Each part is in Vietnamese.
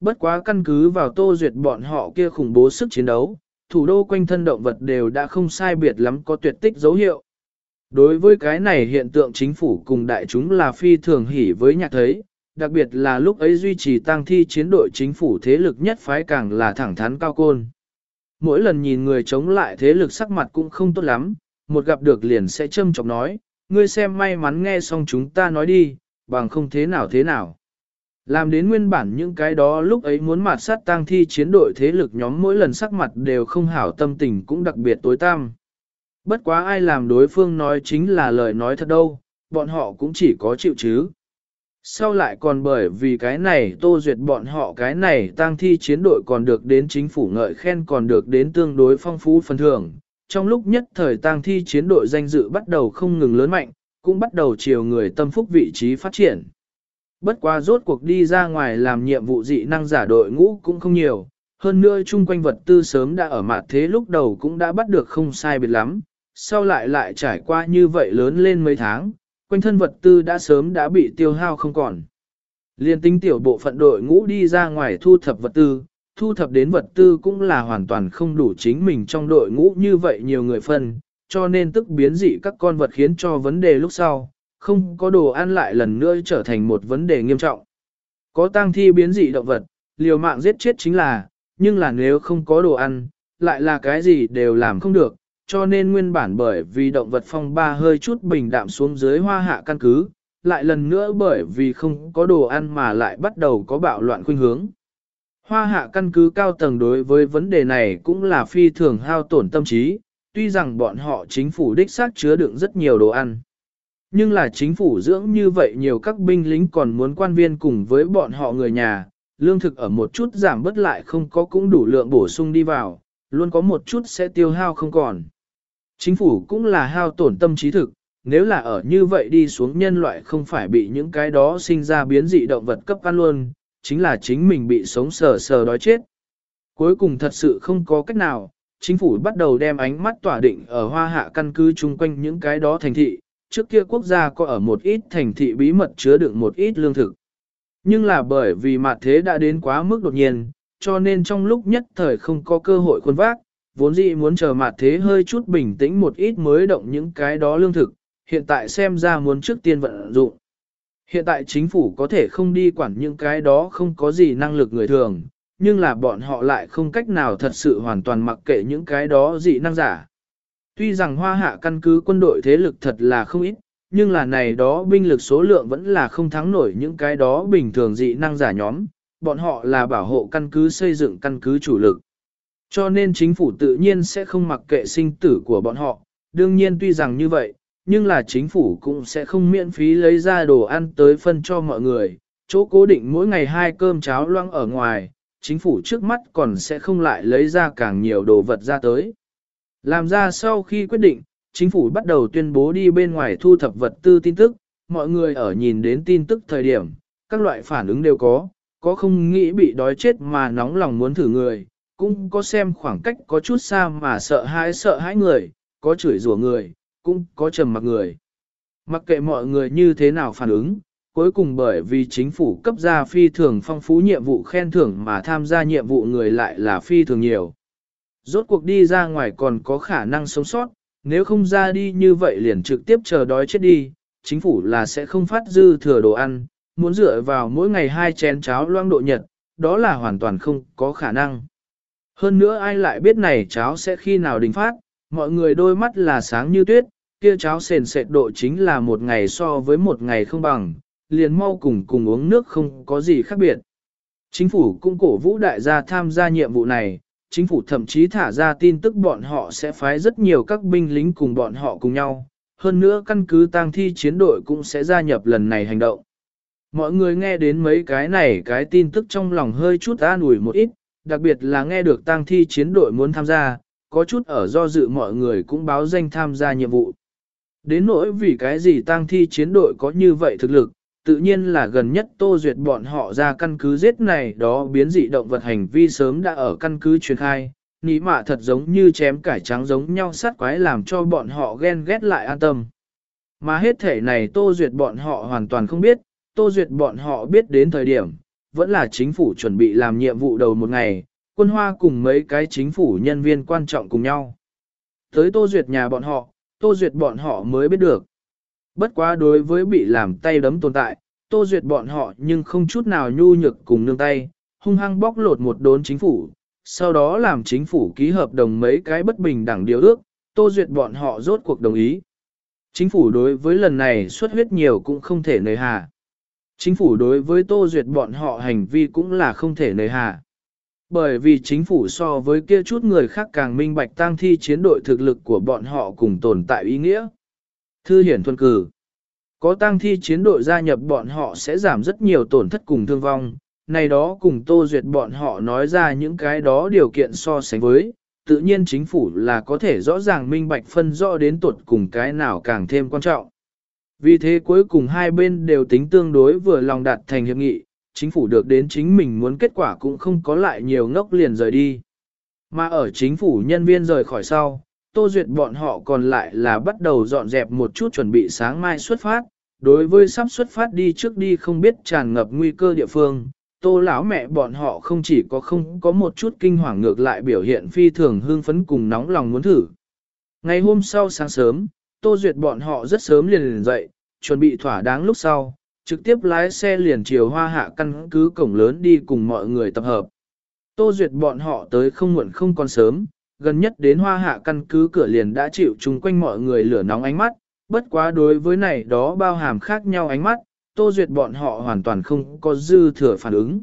bất quá căn cứ vào tô duyệt bọn họ kia khủng bố sức chiến đấu, thủ đô quanh thân động vật đều đã không sai biệt lắm có tuyệt tích dấu hiệu. Đối với cái này hiện tượng chính phủ cùng đại chúng là phi thường hỉ với nhạc thấy, đặc biệt là lúc ấy duy trì tăng thi chiến đội chính phủ thế lực nhất phái càng là thẳng thắn cao côn. Mỗi lần nhìn người chống lại thế lực sắc mặt cũng không tốt lắm, một gặp được liền sẽ châm chọc nói, ngươi xem may mắn nghe xong chúng ta nói đi, bằng không thế nào thế nào. Làm đến nguyên bản những cái đó lúc ấy muốn mạt sát tang thi chiến đội thế lực nhóm mỗi lần sắc mặt đều không hảo tâm tình cũng đặc biệt tối tăm. Bất quá ai làm đối phương nói chính là lời nói thật đâu, bọn họ cũng chỉ có chịu chứ. Sau lại còn bởi vì cái này tô duyệt bọn họ cái này tang thi chiến đội còn được đến chính phủ ngợi khen còn được đến tương đối phong phú phần thưởng. Trong lúc nhất thời tang thi chiến đội danh dự bắt đầu không ngừng lớn mạnh, cũng bắt đầu chiều người tâm phúc vị trí phát triển. Bất quá rốt cuộc đi ra ngoài làm nhiệm vụ dị năng giả đội ngũ cũng không nhiều, hơn nữa chung quanh vật tư sớm đã ở mặt thế lúc đầu cũng đã bắt được không sai biệt lắm, sau lại lại trải qua như vậy lớn lên mấy tháng, quanh thân vật tư đã sớm đã bị tiêu hao không còn. Liên tinh tiểu bộ phận đội ngũ đi ra ngoài thu thập vật tư, thu thập đến vật tư cũng là hoàn toàn không đủ chính mình trong đội ngũ như vậy nhiều người phân, cho nên tức biến dị các con vật khiến cho vấn đề lúc sau, không có đồ ăn lại lần nữa trở thành một vấn đề nghiêm trọng. Có tang thi biến dị động vật, liều mạng giết chết chính là, nhưng là nếu không có đồ ăn, lại là cái gì đều làm không được, cho nên nguyên bản bởi vì động vật phong ba hơi chút bình đạm xuống dưới hoa hạ căn cứ, lại lần nữa bởi vì không có đồ ăn mà lại bắt đầu có bạo loạn khuynh hướng. Hoa hạ căn cứ cao tầng đối với vấn đề này cũng là phi thường hao tổn tâm trí, tuy rằng bọn họ chính phủ đích xác chứa đựng rất nhiều đồ ăn. Nhưng là chính phủ dưỡng như vậy nhiều các binh lính còn muốn quan viên cùng với bọn họ người nhà, lương thực ở một chút giảm bớt lại không có cũng đủ lượng bổ sung đi vào, luôn có một chút sẽ tiêu hao không còn. Chính phủ cũng là hao tổn tâm trí thực, nếu là ở như vậy đi xuống nhân loại không phải bị những cái đó sinh ra biến dị động vật cấp ăn luôn, chính là chính mình bị sống sờ sờ đói chết. Cuối cùng thật sự không có cách nào, chính phủ bắt đầu đem ánh mắt tỏa định ở hoa hạ căn cứ chung quanh những cái đó thành thị, trước kia quốc gia có ở một ít thành thị bí mật chứa đựng một ít lương thực. Nhưng là bởi vì mặt thế đã đến quá mức đột nhiên, cho nên trong lúc nhất thời không có cơ hội khuôn vác, vốn dĩ muốn chờ mặt thế hơi chút bình tĩnh một ít mới động những cái đó lương thực, hiện tại xem ra muốn trước tiên vận dụng. Hiện tại chính phủ có thể không đi quản những cái đó không có gì năng lực người thường, nhưng là bọn họ lại không cách nào thật sự hoàn toàn mặc kệ những cái đó dị năng giả. Tuy rằng hoa hạ căn cứ quân đội thế lực thật là không ít, nhưng là này đó binh lực số lượng vẫn là không thắng nổi những cái đó bình thường dị năng giả nhóm, bọn họ là bảo hộ căn cứ xây dựng căn cứ chủ lực. Cho nên chính phủ tự nhiên sẽ không mặc kệ sinh tử của bọn họ, đương nhiên tuy rằng như vậy, nhưng là chính phủ cũng sẽ không miễn phí lấy ra đồ ăn tới phân cho mọi người, chỗ cố định mỗi ngày hai cơm cháo loang ở ngoài, chính phủ trước mắt còn sẽ không lại lấy ra càng nhiều đồ vật ra tới. Làm ra sau khi quyết định, chính phủ bắt đầu tuyên bố đi bên ngoài thu thập vật tư tin tức, mọi người ở nhìn đến tin tức thời điểm, các loại phản ứng đều có, có không nghĩ bị đói chết mà nóng lòng muốn thử người, cũng có xem khoảng cách có chút xa mà sợ hãi sợ hãi người, có chửi rủa người, cũng có trầm mặc người. Mặc kệ mọi người như thế nào phản ứng, cuối cùng bởi vì chính phủ cấp ra phi thường phong phú nhiệm vụ khen thưởng mà tham gia nhiệm vụ người lại là phi thường nhiều. Rốt cuộc đi ra ngoài còn có khả năng sống sót, nếu không ra đi như vậy liền trực tiếp chờ đói chết đi, chính phủ là sẽ không phát dư thừa đồ ăn, muốn dựa vào mỗi ngày hai chén cháo loang độ nhật, đó là hoàn toàn không có khả năng. Hơn nữa ai lại biết này cháo sẽ khi nào đình phát, mọi người đôi mắt là sáng như tuyết, kia cháo sền sệt độ chính là một ngày so với một ngày không bằng, liền mau cùng cùng uống nước không có gì khác biệt. Chính phủ cũng cổ vũ đại gia tham gia nhiệm vụ này, chính phủ thậm chí thả ra tin tức bọn họ sẽ phái rất nhiều các binh lính cùng bọn họ cùng nhau, hơn nữa căn cứ tang thi chiến đội cũng sẽ gia nhập lần này hành động. Mọi người nghe đến mấy cái này cái tin tức trong lòng hơi chút an ủi một ít, đặc biệt là nghe được tang thi chiến đội muốn tham gia, có chút ở do dự mọi người cũng báo danh tham gia nhiệm vụ. Đến nỗi vì cái gì tang thi chiến đội có như vậy thực lực, tự nhiên là gần nhất tô duyệt bọn họ ra căn cứ giết này đó biến dị động vật hành vi sớm đã ở căn cứ truyền khai, ní mạ thật giống như chém cải trắng giống nhau sát quái làm cho bọn họ ghen ghét lại an tâm. Mà hết thể này tô duyệt bọn họ hoàn toàn không biết, tô duyệt bọn họ biết đến thời điểm, vẫn là chính phủ chuẩn bị làm nhiệm vụ đầu một ngày, quân hoa cùng mấy cái chính phủ nhân viên quan trọng cùng nhau. Tới Tô Duyệt nhà bọn họ, Tô Duyệt bọn họ mới biết được. Bất quá đối với bị làm tay đấm tồn tại, Tô Duyệt bọn họ nhưng không chút nào nhu nhược cùng nương tay, hung hăng bóc lột một đốn chính phủ, sau đó làm chính phủ ký hợp đồng mấy cái bất bình đẳng điều ước, Tô Duyệt bọn họ rốt cuộc đồng ý. Chính phủ đối với lần này xuất huyết nhiều cũng không thể nời hà. Chính phủ đối với Tô Duyệt bọn họ hành vi cũng là không thể nời hà. Bởi vì chính phủ so với kia chút người khác càng minh bạch tang thi chiến đội thực lực của bọn họ cùng tồn tại ý nghĩa. Thư hiển thuần cử. Có tăng thi chiến đội gia nhập bọn họ sẽ giảm rất nhiều tổn thất cùng thương vong, này đó cùng Tô Duyệt bọn họ nói ra những cái đó điều kiện so sánh với, tự nhiên chính phủ là có thể rõ ràng minh bạch phân rõ đến tuột cùng cái nào càng thêm quan trọng. Vì thế cuối cùng hai bên đều tính tương đối vừa lòng đạt thành hiệp nghị, chính phủ được đến chính mình muốn kết quả cũng không có lại nhiều ngốc liền rời đi. Mà ở chính phủ nhân viên rời khỏi sau, Tô Duyệt bọn họ còn lại là bắt đầu dọn dẹp một chút chuẩn bị sáng mai xuất phát, đối với sắp xuất phát đi trước đi không biết tràn ngập nguy cơ địa phương, tô lão mẹ bọn họ không chỉ có không có một chút kinh hoàng ngược lại biểu hiện phi thường hương phấn cùng nóng lòng muốn thử. Ngày hôm sau sáng sớm, tô duyệt bọn họ rất sớm liền liền dậy, chuẩn bị thỏa đáng lúc sau, trực tiếp lái xe liền chiều hoa hạ căn cứ cổng lớn đi cùng mọi người tập hợp. Tô duyệt bọn họ tới không muộn không còn sớm, gần nhất đến hoa hạ căn cứ cửa liền đã chịu chung quanh mọi người lửa nóng ánh mắt, bất quá đối với này đó bao hàm khác nhau ánh mắt, Tô Duyệt bọn họ hoàn toàn không có dư thừa phản ứng.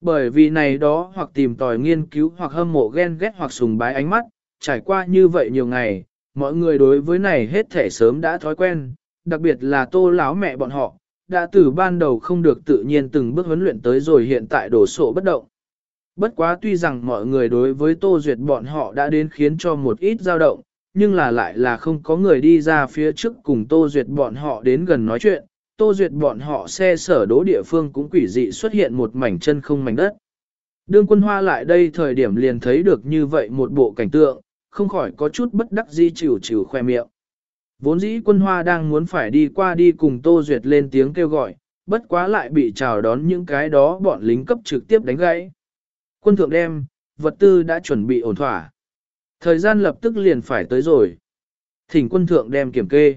Bởi vì này đó hoặc tìm tòi nghiên cứu hoặc hâm mộ ghen ghét hoặc sùng bái ánh mắt, trải qua như vậy nhiều ngày, mọi người đối với này hết thể sớm đã thói quen, đặc biệt là tô láo mẹ bọn họ, đã từ ban đầu không được tự nhiên từng bước huấn luyện tới rồi hiện tại đổ sổ bất động. Bất quá tuy rằng mọi người đối với Tô Duyệt bọn họ đã đến khiến cho một ít dao động, nhưng là lại là không có người đi ra phía trước cùng Tô Duyệt bọn họ đến gần nói chuyện, Tô Duyệt bọn họ xe sở đỗ địa phương cũng quỷ dị xuất hiện một mảnh chân không mảnh đất. Đương quân hoa lại đây thời điểm liền thấy được như vậy một bộ cảnh tượng, không khỏi có chút bất đắc di chịu chịu khoe miệng. Vốn dĩ quân hoa đang muốn phải đi qua đi cùng Tô Duyệt lên tiếng kêu gọi, bất quá lại bị chào đón những cái đó bọn lính cấp trực tiếp đánh gãy. Quân thượng đem, vật tư đã chuẩn bị ổn thỏa. Thời gian lập tức liền phải tới rồi. Thỉnh quân thượng đem kiểm kê.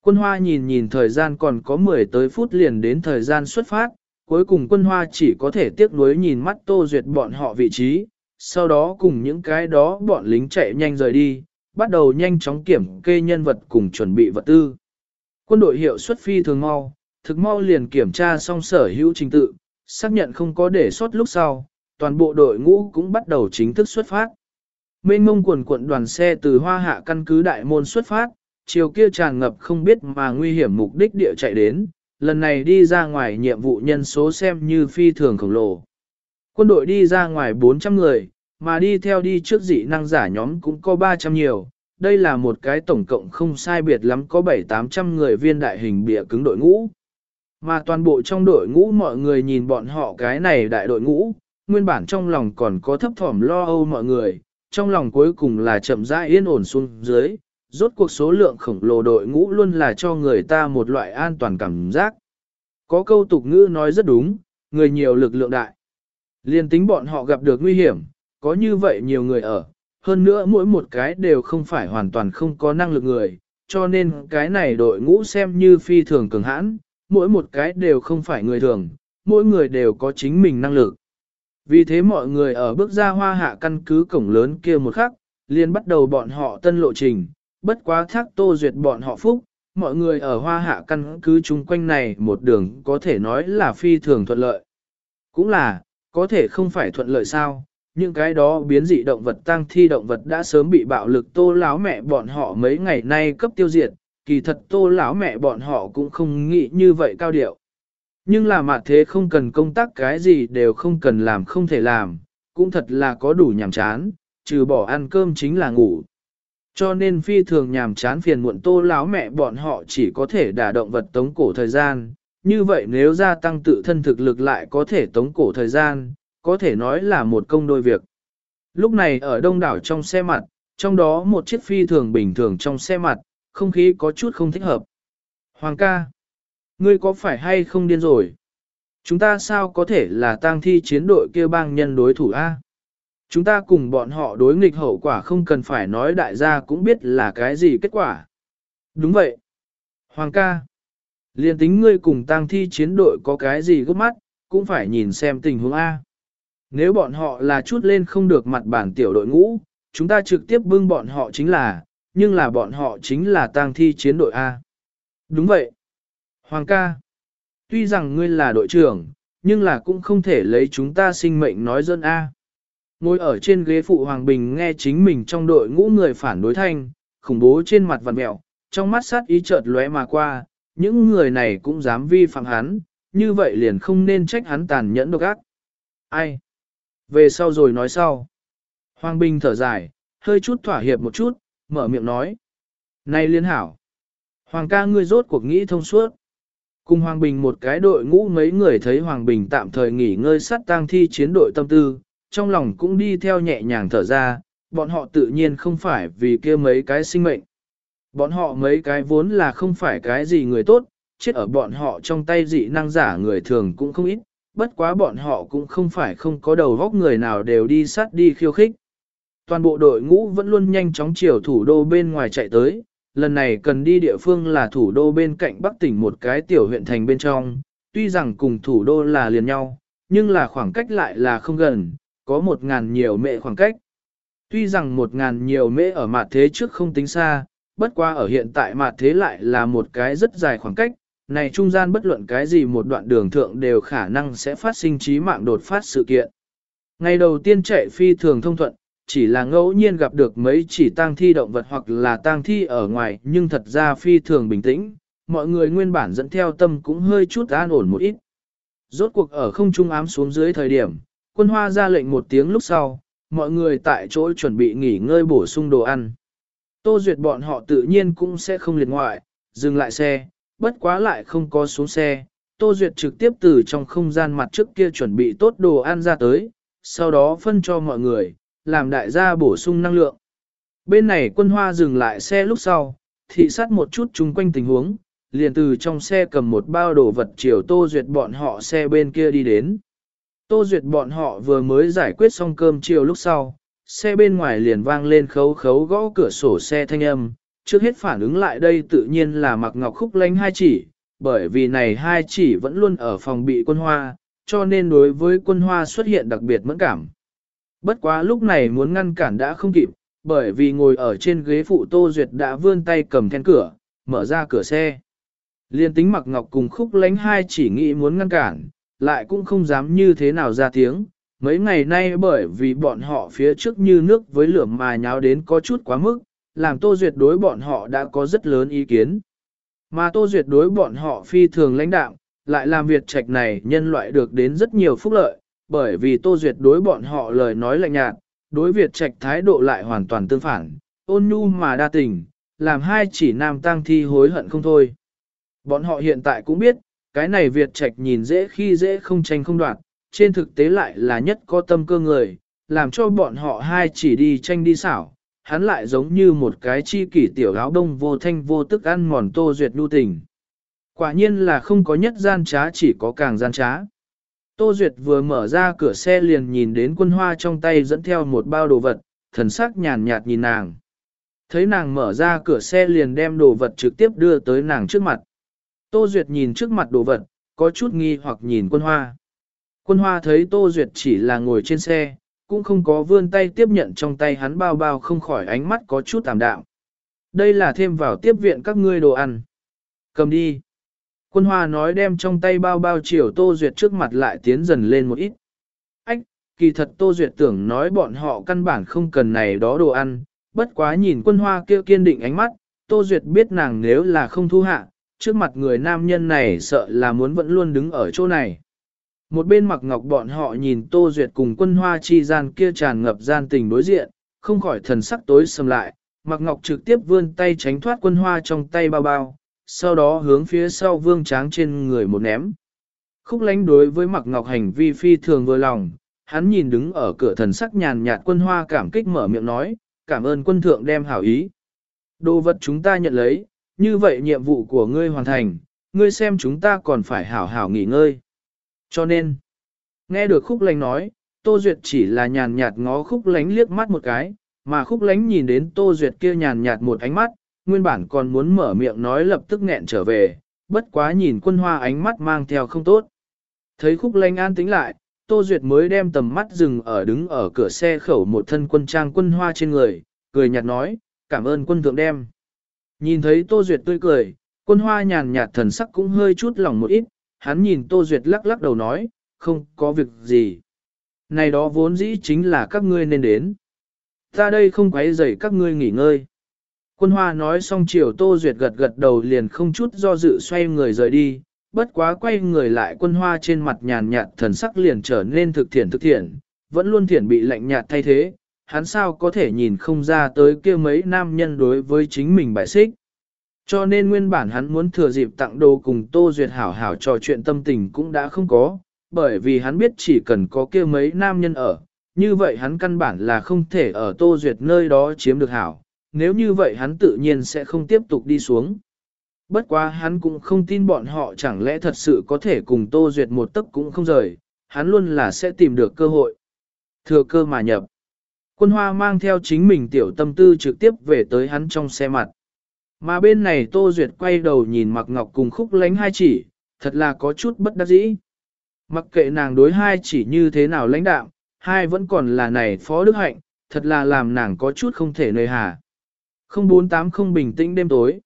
Quân hoa nhìn nhìn thời gian còn có 10 tới phút liền đến thời gian xuất phát, cuối cùng quân hoa chỉ có thể tiếc nuối nhìn mắt tô duyệt bọn họ vị trí, sau đó cùng những cái đó bọn lính chạy nhanh rời đi, bắt đầu nhanh chóng kiểm kê nhân vật cùng chuẩn bị vật tư. Quân đội hiệu xuất phi thường mau, thực mau liền kiểm tra xong sở hữu trình tự, xác nhận không có để sót lúc sau, toàn bộ đội ngũ cũng bắt đầu chính thức xuất phát. Mênh mông quần quận đoàn xe từ hoa hạ căn cứ đại môn xuất phát, chiều kia tràn ngập không biết mà nguy hiểm mục đích địa chạy đến, lần này đi ra ngoài nhiệm vụ nhân số xem như phi thường khổng lồ. Quân đội đi ra ngoài 400 người, mà đi theo đi trước dị năng giả nhóm cũng có 300 nhiều, đây là một cái tổng cộng không sai biệt lắm có 7-800 người viên đại hình bịa cứng đội ngũ. Mà toàn bộ trong đội ngũ mọi người nhìn bọn họ cái này đại đội ngũ, nguyên bản trong lòng còn có thấp thỏm lo âu mọi người, trong lòng cuối cùng là chậm rãi yên ổn xuống dưới, rốt cuộc số lượng khổng lồ đội ngũ luôn là cho người ta một loại an toàn cảm giác. Có câu tục ngữ nói rất đúng, người nhiều lực lượng đại. Liên tính bọn họ gặp được nguy hiểm, có như vậy nhiều người ở, hơn nữa mỗi một cái đều không phải hoàn toàn không có năng lực người, cho nên cái này đội ngũ xem như phi thường cường hãn, mỗi một cái đều không phải người thường, mỗi người đều có chính mình năng lực. Vì thế mọi người ở bước ra hoa hạ căn cứ cổng lớn kia một khắc, liền bắt đầu bọn họ tân lộ trình, bất quá thác tô duyệt bọn họ phúc, mọi người ở hoa hạ căn cứ chung quanh này một đường có thể nói là phi thường thuận lợi. Cũng là, có thể không phải thuận lợi sao, những cái đó biến dị động vật tăng thi động vật đã sớm bị bạo lực tô láo mẹ bọn họ mấy ngày nay cấp tiêu diệt, kỳ thật tô láo mẹ bọn họ cũng không nghĩ như vậy cao điệu. Nhưng là mặt thế không cần công tác cái gì đều không cần làm không thể làm, cũng thật là có đủ nhàm chán, trừ bỏ ăn cơm chính là ngủ. Cho nên phi thường nhàm chán phiền muộn tô láo mẹ bọn họ chỉ có thể đả động vật tống cổ thời gian, như vậy nếu gia tăng tự thân thực lực lại có thể tống cổ thời gian, có thể nói là một công đôi việc. Lúc này ở đông đảo trong xe mặt, trong đó một chiếc phi thường bình thường trong xe mặt, không khí có chút không thích hợp. Hoàng ca, ngươi có phải hay không điên rồi? Chúng ta sao có thể là tang thi chiến đội kia bang nhân đối thủ A? Chúng ta cùng bọn họ đối nghịch hậu quả không cần phải nói đại gia cũng biết là cái gì kết quả. Đúng vậy. Hoàng ca. Liên tính ngươi cùng tang thi chiến đội có cái gì gấp mắt, cũng phải nhìn xem tình huống A. Nếu bọn họ là chút lên không được mặt bản tiểu đội ngũ, chúng ta trực tiếp bưng bọn họ chính là, nhưng là bọn họ chính là tang thi chiến đội A. Đúng vậy. Hoàng ca. Tuy rằng ngươi là đội trưởng, nhưng là cũng không thể lấy chúng ta sinh mệnh nói dân A. Ngồi ở trên ghế phụ Hoàng Bình nghe chính mình trong đội ngũ người phản đối thanh, khủng bố trên mặt vằn mẹo, trong mắt sát ý chợt lóe mà qua, những người này cũng dám vi phạm hắn, như vậy liền không nên trách hắn tàn nhẫn độc ác. Ai? Về sau rồi nói sau. Hoàng Bình thở dài, hơi chút thỏa hiệp một chút, mở miệng nói. Này liên hảo. Hoàng ca ngươi rốt cuộc nghĩ thông suốt. Cùng Hoàng Bình một cái đội ngũ mấy người thấy Hoàng Bình tạm thời nghỉ ngơi sát tang thi chiến đội tâm tư, trong lòng cũng đi theo nhẹ nhàng thở ra, bọn họ tự nhiên không phải vì kia mấy cái sinh mệnh. Bọn họ mấy cái vốn là không phải cái gì người tốt, chết ở bọn họ trong tay dị năng giả người thường cũng không ít, bất quá bọn họ cũng không phải không có đầu góc người nào đều đi sát đi khiêu khích. Toàn bộ đội ngũ vẫn luôn nhanh chóng chiều thủ đô bên ngoài chạy tới, lần này cần đi địa phương là thủ đô bên cạnh Bắc tỉnh một cái tiểu huyện thành bên trong, tuy rằng cùng thủ đô là liền nhau, nhưng là khoảng cách lại là không gần, có một ngàn nhiều mệ khoảng cách. Tuy rằng một ngàn nhiều mễ ở mặt thế trước không tính xa, bất qua ở hiện tại mặt thế lại là một cái rất dài khoảng cách, này trung gian bất luận cái gì một đoạn đường thượng đều khả năng sẽ phát sinh trí mạng đột phát sự kiện. Ngày đầu tiên chạy phi thường thông thuận, chỉ là ngẫu nhiên gặp được mấy chỉ tang thi động vật hoặc là tang thi ở ngoài nhưng thật ra phi thường bình tĩnh, mọi người nguyên bản dẫn theo tâm cũng hơi chút an ổn một ít. Rốt cuộc ở không trung ám xuống dưới thời điểm, quân hoa ra lệnh một tiếng lúc sau, mọi người tại chỗ chuẩn bị nghỉ ngơi bổ sung đồ ăn. Tô Duyệt bọn họ tự nhiên cũng sẽ không liệt ngoại, dừng lại xe, bất quá lại không có xuống xe. Tô Duyệt trực tiếp từ trong không gian mặt trước kia chuẩn bị tốt đồ ăn ra tới, sau đó phân cho mọi người, làm đại gia bổ sung năng lượng. Bên này quân hoa dừng lại xe lúc sau, thị sát một chút chung quanh tình huống, liền từ trong xe cầm một bao đồ vật chiều Tô Duyệt bọn họ xe bên kia đi đến. Tô Duyệt bọn họ vừa mới giải quyết xong cơm chiều lúc sau, xe bên ngoài liền vang lên khấu khấu gõ cửa sổ xe thanh âm, trước hết phản ứng lại đây tự nhiên là mặc ngọc khúc lánh hai chỉ, bởi vì này hai chỉ vẫn luôn ở phòng bị quân hoa, cho nên đối với quân hoa xuất hiện đặc biệt mẫn cảm. Bất quá lúc này muốn ngăn cản đã không kịp, bởi vì ngồi ở trên ghế phụ Tô Duyệt đã vươn tay cầm then cửa, mở ra cửa xe. Liên tính mặc ngọc cùng khúc lánh hai chỉ nghĩ muốn ngăn cản, lại cũng không dám như thế nào ra tiếng. Mấy ngày nay bởi vì bọn họ phía trước như nước với lửa mà nháo đến có chút quá mức, làm Tô Duyệt đối bọn họ đã có rất lớn ý kiến. Mà Tô Duyệt đối bọn họ phi thường lãnh đạo, lại làm việc trạch này nhân loại được đến rất nhiều phúc lợi, bởi vì Tô Duyệt đối bọn họ lời nói lạnh nhạt, đối Việt trạch thái độ lại hoàn toàn tương phản, ôn nhu mà đa tình, làm hai chỉ nam tăng thi hối hận không thôi. Bọn họ hiện tại cũng biết, cái này Việt trạch nhìn dễ khi dễ không tranh không đoạt, trên thực tế lại là nhất có tâm cơ người, làm cho bọn họ hai chỉ đi tranh đi xảo, hắn lại giống như một cái chi kỷ tiểu áo đông vô thanh vô tức ăn mòn tô duyệt nhu tình. Quả nhiên là không có nhất gian trá chỉ có càng gian trá. Tô Duyệt vừa mở ra cửa xe liền nhìn đến quân hoa trong tay dẫn theo một bao đồ vật, thần sắc nhàn nhạt nhìn nàng. Thấy nàng mở ra cửa xe liền đem đồ vật trực tiếp đưa tới nàng trước mặt. Tô Duyệt nhìn trước mặt đồ vật, có chút nghi hoặc nhìn quân hoa. Quân hoa thấy Tô Duyệt chỉ là ngồi trên xe, cũng không có vươn tay tiếp nhận trong tay hắn bao bao không khỏi ánh mắt có chút tạm đạm. Đây là thêm vào tiếp viện các ngươi đồ ăn. Cầm đi. Quân hoa nói đem trong tay bao bao chiều Tô Duyệt trước mặt lại tiến dần lên một ít. Ách, kỳ thật Tô Duyệt tưởng nói bọn họ căn bản không cần này đó đồ ăn, bất quá nhìn quân hoa kia kiên định ánh mắt, Tô Duyệt biết nàng nếu là không thu hạ, trước mặt người nam nhân này sợ là muốn vẫn luôn đứng ở chỗ này. Một bên mặc ngọc bọn họ nhìn Tô Duyệt cùng quân hoa chi gian kia tràn ngập gian tình đối diện, không khỏi thần sắc tối sầm lại, mặc ngọc trực tiếp vươn tay tránh thoát quân hoa trong tay bao bao, sau đó hướng phía sau vương tráng trên người một ném. Khúc lánh đối với mặc ngọc hành vi phi thường vừa lòng, hắn nhìn đứng ở cửa thần sắc nhàn nhạt quân hoa cảm kích mở miệng nói, cảm ơn quân thượng đem hảo ý. Đồ vật chúng ta nhận lấy, như vậy nhiệm vụ của ngươi hoàn thành, ngươi xem chúng ta còn phải hảo hảo nghỉ ngơi. Cho nên, nghe được khúc lánh nói, Tô Duyệt chỉ là nhàn nhạt ngó khúc lánh liếc mắt một cái, mà khúc lánh nhìn đến Tô Duyệt kia nhàn nhạt một ánh mắt, nguyên bản còn muốn mở miệng nói lập tức nghẹn trở về, bất quá nhìn quân hoa ánh mắt mang theo không tốt. Thấy khúc lanh an tính lại, Tô Duyệt mới đem tầm mắt dừng ở đứng ở cửa xe khẩu một thân quân trang quân hoa trên người, cười nhạt nói, cảm ơn quân thượng đem. Nhìn thấy Tô Duyệt tươi cười, quân hoa nhàn nhạt thần sắc cũng hơi chút lòng một ít, hắn nhìn Tô Duyệt lắc lắc đầu nói, không có việc gì. Này đó vốn dĩ chính là các ngươi nên đến. Ta đây không quấy rầy các ngươi nghỉ ngơi. Quân hoa nói xong chiều Tô Duyệt gật gật đầu liền không chút do dự xoay người rời đi, bất quá quay người lại quân hoa trên mặt nhàn nhạt thần sắc liền trở nên thực thiện thực thiện, vẫn luôn thiện bị lạnh nhạt thay thế, hắn sao có thể nhìn không ra tới kia mấy nam nhân đối với chính mình bại xích. Cho nên nguyên bản hắn muốn thừa dịp tặng đồ cùng Tô Duyệt hảo hảo trò chuyện tâm tình cũng đã không có, bởi vì hắn biết chỉ cần có kia mấy nam nhân ở, như vậy hắn căn bản là không thể ở Tô Duyệt nơi đó chiếm được hảo, nếu như vậy hắn tự nhiên sẽ không tiếp tục đi xuống. Bất quá hắn cũng không tin bọn họ chẳng lẽ thật sự có thể cùng Tô Duyệt một tấc cũng không rời, hắn luôn là sẽ tìm được cơ hội. Thừa cơ mà nhập. Quân hoa mang theo chính mình tiểu tâm tư trực tiếp về tới hắn trong xe mặt. Mà bên này Tô Duyệt quay đầu nhìn Mặc Ngọc cùng khúc lánh hai chỉ, thật là có chút bất đắc dĩ. Mặc kệ nàng đối hai chỉ như thế nào lãnh đạo, hai vẫn còn là này phó đức hạnh, thật là làm nàng có chút không thể nơi hà. 048 bình tĩnh đêm tối.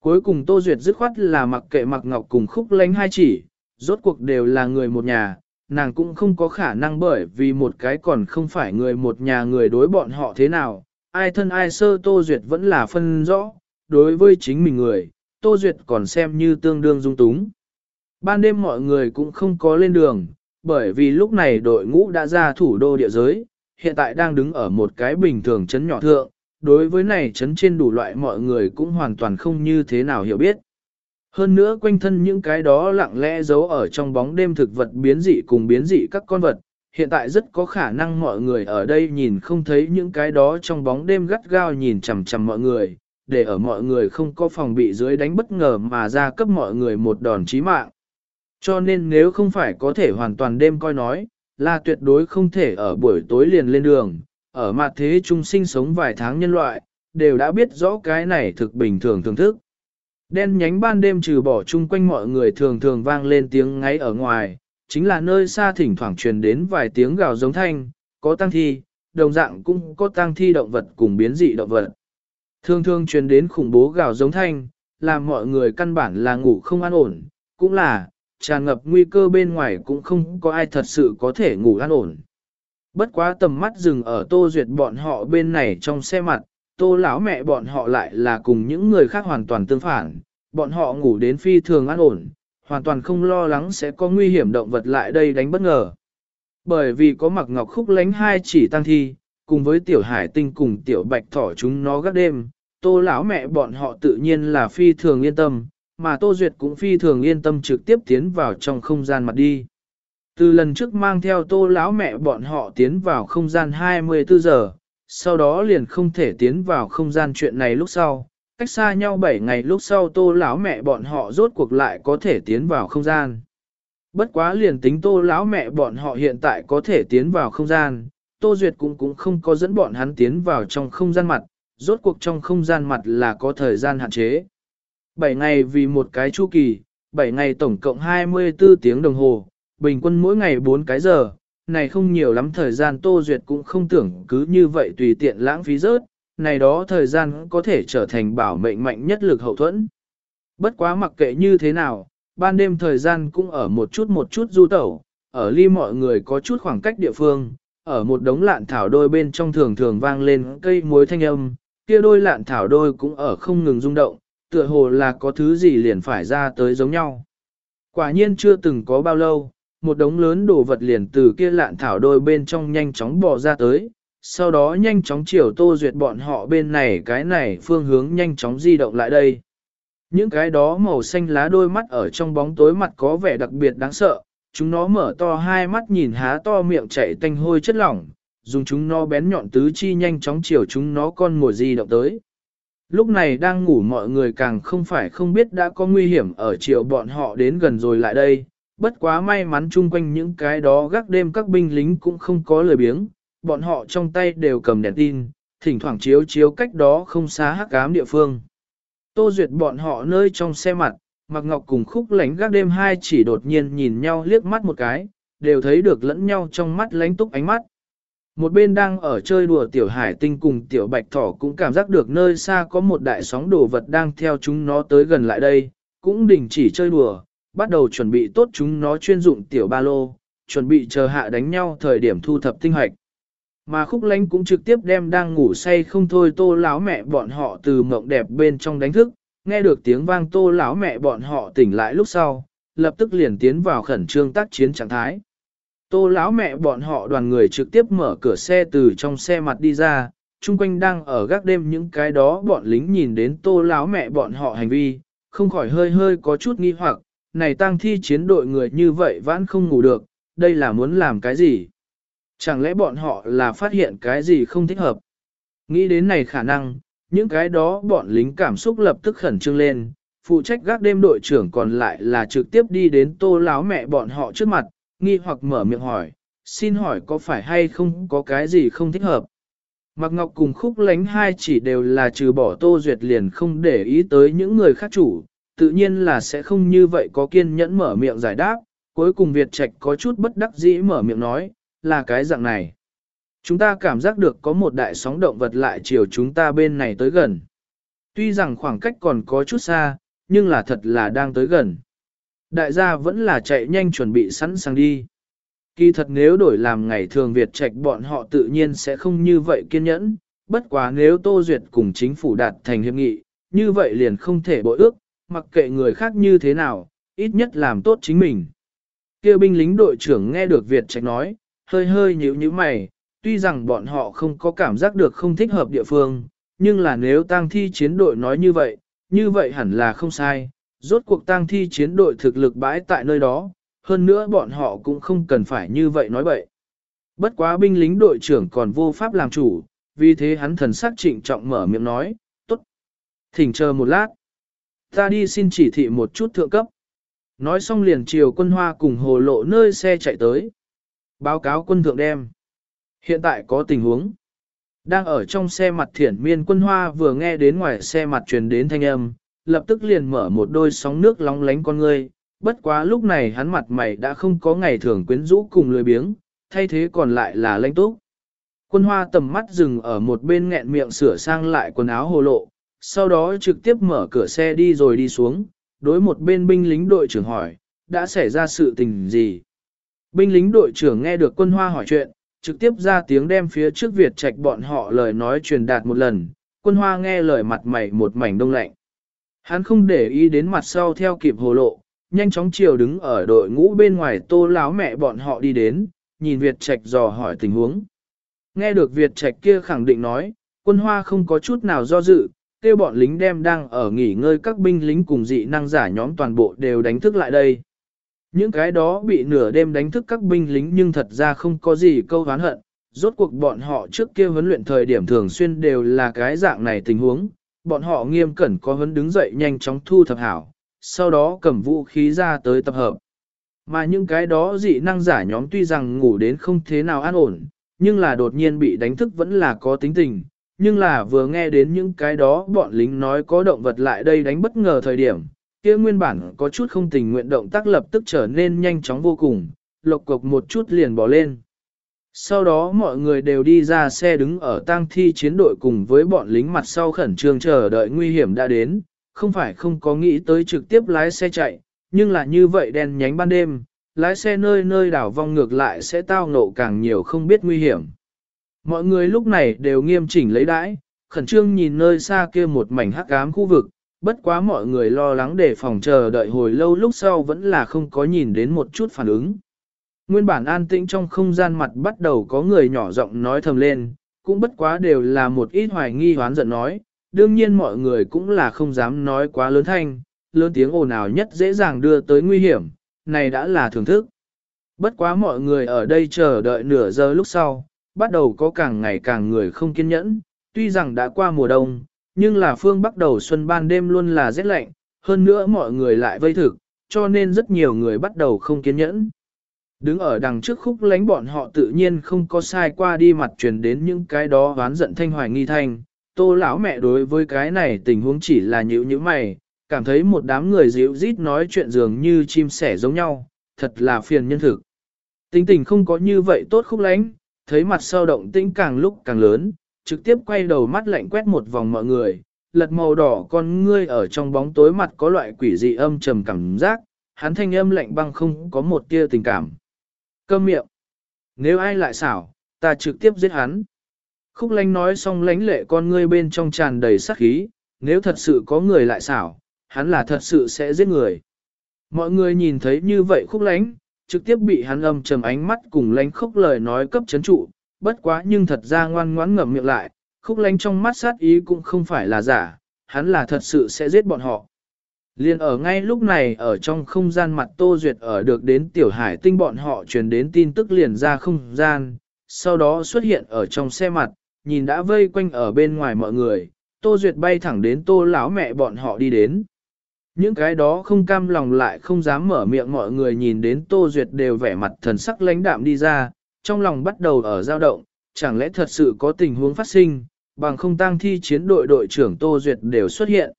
Cuối cùng Tô Duyệt dứt khoát là mặc kệ mặc ngọc cùng khúc lánh hai chỉ, rốt cuộc đều là người một nhà, nàng cũng không có khả năng bởi vì một cái còn không phải người một nhà người đối bọn họ thế nào, ai thân ai sơ Tô Duyệt vẫn là phân rõ, đối với chính mình người, Tô Duyệt còn xem như tương đương dung túng. Ban đêm mọi người cũng không có lên đường, bởi vì lúc này đội ngũ đã ra thủ đô địa giới, hiện tại đang đứng ở một cái bình thường chấn nhỏ thượng, đối với này chấn trên đủ loại mọi người cũng hoàn toàn không như thế nào hiểu biết. Hơn nữa quanh thân những cái đó lặng lẽ giấu ở trong bóng đêm thực vật biến dị cùng biến dị các con vật, hiện tại rất có khả năng mọi người ở đây nhìn không thấy những cái đó trong bóng đêm gắt gao nhìn chằm chằm mọi người, để ở mọi người không có phòng bị dưới đánh bất ngờ mà ra cấp mọi người một đòn chí mạng. Cho nên nếu không phải có thể hoàn toàn đêm coi nói, là tuyệt đối không thể ở buổi tối liền lên đường, ở mặt thế chung sinh sống vài tháng nhân loại, đều đã biết rõ cái này thực bình thường thưởng thức. Đen nhánh ban đêm trừ bỏ chung quanh mọi người thường thường vang lên tiếng ngáy ở ngoài, chính là nơi xa thỉnh thoảng truyền đến vài tiếng gào giống thanh, có tăng thi, đồng dạng cũng có tăng thi động vật cùng biến dị động vật. Thường thường truyền đến khủng bố gào giống thanh, làm mọi người căn bản là ngủ không an ổn, cũng là, tràn ngập nguy cơ bên ngoài cũng không có ai thật sự có thể ngủ an ổn. Bất quá tầm mắt dừng ở tô duyệt bọn họ bên này trong xe mặt, tô lão mẹ bọn họ lại là cùng những người khác hoàn toàn tương phản, bọn họ ngủ đến phi thường an ổn, hoàn toàn không lo lắng sẽ có nguy hiểm động vật lại đây đánh bất ngờ. Bởi vì có mặc ngọc khúc lánh hai chỉ tăng thi, cùng với tiểu hải tinh cùng tiểu bạch thỏ chúng nó gác đêm, tô lão mẹ bọn họ tự nhiên là phi thường yên tâm, mà Tô Duyệt cũng phi thường yên tâm trực tiếp tiến vào trong không gian mặt đi. Từ lần trước mang theo tô lão mẹ bọn họ tiến vào không gian 24 giờ, sau đó liền không thể tiến vào không gian chuyện này lúc sau. Cách xa nhau 7 ngày lúc sau tô lão mẹ bọn họ rốt cuộc lại có thể tiến vào không gian. Bất quá liền tính tô lão mẹ bọn họ hiện tại có thể tiến vào không gian, tô duyệt cũng cũng không có dẫn bọn hắn tiến vào trong không gian mặt, rốt cuộc trong không gian mặt là có thời gian hạn chế. 7 ngày vì một cái chu kỳ, 7 ngày tổng cộng 24 tiếng đồng hồ, bình quân mỗi ngày 4 cái giờ, này không nhiều lắm thời gian Tô Duyệt cũng không tưởng cứ như vậy tùy tiện lãng phí rớt, này đó thời gian có thể trở thành bảo mệnh mạnh nhất lực hậu thuẫn. Bất quá mặc kệ như thế nào, ban đêm thời gian cũng ở một chút một chút du tẩu, ở ly mọi người có chút khoảng cách địa phương, ở một đống lạn thảo đôi bên trong thường thường vang lên cây muối thanh âm, kia đôi lạn thảo đôi cũng ở không ngừng rung động, tựa hồ là có thứ gì liền phải ra tới giống nhau. Quả nhiên chưa từng có bao lâu, một đống lớn đồ vật liền từ kia lạn thảo đôi bên trong nhanh chóng bò ra tới, sau đó nhanh chóng chiều tô duyệt bọn họ bên này cái này phương hướng nhanh chóng di động lại đây. Những cái đó màu xanh lá đôi mắt ở trong bóng tối mặt có vẻ đặc biệt đáng sợ, chúng nó mở to hai mắt nhìn há to miệng chảy tanh hôi chất lỏng, dùng chúng nó bén nhọn tứ chi nhanh chóng chiều chúng nó con mồi di động tới. Lúc này đang ngủ mọi người càng không phải không biết đã có nguy hiểm ở chiều bọn họ đến gần rồi lại đây, bất quá may mắn chung quanh những cái đó gác đêm các binh lính cũng không có lời biếng, bọn họ trong tay đều cầm đèn tin, thỉnh thoảng chiếu chiếu cách đó không xa hắc ám địa phương. Tô Duyệt bọn họ nơi trong xe mặt, Mặc Ngọc cùng khúc lánh gác đêm hai chỉ đột nhiên nhìn nhau liếc mắt một cái, đều thấy được lẫn nhau trong mắt lánh túc ánh mắt. Một bên đang ở chơi đùa tiểu hải tinh cùng tiểu bạch thỏ cũng cảm giác được nơi xa có một đại sóng đồ vật đang theo chúng nó tới gần lại đây, cũng đình chỉ chơi đùa, bắt đầu chuẩn bị tốt chúng nó chuyên dụng tiểu ba lô, chuẩn bị chờ hạ đánh nhau thời điểm thu thập tinh hoạch. Mà khúc lánh cũng trực tiếp đem đang ngủ say không thôi tô lão mẹ bọn họ từ mộng đẹp bên trong đánh thức, nghe được tiếng vang tô lão mẹ bọn họ tỉnh lại lúc sau, lập tức liền tiến vào khẩn trương tác chiến trạng thái. Tô lão mẹ bọn họ đoàn người trực tiếp mở cửa xe từ trong xe mặt đi ra, chung quanh đang ở gác đêm những cái đó bọn lính nhìn đến tô lão mẹ bọn họ hành vi, không khỏi hơi hơi có chút nghi hoặc, này tang thi chiến đội người như vậy vẫn không ngủ được, đây là muốn làm cái gì? Chẳng lẽ bọn họ là phát hiện cái gì không thích hợp? Nghĩ đến này khả năng, những cái đó bọn lính cảm xúc lập tức khẩn trương lên, phụ trách gác đêm đội trưởng còn lại là trực tiếp đi đến tô láo mẹ bọn họ trước mặt, nghi hoặc mở miệng hỏi, xin hỏi có phải hay không có cái gì không thích hợp. Mạc Ngọc cùng khúc lánh hai chỉ đều là trừ bỏ tô duyệt liền không để ý tới những người khác chủ, tự nhiên là sẽ không như vậy có kiên nhẫn mở miệng giải đáp, cuối cùng Việt Trạch có chút bất đắc dĩ mở miệng nói, là cái dạng này. Chúng ta cảm giác được có một đại sóng động vật lại chiều chúng ta bên này tới gần. Tuy rằng khoảng cách còn có chút xa, nhưng là thật là đang tới gần. Đại gia vẫn là chạy nhanh chuẩn bị sẵn sàng đi. Kỳ thật nếu đổi làm ngày thường Việt Trạch bọn họ tự nhiên sẽ không như vậy kiên nhẫn, bất quá nếu Tô Duyệt cùng chính phủ đạt thành hiệp nghị, như vậy liền không thể bội ước, mặc kệ người khác như thế nào, ít nhất làm tốt chính mình. Kêu binh lính đội trưởng nghe được Việt Trạch nói, hơi hơi nhíu nhíu mày, tuy rằng bọn họ không có cảm giác được không thích hợp địa phương, nhưng là nếu tang thi chiến đội nói như vậy, như vậy hẳn là không sai, rốt cuộc tang thi chiến đội thực lực bãi tại nơi đó, hơn nữa bọn họ cũng không cần phải như vậy nói vậy. Bất quá binh lính đội trưởng còn vô pháp làm chủ, vì thế hắn thần sắc trịnh trọng mở miệng nói, tốt. Thỉnh chờ một lát. Ta đi xin chỉ thị một chút thượng cấp. Nói xong liền chiều quân hoa cùng hồ lộ nơi xe chạy tới. Báo cáo quân thượng đem. Hiện tại có tình huống. Đang ở trong xe mặt thiển miên quân hoa vừa nghe đến ngoài xe mặt truyền đến thanh âm, lập tức liền mở một đôi sóng nước lóng lánh con ngươi. Bất quá lúc này hắn mặt mày đã không có ngày thường quyến rũ cùng lười biếng, thay thế còn lại là lãnh túc. Quân hoa tầm mắt dừng ở một bên nghẹn miệng sửa sang lại quần áo hồ lộ, sau đó trực tiếp mở cửa xe đi rồi đi xuống, đối một bên binh lính đội trưởng hỏi, đã xảy ra sự tình gì? Binh lính đội trưởng nghe được quân hoa hỏi chuyện, trực tiếp ra tiếng đem phía trước Việt Trạch bọn họ lời nói truyền đạt một lần, quân hoa nghe lời mặt mày một mảnh đông lạnh. Hắn không để ý đến mặt sau theo kịp hồ lộ, nhanh chóng chiều đứng ở đội ngũ bên ngoài tô láo mẹ bọn họ đi đến, nhìn Việt Trạch dò hỏi tình huống. Nghe được Việt Trạch kia khẳng định nói, quân hoa không có chút nào do dự, kêu bọn lính đem đang ở nghỉ ngơi các binh lính cùng dị năng giả nhóm toàn bộ đều đánh thức lại đây. Những cái đó bị nửa đêm đánh thức các binh lính nhưng thật ra không có gì câu hán hận, rốt cuộc bọn họ trước kia huấn luyện thời điểm thường xuyên đều là cái dạng này tình huống, bọn họ nghiêm cẩn có huấn đứng dậy nhanh chóng thu thập hảo, sau đó cầm vũ khí ra tới tập hợp. Mà những cái đó dị năng giả nhóm tuy rằng ngủ đến không thế nào an ổn, nhưng là đột nhiên bị đánh thức vẫn là có tính tình, nhưng là vừa nghe đến những cái đó bọn lính nói có động vật lại đây đánh bất ngờ thời điểm, kia nguyên bản có chút không tình nguyện động tác lập tức trở nên nhanh chóng vô cùng, lộc cộc một chút liền bỏ lên. Sau đó mọi người đều đi ra xe đứng ở tang thi chiến đội cùng với bọn lính mặt sau khẩn trương chờ đợi nguy hiểm đã đến, không phải không có nghĩ tới trực tiếp lái xe chạy, nhưng là như vậy đen nhánh ban đêm, lái xe nơi nơi đảo vong ngược lại sẽ tao nộ càng nhiều không biết nguy hiểm. Mọi người lúc này đều nghiêm chỉnh lấy đãi, khẩn trương nhìn nơi xa kia một mảnh hắc ám khu vực, bất quá mọi người lo lắng để phòng chờ đợi hồi lâu lúc sau vẫn là không có nhìn đến một chút phản ứng. Nguyên bản an tĩnh trong không gian mặt bắt đầu có người nhỏ giọng nói thầm lên, cũng bất quá đều là một ít hoài nghi hoán giận nói, đương nhiên mọi người cũng là không dám nói quá lớn thanh, lớn tiếng ồn ào nhất dễ dàng đưa tới nguy hiểm, này đã là thưởng thức. Bất quá mọi người ở đây chờ đợi nửa giờ lúc sau, bắt đầu có càng ngày càng người không kiên nhẫn, tuy rằng đã qua mùa đông, nhưng là phương bắt đầu xuân ban đêm luôn là rét lạnh, hơn nữa mọi người lại vây thực, cho nên rất nhiều người bắt đầu không kiên nhẫn. Đứng ở đằng trước khúc lánh bọn họ tự nhiên không có sai qua đi mặt truyền đến những cái đó oán giận thanh hoài nghi thanh. Tô lão mẹ đối với cái này tình huống chỉ là nhữ như mày, cảm thấy một đám người dịu rít nói chuyện dường như chim sẻ giống nhau, thật là phiền nhân thực. Tính tình không có như vậy tốt khúc lánh, thấy mặt sau động tĩnh càng lúc càng lớn, trực tiếp quay đầu mắt lạnh quét một vòng mọi người, lật màu đỏ con ngươi ở trong bóng tối mặt có loại quỷ dị âm trầm cảm giác, hắn thanh âm lạnh băng không có một tia tình cảm. Câm miệng. Nếu ai lại xảo, ta trực tiếp giết hắn. Khúc lánh nói xong lánh lệ con ngươi bên trong tràn đầy sát khí, nếu thật sự có người lại xảo, hắn là thật sự sẽ giết người. Mọi người nhìn thấy như vậy khúc lánh, trực tiếp bị hắn âm trầm ánh mắt cùng lánh khúc lời nói cấp chấn trụ, bất quá nhưng thật ra ngoan ngoãn ngậm miệng lại, khúc lánh trong mắt sát ý cũng không phải là giả, hắn là thật sự sẽ giết bọn họ. Liên ở ngay lúc này ở trong không gian mặt Tô Duyệt ở được đến tiểu hải tinh bọn họ truyền đến tin tức liền ra không gian, sau đó xuất hiện ở trong xe mặt, nhìn đã vây quanh ở bên ngoài mọi người, Tô Duyệt bay thẳng đến Tô lão mẹ bọn họ đi đến. Những cái đó không cam lòng lại không dám mở miệng mọi người nhìn đến Tô Duyệt đều vẻ mặt thần sắc lãnh đạm đi ra, trong lòng bắt đầu ở dao động, chẳng lẽ thật sự có tình huống phát sinh, bằng không tăng thi chiến đội đội trưởng Tô Duyệt đều xuất hiện.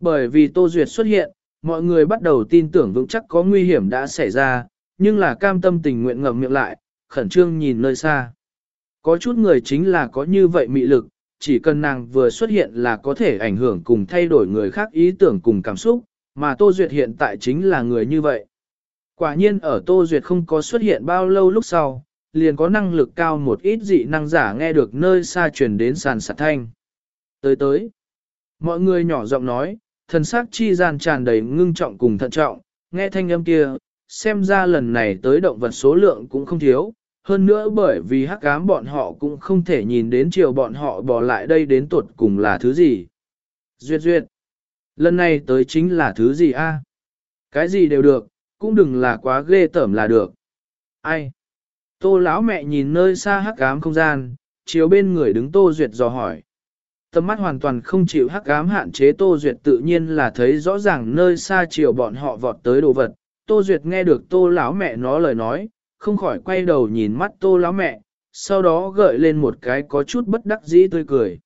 Bởi vì Tô Duyệt xuất hiện, mọi người bắt đầu tin tưởng vững chắc có nguy hiểm đã xảy ra, nhưng là cam tâm tình nguyện ngậm miệng lại, khẩn trương nhìn nơi xa. Có chút người chính là có như vậy mị lực, chỉ cần nàng vừa xuất hiện là có thể ảnh hưởng cùng thay đổi người khác ý tưởng cùng cảm xúc, mà Tô Duyệt hiện tại chính là người như vậy. Quả nhiên ở Tô Duyệt không có xuất hiện bao lâu lúc sau, liền có năng lực cao một ít dị năng giả nghe được nơi xa truyền đến sàn sạt thanh. Tới tới, mọi người nhỏ giọng nói, thần sắc chi gian tràn đầy ngưng trọng cùng thận trọng, nghe thanh âm kia, xem ra lần này tới động vật số lượng cũng không thiếu, hơn nữa bởi vì hắc ám bọn họ cũng không thể nhìn đến chiều bọn họ bỏ lại đây đến tuột cùng là thứ gì. Duyệt duyệt, lần này tới chính là thứ gì a? Cái gì đều được, cũng đừng là quá ghê tởm là được. Ai? Tô lão mẹ nhìn nơi xa hắc ám không gian, chiếu bên người đứng Tô Duyệt dò hỏi. Tầm mắt hoàn toàn không chịu hắc ám hạn chế Tô Duyệt tự nhiên là thấy rõ ràng nơi xa chiều bọn họ vọt tới đồ vật. Tô Duyệt nghe được Tô lão mẹ nó lời nói, không khỏi quay đầu nhìn mắt Tô lão mẹ, sau đó gợi lên một cái có chút bất đắc dĩ tươi cười.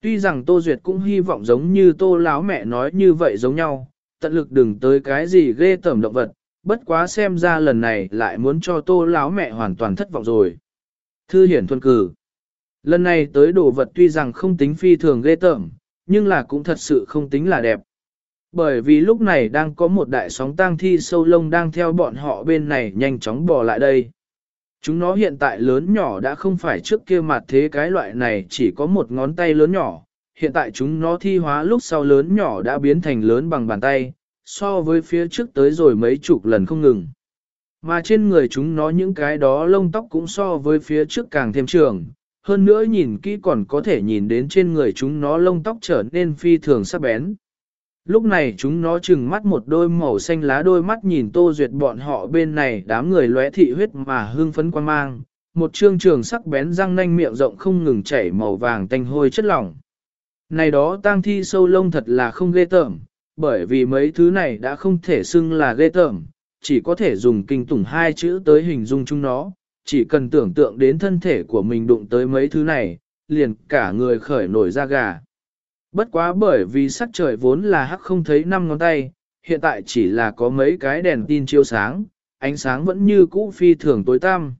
Tuy rằng Tô Duyệt cũng hy vọng giống như Tô lão mẹ nói như vậy giống nhau, tận lực đừng tới cái gì ghê tởm động vật, bất quá xem ra lần này lại muốn cho Tô lão mẹ hoàn toàn thất vọng rồi. Thư hiển thuần cử. Lần này tới đồ vật tuy rằng không tính phi thường ghê tởm, nhưng là cũng thật sự không tính là đẹp. Bởi vì lúc này đang có một đại sóng tang thi sâu lông đang theo bọn họ bên này nhanh chóng bò lại đây. Chúng nó hiện tại lớn nhỏ đã không phải trước kia mặt thế cái loại này chỉ có một ngón tay lớn nhỏ, hiện tại chúng nó thi hóa lúc sau lớn nhỏ đã biến thành lớn bằng bàn tay, so với phía trước tới rồi mấy chục lần không ngừng. Mà trên người chúng nó những cái đó lông tóc cũng so với phía trước càng thêm trường, hơn nữa nhìn kỹ còn có thể nhìn đến trên người chúng nó lông tóc trở nên phi thường sắc bén. Lúc này chúng nó chừng mắt một đôi màu xanh lá đôi mắt nhìn tô duyệt bọn họ bên này đám người lóe thị huyết mà hương phấn quan mang, một trương trường sắc bén răng nanh miệng rộng không ngừng chảy màu vàng tanh hôi chất lỏng. Này đó tang thi sâu lông thật là không ghê tởm, bởi vì mấy thứ này đã không thể xưng là ghê tởm, chỉ có thể dùng kinh tủng hai chữ tới hình dung chúng nó, chỉ cần tưởng tượng đến thân thể của mình đụng tới mấy thứ này, liền cả người khởi nổi da gà. Bất quá bởi vì sắc trời vốn là hắc không thấy năm ngón tay, hiện tại chỉ là có mấy cái đèn tin chiếu sáng, ánh sáng vẫn như cũ phi thường tối tăm.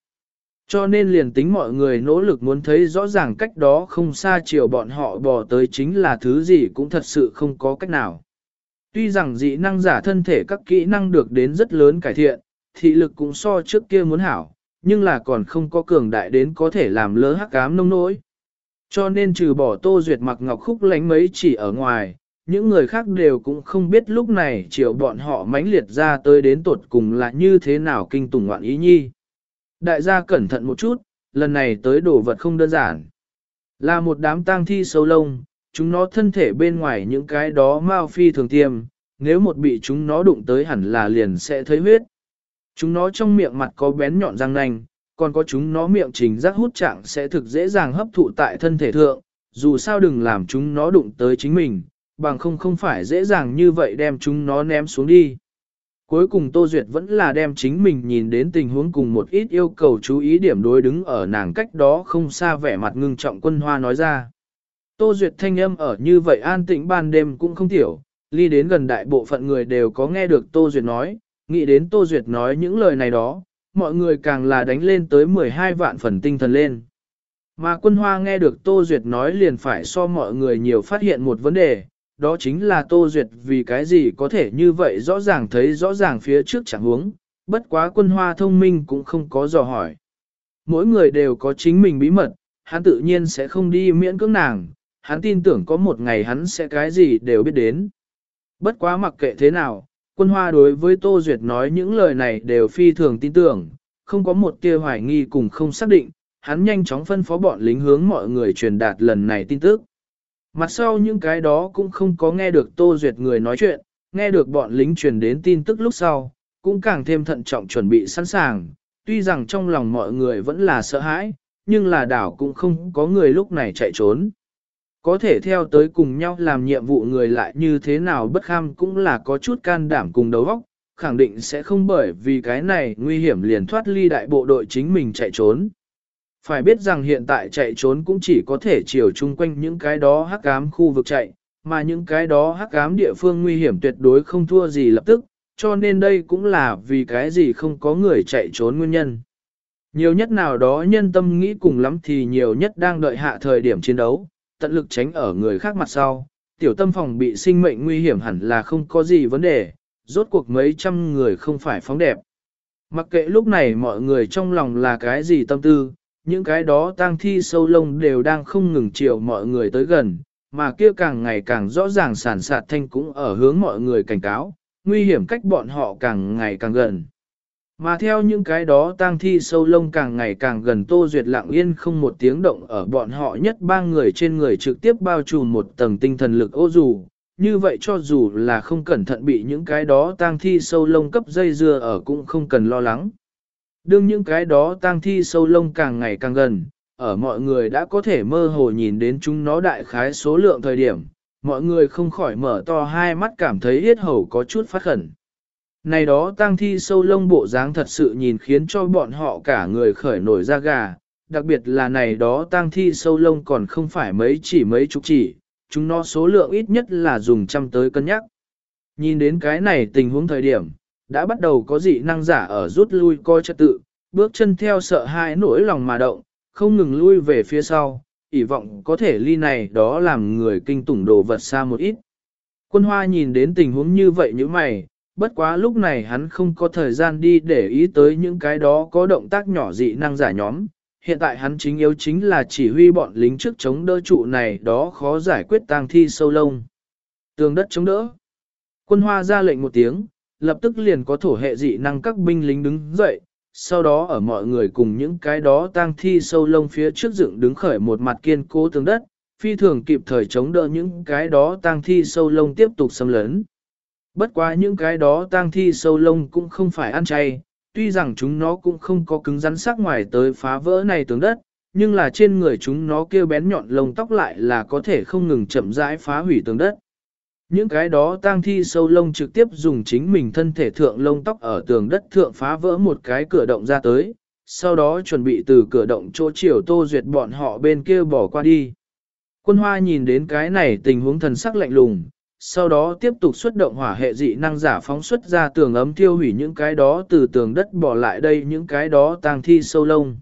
Cho nên liền tính mọi người nỗ lực muốn thấy rõ ràng cách đó không xa chiều bọn họ bò tới chính là thứ gì cũng thật sự không có cách nào. Tuy rằng dị năng giả thân thể các kỹ năng được đến rất lớn cải thiện, thị lực cũng so trước kia muốn hảo, nhưng là còn không có cường đại đến có thể làm lỡ hắc ám nông nỗi. Cho nên trừ bỏ tô duyệt mặc ngọc khúc lánh mấy chỉ ở ngoài, những người khác đều cũng không biết lúc này triệu bọn họ mãnh liệt ra tới đến tột cùng là như thế nào kinh tùng ngoạn ý nhi. Đại gia cẩn thận một chút, lần này tới đồ vật không đơn giản. Là một đám tang thi sâu lông, chúng nó thân thể bên ngoài những cái đó mau phi thường tiêm, nếu một bị chúng nó đụng tới hẳn là liền sẽ thấy huyết. Chúng nó trong miệng mặt có bén nhọn răng nanh, còn có chúng nó miệng trình giác hút trạng sẽ thực dễ dàng hấp thụ tại thân thể thượng, dù sao đừng làm chúng nó đụng tới chính mình, bằng không không phải dễ dàng như vậy đem chúng nó ném xuống đi. Cuối cùng Tô Duyệt vẫn là đem chính mình nhìn đến tình huống cùng một ít yêu cầu chú ý điểm đối đứng ở nàng cách đó không xa vẻ mặt ngưng trọng quân hoa nói ra. Tô Duyệt thanh âm ở như vậy an tĩnh ban đêm cũng không thiểu, ly đến gần đại bộ phận người đều có nghe được Tô Duyệt nói, nghĩ đến Tô Duyệt nói những lời này đó, mọi người càng là đánh lên tới 12 vạn phần tinh thần lên. Mà quân hoa nghe được Tô Duyệt nói liền phải so mọi người nhiều phát hiện một vấn đề, đó chính là Tô Duyệt vì cái gì có thể như vậy rõ ràng thấy rõ ràng phía trước chẳng hướng. bất quá quân hoa thông minh cũng không có dò hỏi. Mỗi người đều có chính mình bí mật, hắn tự nhiên sẽ không đi miễn cưỡng nàng, hắn tin tưởng có một ngày hắn sẽ cái gì đều biết đến. Bất quá mặc kệ thế nào, quân hoa đối với Tô Duyệt nói những lời này đều phi thường tin tưởng, không có một tia hoài nghi cùng không xác định, hắn nhanh chóng phân phó bọn lính hướng mọi người truyền đạt lần này tin tức. Mặt sau những cái đó cũng không có nghe được Tô Duyệt người nói chuyện, nghe được bọn lính truyền đến tin tức lúc sau, cũng càng thêm thận trọng chuẩn bị sẵn sàng, tuy rằng trong lòng mọi người vẫn là sợ hãi, nhưng là đảo cũng không có người lúc này chạy trốn. Có thể theo tới cùng nhau làm nhiệm vụ người lại như thế nào bất kham cũng là có chút can đảm cùng đấu vóc khẳng định sẽ không bởi vì cái này nguy hiểm liền thoát ly đại bộ đội chính mình chạy trốn. Phải biết rằng hiện tại chạy trốn cũng chỉ có thể chiều chung quanh những cái đó hắc ám khu vực chạy, mà những cái đó hắc ám địa phương nguy hiểm tuyệt đối không thua gì lập tức, cho nên đây cũng là vì cái gì không có người chạy trốn nguyên nhân. Nhiều nhất nào đó nhân tâm nghĩ cùng lắm thì nhiều nhất đang đợi hạ thời điểm chiến đấu, tận lực tránh ở người khác mặt sau, tiểu tâm phòng bị sinh mệnh nguy hiểm hẳn là không có gì vấn đề, rốt cuộc mấy trăm người không phải phóng đẹp. Mặc kệ lúc này mọi người trong lòng là cái gì tâm tư, những cái đó tang thi sâu lông đều đang không ngừng chiều mọi người tới gần, mà kia càng ngày càng rõ ràng sản sạt thanh cũng ở hướng mọi người cảnh cáo, nguy hiểm cách bọn họ càng ngày càng gần. Mà theo những cái đó tang thi sâu lông càng ngày càng gần Tô Duyệt lặng yên không một tiếng động ở bọn họ nhất ba người trên người trực tiếp bao trùm một tầng tinh thần lực ô dù, như vậy cho dù là không cẩn thận bị những cái đó tang thi sâu lông cấp dây dưa ở cũng không cần lo lắng. Đương những cái đó tang thi sâu lông càng ngày càng gần, ở mọi người đã có thể mơ hồ nhìn đến chúng nó đại khái số lượng thời điểm, mọi người không khỏi mở to hai mắt cảm thấy yết hầu có chút phát khẩn. Này đó tang thi sâu lông bộ dáng thật sự nhìn khiến cho bọn họ cả người khởi nổi da gà, đặc biệt là này đó tang thi sâu lông còn không phải mấy chỉ mấy chục chỉ, chúng nó số lượng ít nhất là dùng trăm tới cân nhắc. Nhìn đến cái này tình huống thời điểm, đã bắt đầu có dị năng giả ở rút lui coi trật tự, bước chân theo sợ hãi nỗi lòng mà động, không ngừng lui về phía sau, ỷ vọng có thể ly này đó làm người kinh tủng đồ vật xa một ít. Quân hoa nhìn đến tình huống như vậy như mày, bất quá lúc này hắn không có thời gian đi để ý tới những cái đó có động tác nhỏ dị năng giả nhóm. Hiện tại hắn chính yếu chính là chỉ huy bọn lính trước chống đỡ trụ này đó khó giải quyết tang thi sâu lông. Tường đất chống đỡ. Quân hoa ra lệnh một tiếng, lập tức liền có thổ hệ dị năng các binh lính đứng dậy, sau đó ở mọi người cùng những cái đó tang thi sâu lông phía trước dựng đứng khởi một mặt kiên cố tường đất, phi thường kịp thời chống đỡ những cái đó tang thi sâu lông tiếp tục xâm lấn. Bất quá những cái đó tang thi sâu lông cũng không phải ăn chay, tuy rằng chúng nó cũng không có cứng rắn sắc ngoài tới phá vỡ này tường đất, nhưng là trên người chúng nó kêu bén nhọn lông tóc lại là có thể không ngừng chậm rãi phá hủy tường đất. Những cái đó tang thi sâu lông trực tiếp dùng chính mình thân thể thượng lông tóc ở tường đất thượng phá vỡ một cái cửa động ra tới, sau đó chuẩn bị từ cửa động chỗ chiều tô duyệt bọn họ bên kia bỏ qua đi. Quân hoa nhìn đến cái này tình huống thần sắc lạnh lùng, sau đó tiếp tục xuất động hỏa hệ dị năng giả phóng xuất ra tường ấm tiêu hủy những cái đó từ tường đất bỏ lại đây những cái đó tang thi sâu lông.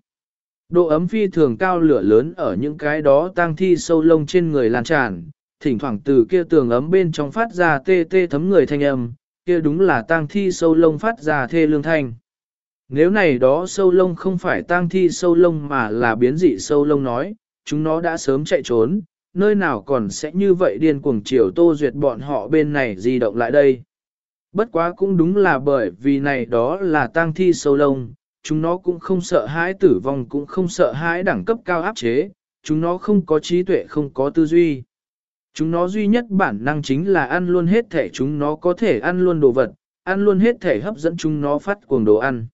Độ ấm phi thường cao lửa lớn ở những cái đó tang thi sâu lông trên người lan tràn, thỉnh thoảng từ kia tường ấm bên trong phát ra tê tê thấm người thanh âm, kia đúng là tang thi sâu lông phát ra thê lương thanh. Nếu này đó sâu lông không phải tang thi sâu lông mà là biến dị sâu lông nói, chúng nó đã sớm chạy trốn, nơi nào còn sẽ như vậy điên cuồng chiều tô duyệt bọn họ bên này di động lại đây. Bất quá cũng đúng là bởi vì này đó là tang thi sâu lông, chúng nó cũng không sợ hãi tử vong cũng không sợ hãi đẳng cấp cao áp chế, chúng nó không có trí tuệ không có tư duy. Chúng nó duy nhất bản năng chính là ăn luôn hết thể chúng nó có thể ăn luôn đồ vật, ăn luôn hết thể hấp dẫn chúng nó phát cuồng đồ ăn.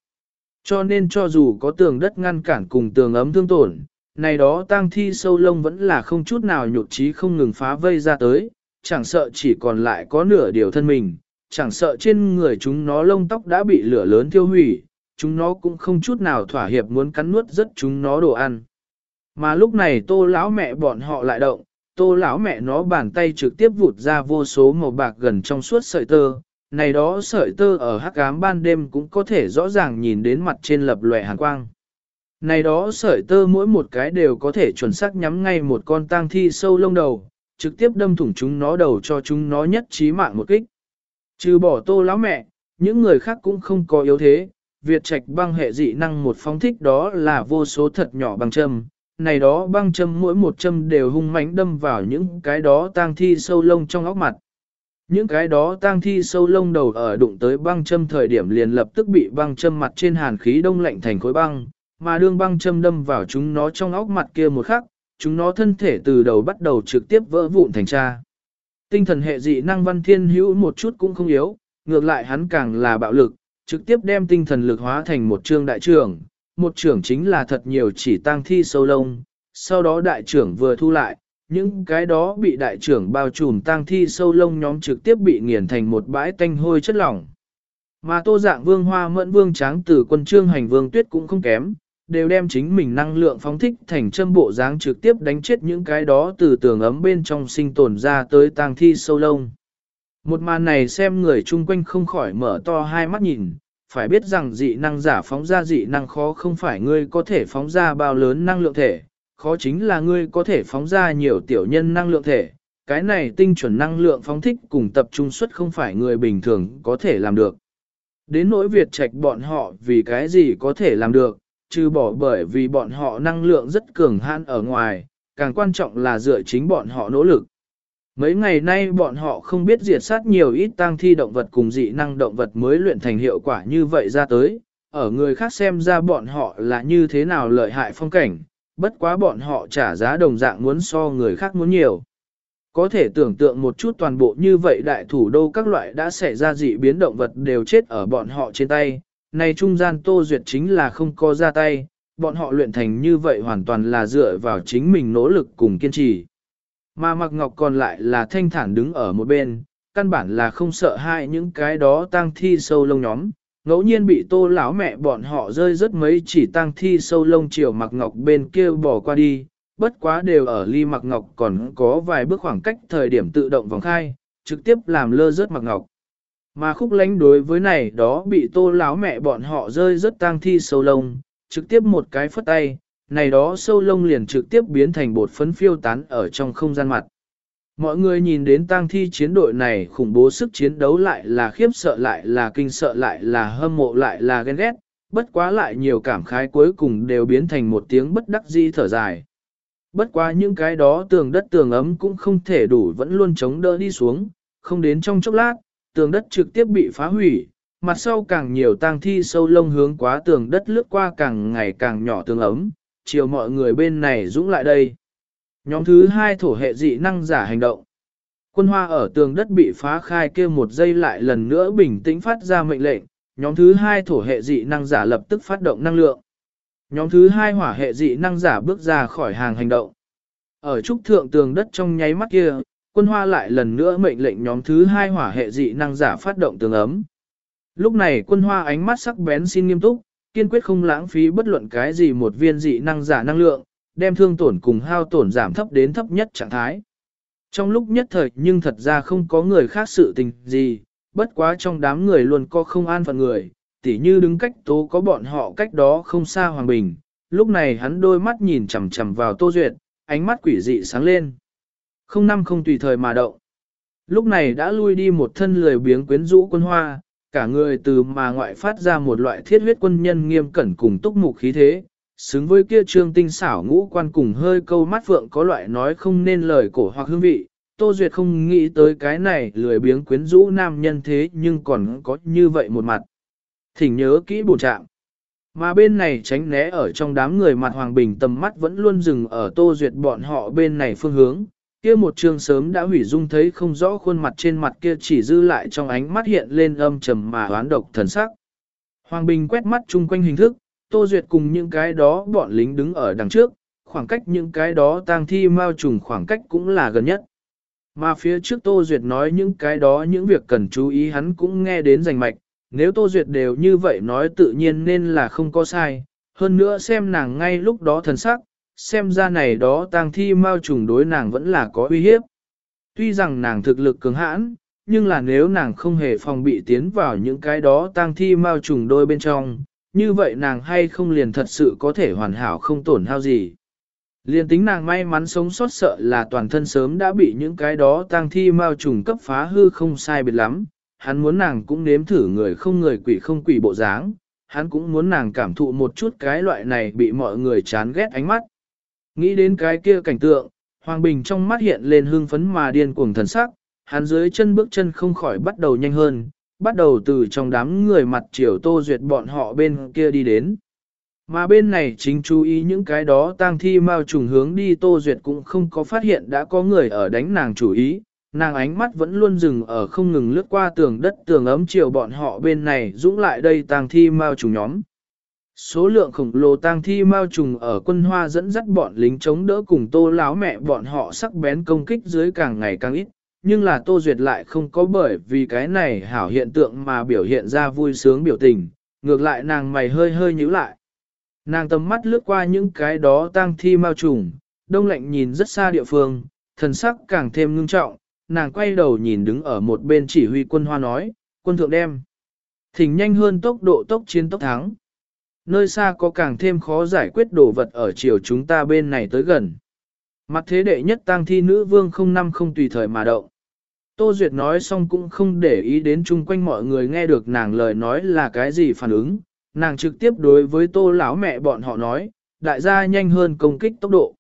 Cho nên cho dù có tường đất ngăn cản cùng tường ấm thương tổn, này đó tang thi sâu lông vẫn là không chút nào nhụt chí không ngừng phá vây ra tới, chẳng sợ chỉ còn lại có nửa điều thân mình, chẳng sợ trên người chúng nó lông tóc đã bị lửa lớn thiêu hủy, chúng nó cũng không chút nào thỏa hiệp muốn cắn nuốt rất chúng nó đồ ăn. Mà lúc này tô lão mẹ bọn họ lại động, tô lão mẹ nó bàn tay trực tiếp vụt ra vô số màu bạc gần trong suốt sợi tơ, này đó sợi tơ ở hắc ám ban đêm cũng có thể rõ ràng nhìn đến mặt trên lập lòe hàn quang. Này đó sợi tơ mỗi một cái đều có thể chuẩn xác nhắm ngay một con tang thi sâu lông đầu, trực tiếp đâm thủng chúng nó đầu cho chúng nó nhất trí mạng một kích. Trừ bỏ tô lão mẹ, những người khác cũng không có yếu thế, Việt trạch băng hệ dị năng một phóng thích đó là vô số thật nhỏ băng châm. Này đó băng châm mỗi một châm đều hung mãnh đâm vào những cái đó tang thi sâu lông trong óc mặt. Những cái đó tang thi sâu lông đầu ở đụng tới băng châm thời điểm liền lập tức bị băng châm mặt trên hàn khí đông lạnh thành khối băng, mà đương băng châm đâm vào chúng nó trong óc mặt kia một khắc, chúng nó thân thể từ đầu bắt đầu trực tiếp vỡ vụn thành cha. Tinh thần hệ dị năng văn thiên hữu một chút cũng không yếu, ngược lại hắn càng là bạo lực, trực tiếp đem tinh thần lực hóa thành một trương đại trưởng, một trưởng chính là thật nhiều chỉ tang thi sâu lông, sau đó đại trưởng vừa thu lại, những cái đó bị đại trưởng bao trùm tang thi sâu lông nhóm trực tiếp bị nghiền thành một bãi tanh hôi chất lỏng. Mà tô dạng vương hoa mẫn vương tráng từ quân trương hành vương tuyết cũng không kém, đều đem chính mình năng lượng phóng thích thành châm bộ dáng trực tiếp đánh chết những cái đó từ tường ấm bên trong sinh tồn ra tới tang thi sâu lông. Một màn này xem người chung quanh không khỏi mở to hai mắt nhìn, phải biết rằng dị năng giả phóng ra dị năng khó không phải ngươi có thể phóng ra bao lớn năng lượng thể, khó chính là ngươi có thể phóng ra nhiều tiểu nhân năng lượng thể. Cái này tinh chuẩn năng lượng phóng thích cùng tập trung suất không phải người bình thường có thể làm được. Đến nỗi Việt trạch bọn họ vì cái gì có thể làm được, trừ bỏ bởi vì bọn họ năng lượng rất cường hãn ở ngoài, càng quan trọng là dựa chính bọn họ nỗ lực. Mấy ngày nay bọn họ không biết diệt sát nhiều ít tang thi động vật cùng dị năng động vật mới luyện thành hiệu quả như vậy ra tới, ở người khác xem ra bọn họ là như thế nào lợi hại phong cảnh, bất quá bọn họ trả giá đồng dạng muốn so người khác muốn nhiều. Có thể tưởng tượng một chút toàn bộ như vậy đại thủ đô các loại đã xảy ra dị biến động vật đều chết ở bọn họ trên tay, này trung gian Tô Duyệt chính là không có ra tay, bọn họ luyện thành như vậy hoàn toàn là dựa vào chính mình nỗ lực cùng kiên trì. Mà Mạc Ngọc còn lại là thanh thản đứng ở một bên, căn bản là không sợ hại những cái đó tang thi sâu lông nhóm, ngẫu nhiên bị tô lão mẹ bọn họ rơi rất mấy chỉ tang thi sâu lông chiều Mạc Ngọc bên kia bỏ qua đi, bất quá đều ở ly Mạc Ngọc còn có vài bước khoảng cách thời điểm tự động vòng khai, trực tiếp làm lơ rớt Mạc Ngọc. Mà khúc lánh đối với này đó bị tô láo mẹ bọn họ rơi rất tang thi sâu lông, trực tiếp một cái phất tay, này đó sâu lông liền trực tiếp biến thành bột phấn phiêu tán ở trong không gian mặt. Mọi người nhìn đến tang thi chiến đội này khủng bố sức chiến đấu lại là khiếp sợ lại là kinh sợ lại là hâm mộ lại là ghen ghét, bất quá lại nhiều cảm khái cuối cùng đều biến thành một tiếng bất đắc dĩ thở dài. Bất quá những cái đó tường đất tường ấm cũng không thể đủ vẫn luôn chống đỡ đi xuống, không đến trong chốc lát, tường đất trực tiếp bị phá hủy, mặt sau càng nhiều tang thi sâu lông hướng quá tường đất lướt qua càng ngày càng nhỏ tường ấm, chiều mọi người bên này dũng lại đây. Nhóm thứ hai thổ hệ dị năng giả hành động. Quân hoa ở tường đất bị phá khai kia một giây lại lần nữa bình tĩnh phát ra mệnh lệnh, nhóm thứ hai thổ hệ dị năng giả lập tức phát động năng lượng. Nhóm thứ hai hỏa hệ dị năng giả bước ra khỏi hàng hành động. Ở trúc thượng tường đất trong nháy mắt kia, quân hoa lại lần nữa mệnh lệnh nhóm thứ hai hỏa hệ dị năng giả phát động tường ấm. Lúc này quân hoa ánh mắt sắc bén xin nghiêm túc, kiên quyết không lãng phí bất luận cái gì một viên dị năng giả năng lượng, đem thương tổn cùng hao tổn giảm thấp đến thấp nhất trạng thái. Trong lúc nhất thời nhưng thật ra không có người khác sự tình gì, bất quá trong đám người luôn có không an phận người, tỉ như đứng cách tố có bọn họ cách đó không xa Hoàng Bình. Lúc này hắn đôi mắt nhìn chằm chằm vào Tô Duyệt, ánh mắt quỷ dị sáng lên. Không năm không tùy thời mà động. Lúc này đã lui đi một thân lười biếng quyến rũ quân hoa, cả người từ mà ngoại phát ra một loại thiết huyết quân nhân nghiêm cẩn cùng túc mục khí thế, xứng với kia trương tinh xảo ngũ quan cùng hơi câu mắt phượng có loại nói không nên lời cổ hoặc hương vị. Tô Duyệt không nghĩ tới cái này lười biếng quyến rũ nam nhân thế nhưng còn có như vậy một mặt. Thỉnh nhớ kỹ bổ trạng. Mà bên này tránh né ở trong đám người mặt Hoàng Bình tầm mắt vẫn luôn dừng ở Tô Duyệt bọn họ bên này phương hướng, Kia một trường sớm đã hủy dung thấy không rõ khuôn mặt trên mặt kia chỉ dư lại trong ánh mắt hiện lên âm trầm mà oán độc thần sắc. Hoàng Bình quét mắt chung quanh hình thức, Tô Duyệt cùng những cái đó bọn lính đứng ở đằng trước, khoảng cách những cái đó tang thi mau trùng khoảng cách cũng là gần nhất. Mà phía trước Tô Duyệt nói những cái đó những việc cần chú ý hắn cũng nghe đến rành mạch, nếu Tô Duyệt đều như vậy nói tự nhiên nên là không có sai, hơn nữa xem nàng ngay lúc đó thần sắc, xem ra này đó tang thi mau trùng đối nàng vẫn là có uy hiếp. Tuy rằng nàng thực lực cứng hãn, nhưng là nếu nàng không hề phòng bị tiến vào những cái đó tang thi mau trùng đôi bên trong, như vậy nàng hay không liền thật sự có thể hoàn hảo không tổn hao gì. Liền tính nàng may mắn sống sót sợ là toàn thân sớm đã bị những cái đó tang thi mau trùng cấp phá hư không sai biệt lắm, hắn muốn nàng cũng nếm thử người không người quỷ không quỷ bộ dáng, hắn cũng muốn nàng cảm thụ một chút cái loại này bị mọi người chán ghét ánh mắt. Nghĩ đến cái kia cảnh tượng, Hoàng Bình trong mắt hiện lên hương phấn mà điên cuồng thần sắc, hắn dưới chân bước chân không khỏi bắt đầu nhanh hơn, bắt đầu từ trong đám người mặt chiều tô duyệt bọn họ bên kia đi đến. Mà bên này chính chú ý những cái đó tang thi mau trùng hướng đi tô duyệt cũng không có phát hiện đã có người ở đánh nàng chủ ý, nàng ánh mắt vẫn luôn dừng ở không ngừng lướt qua tường đất tường ấm chiều bọn họ bên này dũng lại đây tang thi mau trùng nhóm. Số lượng khổng lồ tang thi mau trùng ở quân hoa dẫn dắt bọn lính chống đỡ cùng tô láo mẹ bọn họ sắc bén công kích dưới càng ngày càng ít, nhưng là tô duyệt lại không có bởi vì cái này hảo hiện tượng mà biểu hiện ra vui sướng biểu tình, ngược lại nàng mày hơi hơi nhíu lại. Nàng tầm mắt lướt qua những cái đó tang thi mau trùng, đông lạnh nhìn rất xa địa phương, thần sắc càng thêm ngưng trọng, nàng quay đầu nhìn đứng ở một bên chỉ huy quân hoa nói, quân thượng đem. Thỉnh nhanh hơn tốc độ tốc chiến tốc thắng. Nơi xa có càng thêm khó giải quyết đồ vật ở chiều chúng ta bên này tới gần. Mặt thế đệ nhất tang thi nữ vương không năm không tùy thời mà động. Tô Duyệt nói xong cũng không để ý đến chung quanh mọi người nghe được nàng lời nói là cái gì phản ứng. Nàng trực tiếp đối với tô lão mẹ bọn họ nói, đại gia nhanh hơn công kích tốc độ.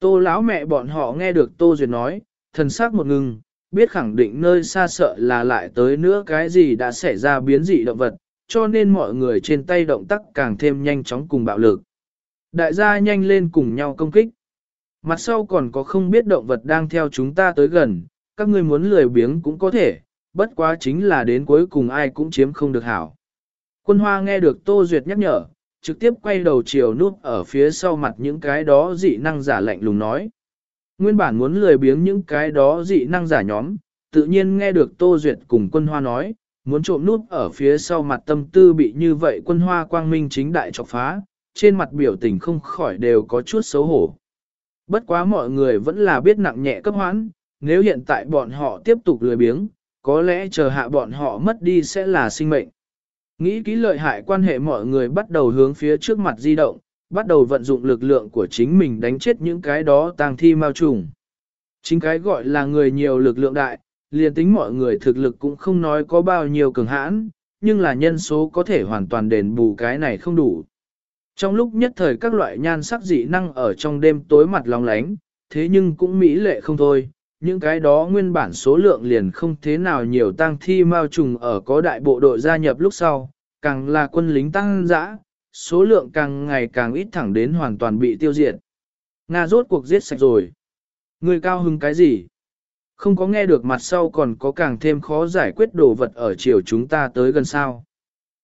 Tô lão mẹ bọn họ nghe được Tô Duyệt nói, thần sắc một ngừng, biết khẳng định nơi xa sợ là lại tới nữa cái gì đã xảy ra biến dị động vật, cho nên mọi người trên tay động tác càng thêm nhanh chóng cùng bạo lực. Đại gia nhanh lên cùng nhau công kích. Mặt sau còn có không biết động vật đang theo chúng ta tới gần, các ngươi muốn lười biếng cũng có thể, bất quá chính là đến cuối cùng ai cũng chiếm không được hảo. Quân hoa nghe được Tô Duyệt nhắc nhở, trực tiếp quay đầu chiều núp ở phía sau mặt những cái đó dị năng giả lạnh lùng nói. Nguyên bản muốn lười biếng những cái đó dị năng giả nhóm, tự nhiên nghe được Tô Duyệt cùng quân hoa nói, muốn trộm nút ở phía sau mặt tâm tư bị như vậy quân hoa quang minh chính đại chọc phá, trên mặt biểu tình không khỏi đều có chút xấu hổ. Bất quá mọi người vẫn là biết nặng nhẹ cấp hoãn, nếu hiện tại bọn họ tiếp tục lười biếng, có lẽ chờ hạ bọn họ mất đi sẽ là sinh mệnh. Nghĩ kỹ lợi hại quan hệ mọi người bắt đầu hướng phía trước mặt di động, bắt đầu vận dụng lực lượng của chính mình đánh chết những cái đó tang thi mao trùng. Chính cái gọi là người nhiều lực lượng đại, liền tính mọi người thực lực cũng không nói có bao nhiêu cường hãn, nhưng là nhân số có thể hoàn toàn đền bù cái này không đủ. Trong lúc nhất thời các loại nhan sắc dị năng ở trong đêm tối mặt long lánh, thế nhưng cũng mỹ lệ không thôi, những cái đó nguyên bản số lượng liền không thế nào nhiều tăng thi mao trùng ở có đại bộ đội gia nhập lúc sau, càng là quân lính tăng dã, số lượng càng ngày càng ít thẳng đến hoàn toàn bị tiêu diệt. Nga rốt cuộc giết sạch rồi. Người cao hứng cái gì? Không có nghe được mặt sau còn có càng thêm khó giải quyết đồ vật ở chiều chúng ta tới gần sao.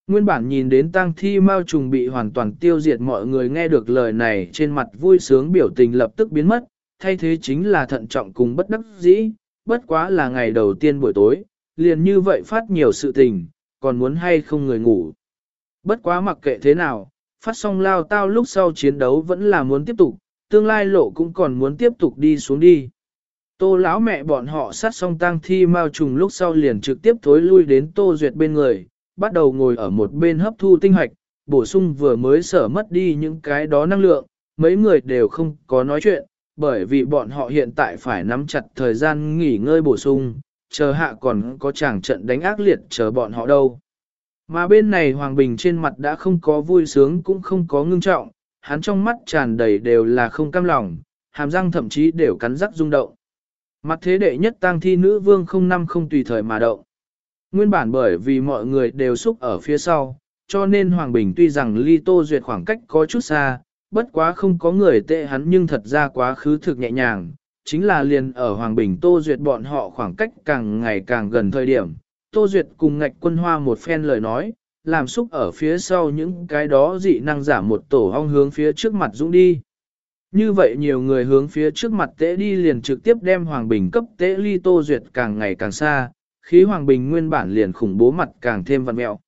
Nguyên bản nhìn đến tang thi mao trùng bị hoàn toàn tiêu diệt mọi người nghe được lời này trên mặt vui sướng biểu tình lập tức biến mất, thay thế chính là thận trọng cùng bất đắc dĩ, bất quá là ngày đầu tiên buổi tối, liền như vậy phát nhiều sự tình, còn muốn hay không người ngủ. Bất quá mặc kệ thế nào, phát xong lao tao lúc sau chiến đấu vẫn là muốn tiếp tục, tương lai lộ cũng còn muốn tiếp tục đi xuống đi. Tô lão mẹ bọn họ sát xong tang thi mao trùng lúc sau liền trực tiếp thối lui đến Tô Duyệt bên người, bắt đầu ngồi ở một bên hấp thu tinh hoạch, bổ sung vừa mới sở mất đi những cái đó năng lượng, mấy người đều không có nói chuyện, bởi vì bọn họ hiện tại phải nắm chặt thời gian nghỉ ngơi bổ sung, chờ hạ còn có chàng trận đánh ác liệt chờ bọn họ đâu. Mà bên này Hoàng Bình trên mặt đã không có vui sướng cũng không có ngưng trọng, hắn trong mắt tràn đầy đều là không cam lòng, hàm răng thậm chí đều cắn rắc rung động. Mặt thế đệ nhất tang thi nữ vương không năm không tùy thời mà động. Nguyên bản bởi vì mọi người đều xúc ở phía sau, cho nên Hoàng Bình tuy rằng ly tô duyệt khoảng cách có chút xa, bất quá không có người tệ hắn nhưng thật ra quá khứ thực nhẹ nhàng, chính là liền ở Hoàng Bình tô duyệt bọn họ khoảng cách càng ngày càng gần thời điểm. Tô Duyệt cùng ngạch quân hoa một phen lời nói, làm xúc ở phía sau những cái đó dị năng giả một tổ hong hướng phía trước mặt dũng đi. Như vậy nhiều người hướng phía trước mặt tế đi liền trực tiếp đem Hoàng Bình cấp tế ly Tô Duyệt càng ngày càng xa, khí Hoàng Bình nguyên bản liền khủng bố mặt càng thêm vặn mẹo.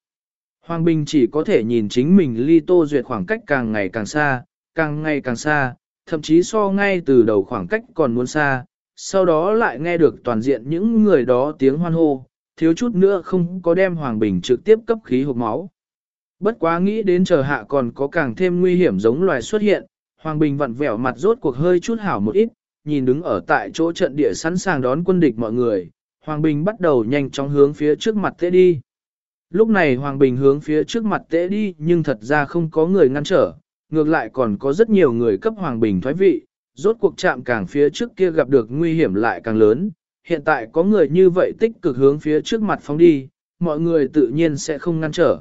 Hoàng Bình chỉ có thể nhìn chính mình ly Tô Duyệt khoảng cách càng ngày càng xa, càng ngày càng xa, thậm chí so ngay từ đầu khoảng cách còn muốn xa, sau đó lại nghe được toàn diện những người đó tiếng hoan hô, thiếu chút nữa không có đem Hoàng Bình trực tiếp cấp khí hộp máu. Bất quá nghĩ đến chờ hạ còn có càng thêm nguy hiểm giống loài xuất hiện, Hoàng Bình vặn vẹo mặt rốt cuộc hơi chút hảo một ít, nhìn đứng ở tại chỗ trận địa sẵn sàng đón quân địch mọi người, Hoàng Bình bắt đầu nhanh chóng hướng phía trước mặt Tế đi. Lúc này Hoàng Bình hướng phía trước mặt Tế đi nhưng thật ra không có người ngăn trở, ngược lại còn có rất nhiều người cấp Hoàng Bình thoái vị, rốt cuộc chạm càng phía trước kia gặp được nguy hiểm lại càng lớn. Hiện tại có người như vậy tích cực hướng phía trước mặt phóng đi, mọi người tự nhiên sẽ không ngăn trở.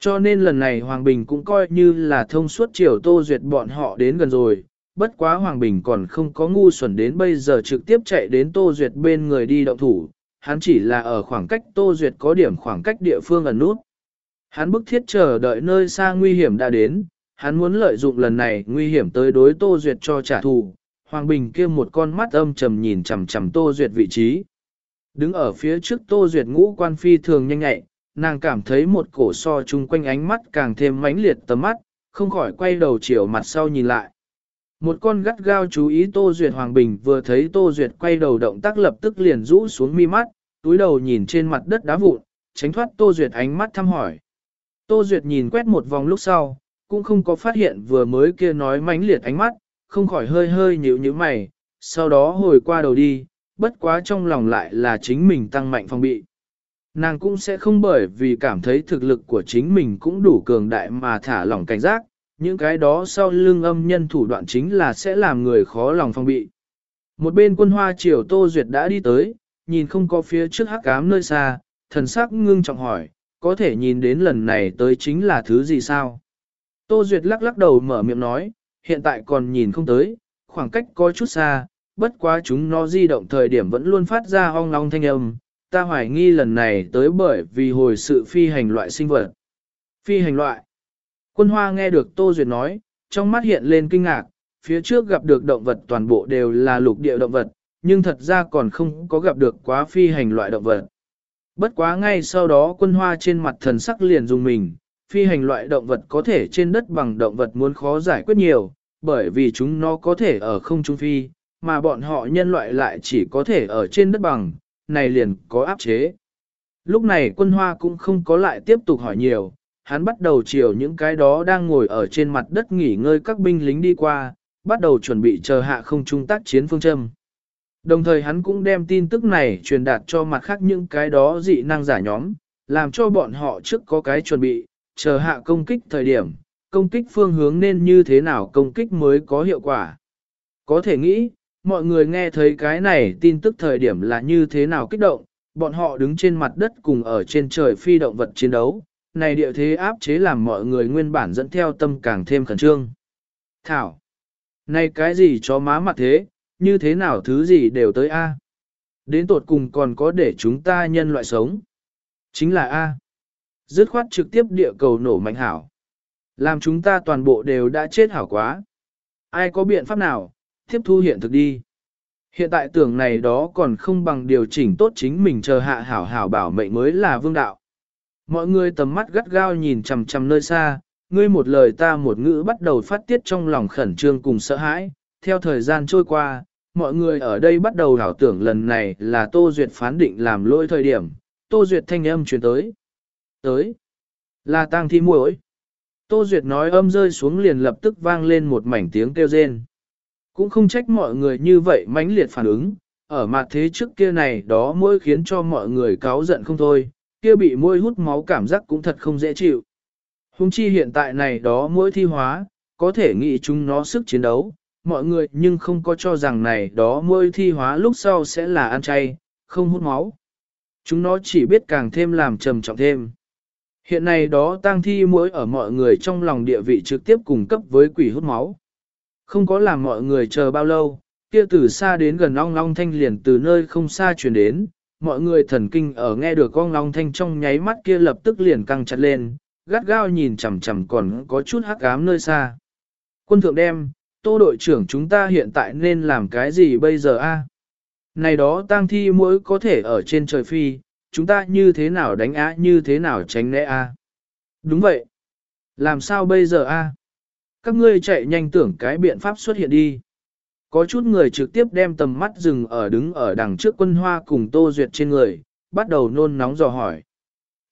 Cho nên lần này Hoàng Bình cũng coi như là thông suốt chiều Tô Duyệt bọn họ đến gần rồi, bất quá Hoàng Bình còn không có ngu xuẩn đến bây giờ trực tiếp chạy đến Tô Duyệt bên người đi động thủ, hắn chỉ là ở khoảng cách Tô Duyệt có điểm khoảng cách địa phương ẩn nút. Hắn bức thiết chờ đợi nơi xa nguy hiểm đã đến, hắn muốn lợi dụng lần này nguy hiểm tới đối Tô Duyệt cho trả thù. Hoàng Bình kia một con mắt âm trầm nhìn chằm chằm Tô Duyệt vị trí. Đứng ở phía trước Tô Duyệt ngũ quan phi thường nhanh nhẹ, nàng cảm thấy một cổ so chung quanh ánh mắt càng thêm mãnh liệt tầm mắt, không khỏi quay đầu chiều mặt sau nhìn lại. Một con gắt gao chú ý Tô Duyệt Hoàng Bình vừa thấy Tô Duyệt quay đầu động tác lập tức liền rũ xuống mi mắt, túi đầu nhìn trên mặt đất đá vụn, tránh thoát Tô Duyệt ánh mắt thăm hỏi. Tô Duyệt nhìn quét một vòng lúc sau, cũng không có phát hiện vừa mới kia nói mãnh liệt ánh mắt, không khỏi hơi hơi nhíu nhíu mày, sau đó hồi qua đầu đi, bất quá trong lòng lại là chính mình tăng mạnh phòng bị. Nàng cũng sẽ không bởi vì cảm thấy thực lực của chính mình cũng đủ cường đại mà thả lỏng cảnh giác, những cái đó sau lưng âm nhân thủ đoạn chính là sẽ làm người khó lòng phong bị. Một bên quân hoa triều Tô Duyệt đã đi tới, nhìn không có phía trước hắc ám nơi xa, thần sắc ngưng trọng hỏi, có thể nhìn đến lần này tới chính là thứ gì sao? Tô Duyệt lắc lắc đầu mở miệng nói, hiện tại còn nhìn không tới, khoảng cách có chút xa, bất quá chúng nó di động thời điểm vẫn luôn phát ra ong long thanh âm, ta hoài nghi lần này tới bởi vì hồi sự phi hành loại sinh vật. Phi hành loại. Quân hoa nghe được Tô Duyệt nói, trong mắt hiện lên kinh ngạc, phía trước gặp được động vật toàn bộ đều là lục địa động vật, nhưng thật ra còn không có gặp được quá phi hành loại động vật. Bất quá ngay sau đó quân hoa trên mặt thần sắc liền dùng mình, phi hành loại động vật có thể trên đất bằng động vật muốn khó giải quyết nhiều, bởi vì chúng nó có thể ở không trung phi, mà bọn họ nhân loại lại chỉ có thể ở trên đất bằng, này liền có áp chế. Lúc này quân hoa cũng không có lại tiếp tục hỏi nhiều, hắn bắt đầu chiều những cái đó đang ngồi ở trên mặt đất nghỉ ngơi các binh lính đi qua, bắt đầu chuẩn bị chờ hạ không trung tác chiến phương châm. Đồng thời hắn cũng đem tin tức này truyền đạt cho mặt khác những cái đó dị năng giả nhóm, làm cho bọn họ trước có cái chuẩn bị, chờ hạ công kích thời điểm, công kích phương hướng nên như thế nào công kích mới có hiệu quả. Có thể nghĩ, mọi người nghe thấy cái này tin tức thời điểm là như thế nào kích động, bọn họ đứng trên mặt đất cùng ở trên trời phi động vật chiến đấu, này địa thế áp chế làm mọi người nguyên bản dẫn theo tâm càng thêm khẩn trương. Thảo, này cái gì cho má mặt thế, như thế nào thứ gì đều tới A. Đến tột cùng còn có để chúng ta nhân loại sống. Chính là A. Dứt khoát trực tiếp địa cầu nổ mạnh hảo. Làm chúng ta toàn bộ đều đã chết hảo quá. Ai có biện pháp nào, tiếp thu hiện thực đi. Hiện tại tưởng này đó còn không bằng điều chỉnh tốt chính mình chờ hạ hảo hảo bảo mệnh mới là vương đạo. Mọi người tầm mắt gắt gao nhìn chằm chằm nơi xa, ngươi một lời ta một ngữ bắt đầu phát tiết trong lòng khẩn trương cùng sợ hãi. Theo thời gian trôi qua, mọi người ở đây bắt đầu đảo tưởng lần này là Tô Duyệt phán định làm lỗi thời điểm, Tô Duyệt thanh âm truyền tới. Tới, là tang thi muội. Tô Duyệt nói âm rơi xuống liền lập tức vang lên một mảnh tiếng kêu rên. Cũng không trách mọi người như vậy mãnh liệt phản ứng, ở mặt thế trước kia này đó mỗi khiến cho mọi người cáo giận không thôi, kia bị môi hút máu cảm giác cũng thật không dễ chịu. Hùng chi hiện tại này đó mỗi thi hóa, có thể nghĩ chúng nó sức chiến đấu, mọi người nhưng không có cho rằng này đó mỗi thi hóa lúc sau sẽ là ăn chay, không hút máu. Chúng nó chỉ biết càng thêm làm trầm trọng thêm. Hiện nay đó tang thi mỗi ở mọi người trong lòng địa vị trực tiếp cung cấp với quỷ hút máu. Không có làm mọi người chờ bao lâu, kia từ xa đến gần ong long thanh liền từ nơi không xa chuyển đến, mọi người thần kinh ở nghe được ong long thanh trong nháy mắt kia lập tức liền căng chặt lên, gắt gao nhìn chằm chằm còn có chút hắc ám nơi xa. Quân thượng đem, tô đội trưởng chúng ta hiện tại nên làm cái gì bây giờ a? Này đó tang thi mỗi có thể ở trên trời phi, chúng ta như thế nào đánh á như thế nào tránh né a? Đúng vậy. Làm sao bây giờ a? Các ngươi chạy nhanh tưởng cái biện pháp xuất hiện đi. Có chút người trực tiếp đem tầm mắt dừng ở đứng ở đằng trước quân hoa cùng Tô Duyệt trên người, bắt đầu nôn nóng dò hỏi.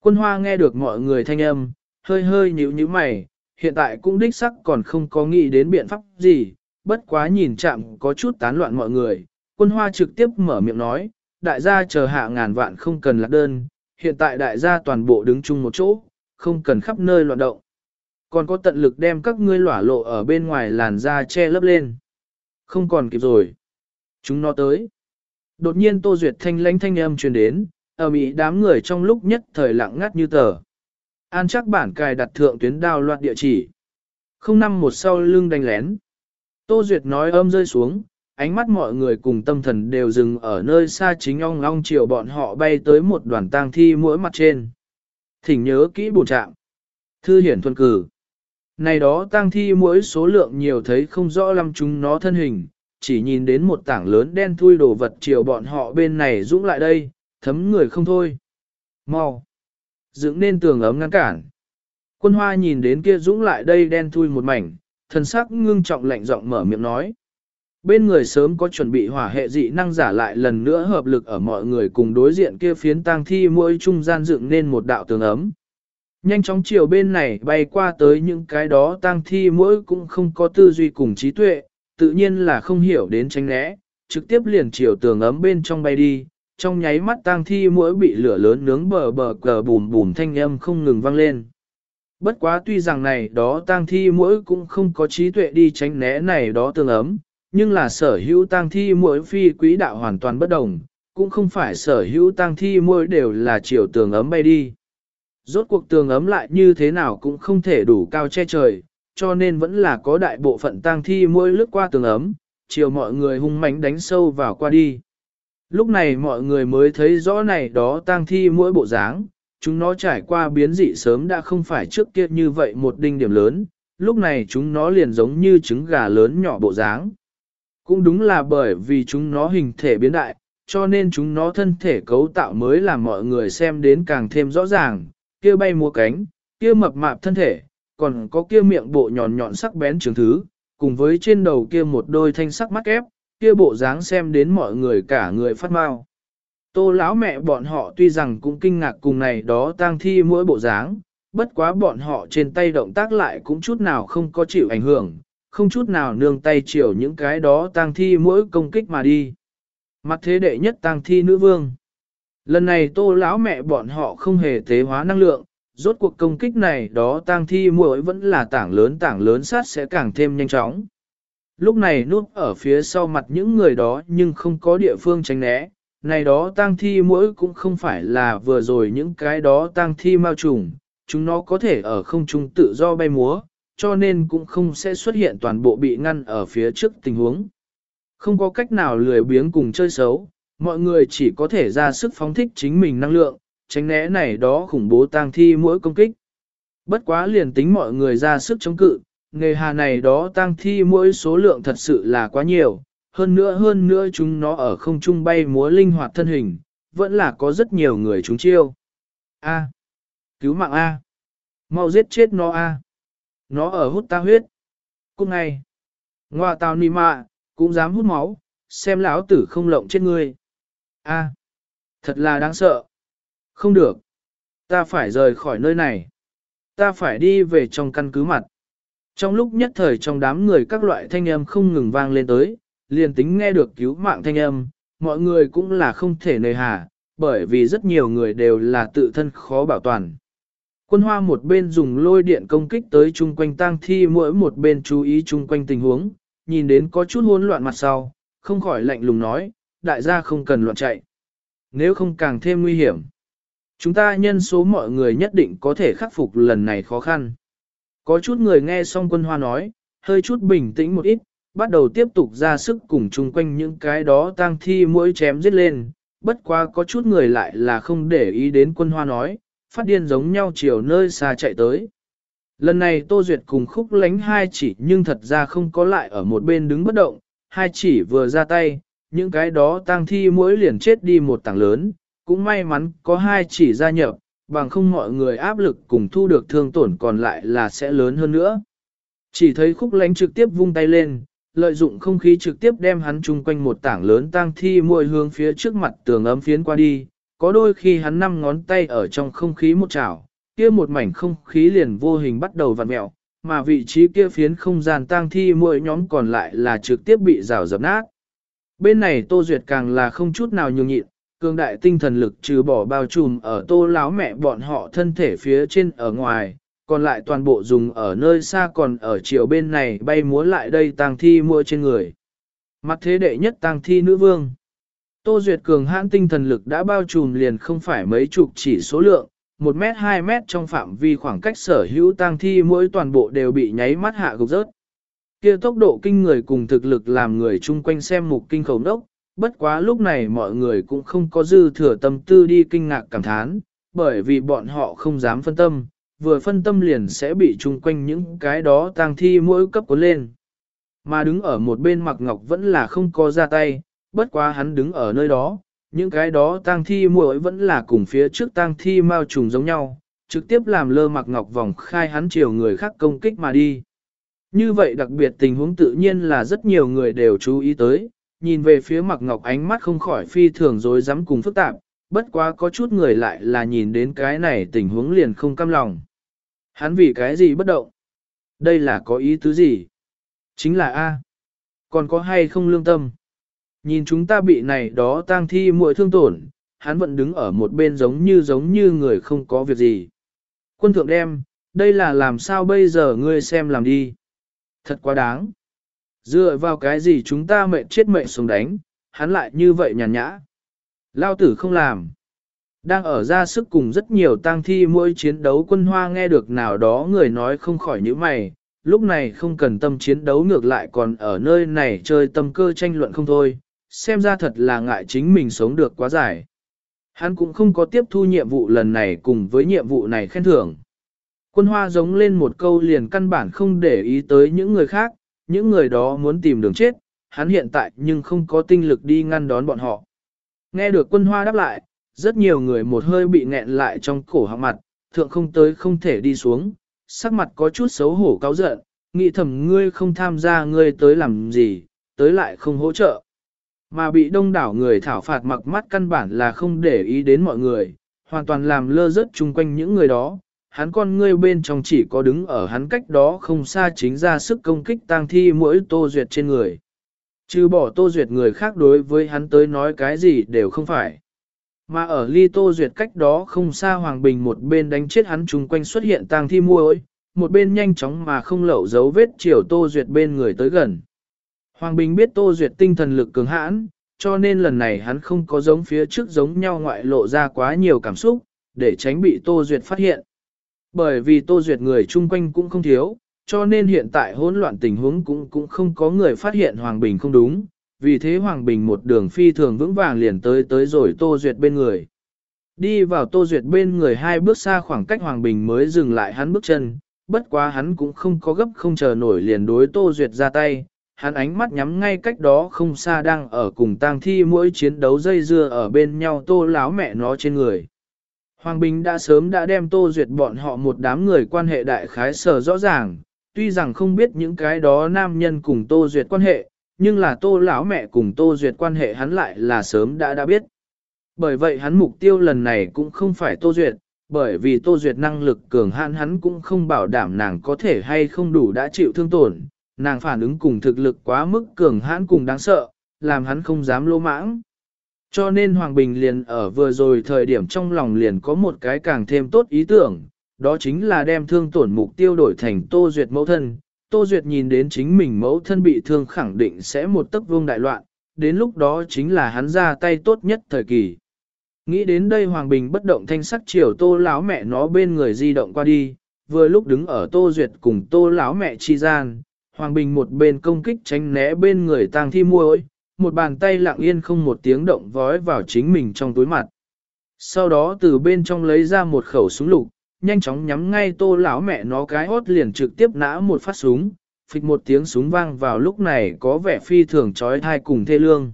Quân hoa nghe được mọi người thanh âm, hơi hơi nhíu nhíu mày, hiện tại cũng đích sắc còn không có nghĩ đến biện pháp gì, bất quá nhìn chạm có chút tán loạn mọi người. Quân hoa trực tiếp mở miệng nói, đại gia chờ hạ ngàn vạn không cần lạc đơn, hiện tại đại gia toàn bộ đứng chung một chỗ, không cần khắp nơi loạn động. Còn có tận lực đem các ngươi lỏa lộ ở bên ngoài làn da che lấp lên. Không còn kịp rồi. Chúng nó tới. Đột nhiên Tô Duyệt thanh lãnh thanh âm truyền đến, ở Mỹ đám người trong lúc nhất thời lặng ngắt như tờ. An chắc bản cài đặt thượng tuyến đao loạt địa chỉ. Không năm một sau lưng đánh lén. Tô Duyệt nói âm rơi xuống, ánh mắt mọi người cùng tâm thần đều dừng ở nơi xa chính ong ong chiều bọn họ bay tới một đoàn tang thi mỗi mặt trên. Thỉnh nhớ kỹ bổ trạng. Thư hiển thuần cử. Này đó tang thi mỗi số lượng nhiều thấy không rõ lắm chúng nó thân hình, chỉ nhìn đến một tảng lớn đen thui đồ vật chiều bọn họ bên này dũng lại đây, thấm người không thôi. Mau! Dựng nên tường ấm ngăn cản. Quân hoa nhìn đến kia dũng lại đây đen thui một mảnh, thần sắc ngưng trọng lạnh giọng mở miệng nói. Bên người sớm có chuẩn bị hỏa hệ dị năng giả lại lần nữa hợp lực ở mọi người cùng đối diện kia phiến tang thi mỗi trung gian dựng nên một đạo tường ấm. Nhanh chóng chiều bên này bay qua tới những cái đó tang thi mỗi cũng không có tư duy cùng trí tuệ, tự nhiên là không hiểu đến tránh né, trực tiếp liền chiều tường ấm bên trong bay đi, trong nháy mắt tang thi mỗi bị lửa lớn nướng bờ bờ cờ bùm bùm thanh âm không ngừng vang lên. Bất quá tuy rằng này đó tang thi mỗi cũng không có trí tuệ đi tránh né này đó tường ấm, nhưng là sở hữu tang thi mỗi phi quỹ đạo hoàn toàn bất đồng, cũng không phải sở hữu tang thi mỗi đều là chiều tường ấm bay đi. Rốt cuộc tường ấm lại như thế nào cũng không thể đủ cao che trời, cho nên vẫn là có đại bộ phận tang thi mỗi lướt qua tường ấm, chiều mọi người hung mãnh đánh sâu vào qua đi. Lúc này mọi người mới thấy rõ này đó tang thi mỗi bộ dáng, chúng nó trải qua biến dị sớm đã không phải trước kia như vậy một đinh điểm lớn, lúc này chúng nó liền giống như trứng gà lớn nhỏ bộ dáng. Cũng đúng là bởi vì chúng nó hình thể biến đại, cho nên chúng nó thân thể cấu tạo mới làm mọi người xem đến càng thêm rõ ràng, kia bay múa cánh, kia mập mạp thân thể, còn có kia miệng bộ nhọn nhọn sắc bén trường thứ, cùng với trên đầu kia một đôi thanh sắc mắt ép, kia bộ dáng xem đến mọi người cả người phát mau. Tô lão mẹ bọn họ tuy rằng cũng kinh ngạc cùng này đó tang thi mỗi bộ dáng, bất quá bọn họ trên tay động tác lại cũng chút nào không có chịu ảnh hưởng, không chút nào nương tay chiều những cái đó tang thi mỗi công kích mà đi. Mặt thế đệ nhất tang thi nữ vương. Lần này tô lão mẹ bọn họ không hề tế hóa năng lượng, rốt cuộc công kích này đó tang thi muội vẫn là tảng lớn tảng lớn sát sẽ càng thêm nhanh chóng. Lúc này núp ở phía sau mặt những người đó nhưng không có địa phương tránh né, này đó tang thi muỗi cũng không phải là vừa rồi những cái đó tang thi mao trùng, chúng nó có thể ở không trung tự do bay múa, cho nên cũng không sẽ xuất hiện toàn bộ bị ngăn ở phía trước tình huống. Không có cách nào lười biếng cùng chơi xấu, mọi người chỉ có thể ra sức phóng thích chính mình năng lượng, tránh né này đó khủng bố tang thi mỗi công kích. Bất quá liền tính mọi người ra sức chống cự, nghề hà này đó tang thi mỗi số lượng thật sự là quá nhiều, hơn nữa hơn nữa chúng nó ở không trung bay múa linh hoạt thân hình, vẫn là có rất nhiều người chúng chiêu. A. Cứu mạng A. Mau giết chết nó A. Nó ở hút ta huyết. Cũng ngay. Ngoà tào nì mạ, cũng dám hút máu, xem lão tử không lộng chết ngươi. A. Thật là đáng sợ. Không được. Ta phải rời khỏi nơi này. Ta phải đi về trong căn cứ mặt. Trong lúc nhất thời trong đám người các loại thanh âm không ngừng vang lên tới, liền tính nghe được cứu mạng thanh âm, mọi người cũng là không thể nơi hà, bởi vì rất nhiều người đều là tự thân khó bảo toàn. Quân hoa một bên dùng lôi điện công kích tới chung quanh tang thi mỗi một bên chú ý chung quanh tình huống, nhìn đến có chút hỗn loạn mặt sau, không khỏi lạnh lùng nói, đại gia không cần loạn chạy. Nếu không càng thêm nguy hiểm, chúng ta nhân số mọi người nhất định có thể khắc phục lần này khó khăn. Có chút người nghe xong quân hoa nói, hơi chút bình tĩnh một ít, bắt đầu tiếp tục ra sức cùng chung quanh những cái đó tang thi mũi chém giết lên, bất quá có chút người lại là không để ý đến quân hoa nói, phát điên giống nhau chiều nơi xa chạy tới. Lần này Tô Duyệt cùng khúc lánh hai chỉ nhưng thật ra không có lại ở một bên đứng bất động, hai chỉ vừa ra tay, những cái đó tang thi mỗi liền chết đi một tảng lớn, cũng may mắn có hai chỉ gia nhập, bằng không mọi người áp lực cùng thu được thương tổn còn lại là sẽ lớn hơn nữa. Chỉ thấy khúc lánh trực tiếp vung tay lên, lợi dụng không khí trực tiếp đem hắn chung quanh một tảng lớn tang thi mỗi hướng phía trước mặt tường ấm phiến qua đi, có đôi khi hắn năm ngón tay ở trong không khí một chảo, kia một mảnh không khí liền vô hình bắt đầu vặn mẹo, mà vị trí kia phiến không gian tang thi mỗi nhóm còn lại là trực tiếp bị rào dập nát. Bên này Tô Duyệt càng là không chút nào nhường nhịn, cường đại tinh thần lực trừ bỏ bao trùm ở tô láo mẹ bọn họ thân thể phía trên ở ngoài, còn lại toàn bộ dùng ở nơi xa còn ở chiều bên này bay múa lại đây tang thi mua trên người. Mặt thế đệ nhất tang thi nữ vương. Tô Duyệt cường hãn tinh thần lực đã bao trùm liền không phải mấy chục chỉ số lượng, 1 mét 2 mét trong phạm vi khoảng cách sở hữu tang thi mỗi toàn bộ đều bị nháy mắt hạ gục rớt. Kia tốc độ kinh người cùng thực lực làm người chung quanh xem mục kinh khẩu đốc, bất quá lúc này mọi người cũng không có dư thừa tâm tư đi kinh ngạc cảm thán, bởi vì bọn họ không dám phân tâm, vừa phân tâm liền sẽ bị chung quanh những cái đó tang thi mỗi cấp cuốn lên. Mà đứng ở một bên mặc ngọc vẫn là không có ra tay, bất quá hắn đứng ở nơi đó, những cái đó tang thi mỗi vẫn là cùng phía trước tang thi mao trùng giống nhau, trực tiếp làm lơ mặc ngọc vòng khai hắn chiều người khác công kích mà đi. Như vậy đặc biệt tình huống tự nhiên là rất nhiều người đều chú ý tới, nhìn về phía mặc ngọc ánh mắt không khỏi phi thường dối rắm cùng phức tạp, bất quá có chút người lại là nhìn đến cái này tình huống liền không cam lòng. Hắn vì cái gì bất động? Đây là có ý tứ gì? Chính là A. Còn có hay không lương tâm? Nhìn chúng ta bị này đó tang thi muội thương tổn, hắn vẫn đứng ở một bên giống như giống như người không có việc gì. Quân thượng đem, đây là làm sao bây giờ ngươi xem làm đi. Thật quá đáng. Dựa vào cái gì chúng ta mệnh chết mệnh xuống đánh, hắn lại như vậy nhàn nhã. Lao tử không làm. Đang ở ra sức cùng rất nhiều tang thi mỗi chiến đấu quân hoa nghe được nào đó người nói không khỏi những mày, lúc này không cần tâm chiến đấu ngược lại còn ở nơi này chơi tâm cơ tranh luận không thôi, xem ra thật là ngại chính mình sống được quá dài. Hắn cũng không có tiếp thu nhiệm vụ lần này cùng với nhiệm vụ này khen thưởng. Quân hoa giống lên một câu liền căn bản không để ý tới những người khác, những người đó muốn tìm đường chết, hắn hiện tại nhưng không có tinh lực đi ngăn đón bọn họ. Nghe được quân hoa đáp lại, rất nhiều người một hơi bị nghẹn lại trong cổ họng mặt, thượng không tới không thể đi xuống, sắc mặt có chút xấu hổ cáo giận, nghĩ thầm ngươi không tham gia ngươi tới làm gì, tới lại không hỗ trợ. Mà bị đông đảo người thảo phạt mặc mắt căn bản là không để ý đến mọi người, hoàn toàn làm lơ rớt chung quanh những người đó. Hắn con ngươi bên trong chỉ có đứng ở hắn cách đó không xa chính ra sức công kích tang thi mỗi tô duyệt trên người. Trừ bỏ tô duyệt người khác đối với hắn tới nói cái gì đều không phải. Mà ở ly tô duyệt cách đó không xa Hoàng Bình một bên đánh chết hắn chung quanh xuất hiện tang thi muội, một bên nhanh chóng mà không lẩu dấu vết chiều tô duyệt bên người tới gần. Hoàng Bình biết Tô Duyệt tinh thần lực cường hãn, cho nên lần này hắn không có giống phía trước giống nhau ngoại lộ ra quá nhiều cảm xúc, để tránh bị Tô Duyệt phát hiện. Bởi vì Tô Duyệt người chung quanh cũng không thiếu, cho nên hiện tại hỗn loạn tình huống cũng cũng không có người phát hiện Hoàng Bình không đúng, vì thế Hoàng Bình một đường phi thường vững vàng liền tới tới rồi Tô Duyệt bên người. Đi vào Tô Duyệt bên người hai bước xa khoảng cách Hoàng Bình mới dừng lại hắn bước chân, bất quá hắn cũng không có gấp không chờ nổi liền đối Tô Duyệt ra tay, hắn ánh mắt nhắm ngay cách đó không xa đang ở cùng tang thi mỗi chiến đấu dây dưa ở bên nhau tô láo mẹ nó trên người. Hoàng Bình đã sớm đã đem tô duyệt bọn họ một đám người quan hệ đại khái sở rõ ràng, tuy rằng không biết những cái đó nam nhân cùng tô duyệt quan hệ, nhưng là tô lão mẹ cùng tô duyệt quan hệ hắn lại là sớm đã đã biết. Bởi vậy hắn mục tiêu lần này cũng không phải tô duyệt, bởi vì tô duyệt năng lực cường hạn hắn cũng không bảo đảm nàng có thể hay không đủ đã chịu thương tổn, nàng phản ứng cùng thực lực quá mức cường hãn cùng đáng sợ, làm hắn không dám lô mãng. Cho nên Hoàng Bình liền ở vừa rồi thời điểm trong lòng liền có một cái càng thêm tốt ý tưởng, đó chính là đem thương tổn mục tiêu đổi thành Tô Duyệt mẫu thân. Tô Duyệt nhìn đến chính mình mẫu thân bị thương khẳng định sẽ một tấc vương đại loạn, đến lúc đó chính là hắn ra tay tốt nhất thời kỳ. Nghĩ đến đây Hoàng Bình bất động thanh sắc chiều Tô lão mẹ nó bên người di động qua đi, vừa lúc đứng ở Tô Duyệt cùng Tô lão mẹ chi gian, Hoàng Bình một bên công kích tránh né bên người tang thi muội, một bàn tay lặng yên không một tiếng động vói vào chính mình trong túi mặt. Sau đó từ bên trong lấy ra một khẩu súng lục, nhanh chóng nhắm ngay tô lão mẹ nó cái hốt liền trực tiếp nã một phát súng, phịch một tiếng súng vang vào lúc này có vẻ phi thường trói thai cùng thê lương.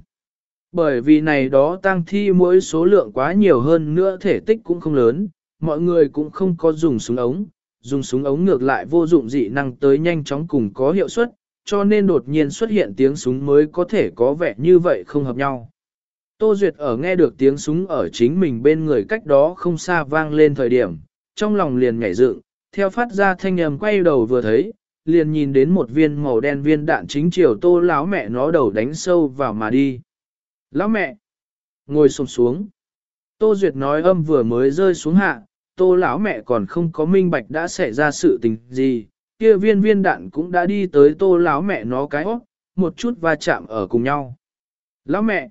Bởi vì này đó tăng thi mỗi số lượng quá nhiều hơn nữa thể tích cũng không lớn, mọi người cũng không có dùng súng ống, dùng súng ống ngược lại vô dụng dị năng tới nhanh chóng cùng có hiệu suất, cho nên đột nhiên xuất hiện tiếng súng mới có thể có vẻ như vậy không hợp nhau. Tô Duyệt ở nghe được tiếng súng ở chính mình bên người cách đó không xa vang lên thời điểm, trong lòng liền nhảy dựng, theo phát ra thanh âm quay đầu vừa thấy, liền nhìn đến một viên màu đen viên đạn chính chiều tô lão mẹ nó đầu đánh sâu vào mà đi. Lão mẹ! Ngồi xổm xuống. Tô Duyệt nói âm vừa mới rơi xuống hạ, tô lão mẹ còn không có minh bạch đã xảy ra sự tình gì, kia viên viên đạn cũng đã đi tới tô lão mẹ nó cái ốc, một chút va chạm ở cùng nhau. Lão mẹ!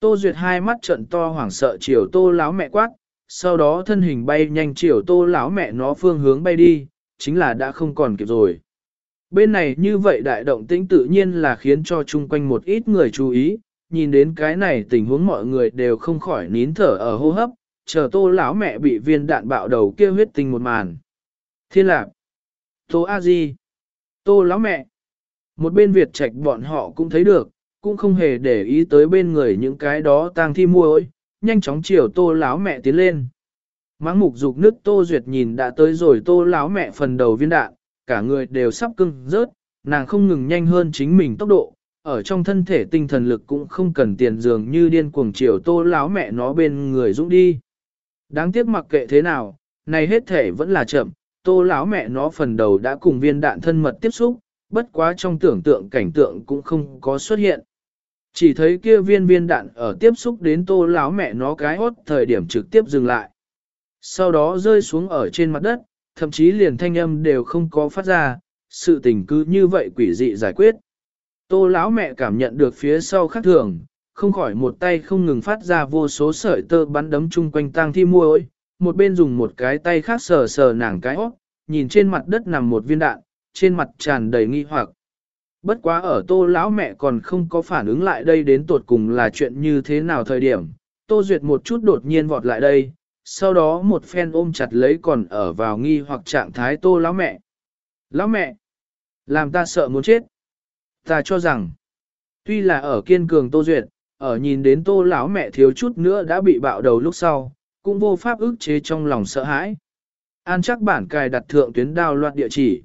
Tô Duyệt hai mắt trận to hoảng sợ chiều tô lão mẹ quát, sau đó thân hình bay nhanh chiều tô lão mẹ nó phương hướng bay đi, chính là đã không còn kịp rồi. Bên này như vậy đại động tĩnh tự nhiên là khiến cho chung quanh một ít người chú ý, nhìn đến cái này tình huống mọi người đều không khỏi nín thở ở hô hấp, chờ tô lão mẹ bị viên đạn bạo đầu kia huyết tình một màn. Thiên lạc, tô a di, tô lão mẹ, một bên Việt trạch bọn họ cũng thấy được, cũng không hề để ý tới bên người những cái đó tang thi muôi, nhanh chóng chiều tô lão mẹ tiến lên. Máng mục dục nước tô duyệt nhìn đã tới rồi tô lão mẹ phần đầu viên đạn, cả người đều sắp cưng rớt, nàng không ngừng nhanh hơn chính mình tốc độ, ở trong thân thể tinh thần lực cũng không cần tiền dường như điên cuồng chiều tô lão mẹ nó bên người dũng đi. Đáng tiếc mặc kệ thế nào, này hết thể vẫn là chậm, tô lão mẹ nó phần đầu đã cùng viên đạn thân mật tiếp xúc, bất quá trong tưởng tượng cảnh tượng cũng không có xuất hiện. Chỉ thấy kia viên viên đạn ở tiếp xúc đến tô lão mẹ nó cái hốt thời điểm trực tiếp dừng lại. Sau đó rơi xuống ở trên mặt đất, thậm chí liền thanh âm đều không có phát ra, sự tình cứ như vậy quỷ dị giải quyết. Tô lão mẹ cảm nhận được phía sau khác thường, không khỏi một tay không ngừng phát ra vô số sợi tơ bắn đấm chung quanh tang thi muội, một bên dùng một cái tay khác sờ sờ nàng cái óc, nhìn trên mặt đất nằm một viên đạn, trên mặt tràn đầy nghi hoặc. Bất quá ở tô lão mẹ còn không có phản ứng lại đây đến tột cùng là chuyện như thế nào thời điểm, tô duyệt một chút đột nhiên vọt lại đây, sau đó một phen ôm chặt lấy còn ở vào nghi hoặc trạng thái tô lão mẹ. Lão mẹ, làm ta sợ muốn chết. Ta cho rằng, tuy là ở kiên cường tô duyệt, ở nhìn đến tô lão mẹ thiếu chút nữa đã bị bạo đầu lúc sau, cũng vô pháp ức chế trong lòng sợ hãi. An chắc bản cài đặt thượng tuyến đao loạt địa chỉ.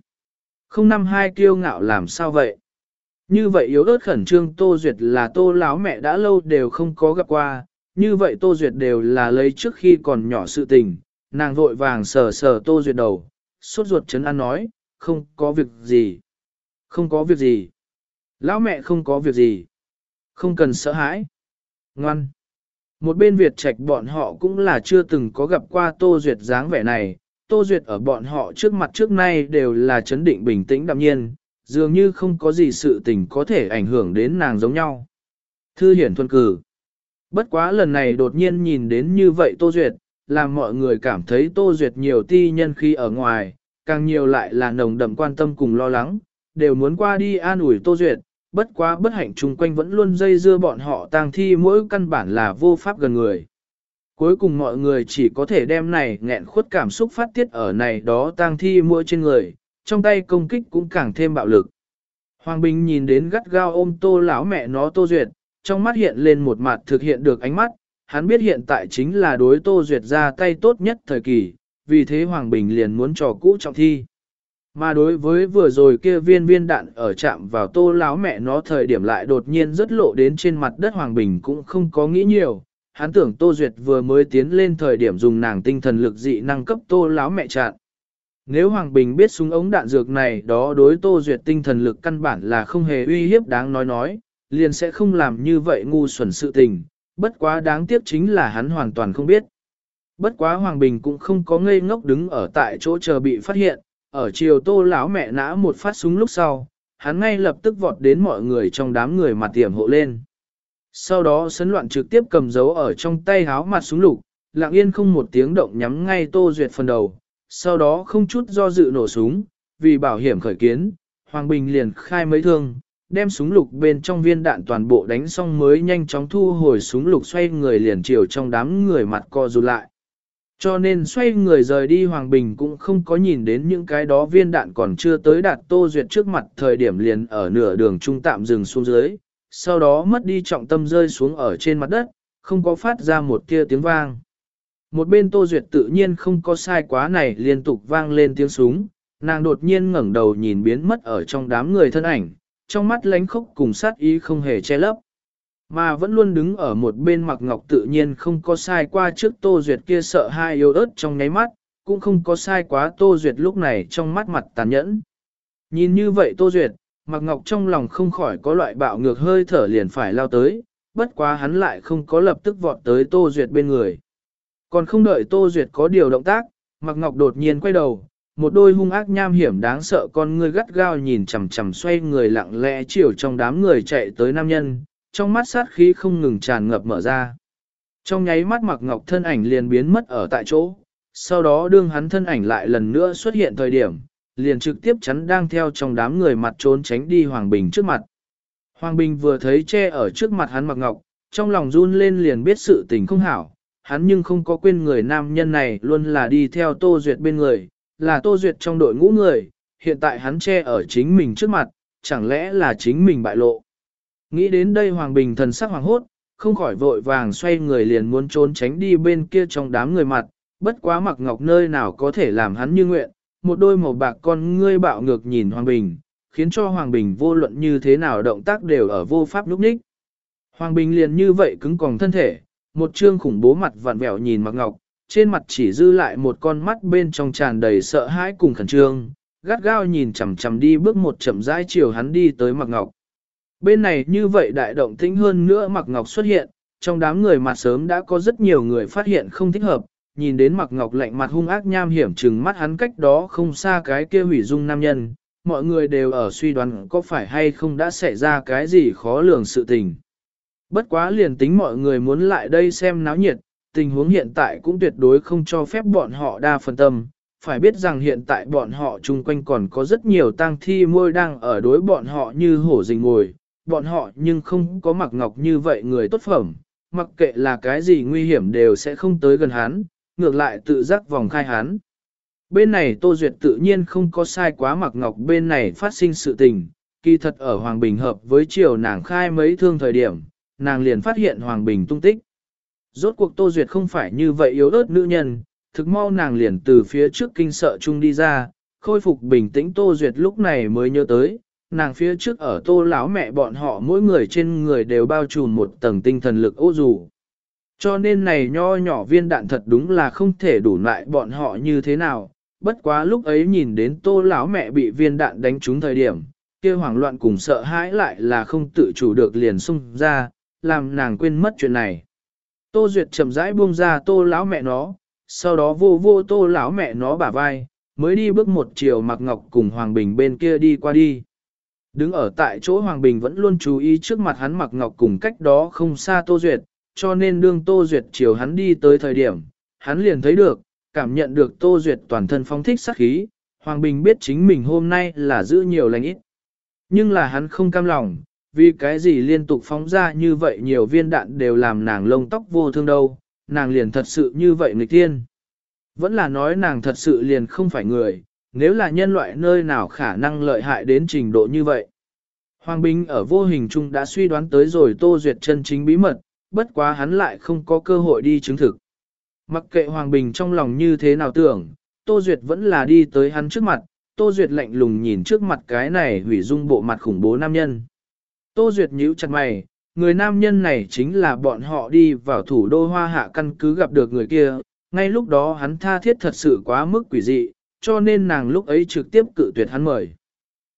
052 kiêu ngạo làm sao vậy? Như vậy yếu ớt khẩn trương Tô Duyệt là Tô lão mẹ đã lâu đều không có gặp qua, như vậy Tô Duyệt đều là lấy trước khi còn nhỏ sự tình, nàng vội vàng sờ sờ Tô Duyệt đầu, suốt ruột chấn an nói, không có việc gì, không có việc gì, lão mẹ không có việc gì, không cần sợ hãi, ngoan. Một bên Việt Trạch bọn họ cũng là chưa từng có gặp qua Tô Duyệt dáng vẻ này, Tô Duyệt ở bọn họ trước mặt trước nay đều là chấn định bình tĩnh đạm nhiên, dường như không có gì sự tình có thể ảnh hưởng đến nàng giống nhau. Thư hiển thuần cử. Bất quá lần này đột nhiên nhìn đến như vậy Tô Duyệt, làm mọi người cảm thấy Tô Duyệt nhiều ti nhân khi ở ngoài, càng nhiều lại là nồng đậm quan tâm cùng lo lắng, đều muốn qua đi an ủi Tô Duyệt, bất quá bất hạnh chung quanh vẫn luôn dây dưa bọn họ tang thi mỗi căn bản là vô pháp gần người. Cuối cùng mọi người chỉ có thể đem này nghẹn khuất cảm xúc phát tiết ở này đó tang thi mỗi trên người, trong tay công kích cũng càng thêm bạo lực. Hoàng Bình nhìn đến gắt gao ôm tô lão mẹ nó tô duyệt, trong mắt hiện lên một mặt thực hiện được ánh mắt, hắn biết hiện tại chính là đối tô duyệt ra tay tốt nhất thời kỳ, vì thế Hoàng Bình liền muốn trò cũ trọng thi. Mà đối với vừa rồi kia viên viên đạn ở chạm vào tô lão mẹ nó thời điểm lại đột nhiên rất lộ đến trên mặt đất Hoàng Bình cũng không có nghĩ nhiều. Hắn tưởng Tô Duyệt vừa mới tiến lên thời điểm dùng nàng tinh thần lực dị năng cấp tô lão mẹ chặn. Nếu Hoàng Bình biết súng ống đạn dược này đó đối Tô Duyệt tinh thần lực căn bản là không hề uy hiếp đáng nói nói, liền sẽ không làm như vậy ngu xuẩn sự tình, bất quá đáng tiếc chính là hắn hoàn toàn không biết. Bất quá Hoàng Bình cũng không có ngây ngốc đứng ở tại chỗ chờ bị phát hiện, ở chiều tô lão mẹ nã một phát súng lúc sau, hắn ngay lập tức vọt đến mọi người trong đám người mặt tiềm hộ lên. Sau đó sấn loạn trực tiếp cầm dấu ở trong tay háo mặt súng lục, lặng yên không một tiếng động nhắm ngay tô duyệt phần đầu, sau đó không chút do dự nổ súng, vì bảo hiểm khởi kiến, Hoàng Bình liền khai mấy thương, đem súng lục bên trong viên đạn toàn bộ đánh xong mới nhanh chóng thu hồi súng lục xoay người liền chiều trong đám người mặt co rụt lại. Cho nên xoay người rời đi Hoàng Bình cũng không có nhìn đến những cái đó viên đạn còn chưa tới đạt Tô Duyệt trước mặt thời điểm liền ở nửa đường trung tạm dừng xuống dưới, sau đó mất đi trọng tâm rơi xuống ở trên mặt đất, không có phát ra một tia tiếng vang. Một bên Tô Duyệt tự nhiên không có sai quá này liên tục vang lên tiếng súng, nàng đột nhiên ngẩng đầu nhìn biến mất ở trong đám người thân ảnh, trong mắt lánh khốc cùng sát ý không hề che lấp. Mà vẫn luôn đứng ở một bên mặc ngọc tự nhiên không có sai qua trước Tô Duyệt kia sợ hai yếu ớt trong nháy mắt, cũng không có sai quá Tô Duyệt lúc này trong mắt mặt tàn nhẫn. Nhìn như vậy Tô Duyệt, mặc ngọc trong lòng không khỏi có loại bạo ngược hơi thở liền phải lao tới, bất quá hắn lại không có lập tức vọt tới Tô Duyệt bên người. Còn không đợi Tô Duyệt có điều động tác, mặc ngọc đột nhiên quay đầu, một đôi hung ác nham hiểm đáng sợ con ngươi gắt gao nhìn chằm chằm xoay người lặng lẽ chiều trong đám người chạy tới nam nhân, trong mắt sát khí không ngừng tràn ngập mở ra. Trong nháy mắt mặc ngọc thân ảnh liền biến mất ở tại chỗ, sau đó đương hắn thân ảnh lại lần nữa xuất hiện thời điểm, liền trực tiếp chắn đang theo trong đám người mặt trốn tránh đi Hoàng Bình trước mặt. Hoàng Bình vừa thấy che ở trước mặt hắn mặc ngọc, trong lòng run lên liền biết sự tình không hảo, hắn nhưng không có quên người nam nhân này luôn là đi theo Tô Duyệt bên người, là Tô Duyệt trong đội ngũ người, hiện tại hắn che ở chính mình trước mặt, chẳng lẽ là chính mình bại lộ. Nghĩ đến đây Hoàng Bình thần sắc hoàng hốt, không khỏi vội vàng xoay người liền muốn trốn tránh đi bên kia trong đám người mặt, bất quá mặc ngọc nơi nào có thể làm hắn như nguyện, một đôi màu bạc con ngươi bạo ngược nhìn Hoàng Bình, khiến cho Hoàng Bình vô luận như thế nào động tác đều ở vô pháp lúc ních. Hoàng Bình liền như vậy cứng còng thân thể, một trương khủng bố mặt vặn vẹo nhìn mặc ngọc, trên mặt chỉ dư lại một con mắt bên trong tràn đầy sợ hãi cùng khẩn trương, gắt gao nhìn chằm chằm đi bước một chậm rãi chiều hắn đi tới mặc ngọc. Bên này như vậy đại động tĩnh hơn nữa Mạc Ngọc xuất hiện, trong đám người mặt sớm đã có rất nhiều người phát hiện không thích hợp, nhìn đến Mạc Ngọc lạnh mặt hung ác nham hiểm trừng mắt hắn cách đó không xa cái kia hủy dung nam nhân, mọi người đều ở suy đoán có phải hay không đã xảy ra cái gì khó lường sự tình. Bất quá liền tính mọi người muốn lại đây xem náo nhiệt, tình huống hiện tại cũng tuyệt đối không cho phép bọn họ đa phần tâm, phải biết rằng hiện tại bọn họ chung quanh còn có rất nhiều tang thi môi đang ở đối bọn họ như hổ rình ngồi, bọn họ nhưng không có mặc ngọc như vậy người tốt phẩm, mặc kệ là cái gì nguy hiểm đều sẽ không tới gần hắn, ngược lại tự giác vòng khai hắn. Bên này Tô Duyệt tự nhiên không có sai quá mặc ngọc bên này phát sinh sự tình, kỳ thật ở Hoàng Bình hợp với chiều nàng khai mấy thương thời điểm, nàng liền phát hiện Hoàng Bình tung tích. Rốt cuộc Tô Duyệt không phải như vậy yếu ớt nữ nhân, thực mau nàng liền từ phía trước kinh sợ chung đi ra, khôi phục bình tĩnh Tô Duyệt lúc này mới nhớ tới, nàng phía trước ở tô lão mẹ bọn họ mỗi người trên người đều bao trùm một tầng tinh thần lực ô dù. Cho nên này nho nhỏ viên đạn thật đúng là không thể đủ lại bọn họ như thế nào, bất quá lúc ấy nhìn đến tô lão mẹ bị viên đạn đánh trúng thời điểm, kia hoảng loạn cùng sợ hãi lại là không tự chủ được liền xung ra, làm nàng quên mất chuyện này. Tô Duyệt chậm rãi buông ra tô lão mẹ nó, sau đó vô vô tô lão mẹ nó bả vai, mới đi bước một chiều mặc ngọc cùng Hoàng Bình bên kia đi qua đi. Đứng ở tại chỗ Hoàng Bình vẫn luôn chú ý trước mặt hắn mặc ngọc cùng cách đó không xa Tô Duyệt, cho nên đương Tô Duyệt chiều hắn đi tới thời điểm, hắn liền thấy được, cảm nhận được Tô Duyệt toàn thân phong thích sát khí, Hoàng Bình biết chính mình hôm nay là giữ nhiều lành ít. Nhưng là hắn không cam lòng, vì cái gì liên tục phóng ra như vậy nhiều viên đạn đều làm nàng lông tóc vô thương đâu, nàng liền thật sự như vậy nghịch tiên. Vẫn là nói nàng thật sự liền không phải người, nếu là nhân loại nơi nào khả năng lợi hại đến trình độ như vậy. Hoàng Bình ở vô hình chung đã suy đoán tới rồi Tô Duyệt chân chính bí mật, bất quá hắn lại không có cơ hội đi chứng thực. Mặc kệ Hoàng Bình trong lòng như thế nào tưởng, Tô Duyệt vẫn là đi tới hắn trước mặt, Tô Duyệt lạnh lùng nhìn trước mặt cái này hủy dung bộ mặt khủng bố nam nhân. Tô Duyệt nhíu chặt mày, người nam nhân này chính là bọn họ đi vào thủ đô hoa hạ căn cứ gặp được người kia, ngay lúc đó hắn tha thiết thật sự quá mức quỷ dị, cho nên nàng lúc ấy trực tiếp cự tuyệt hắn mời.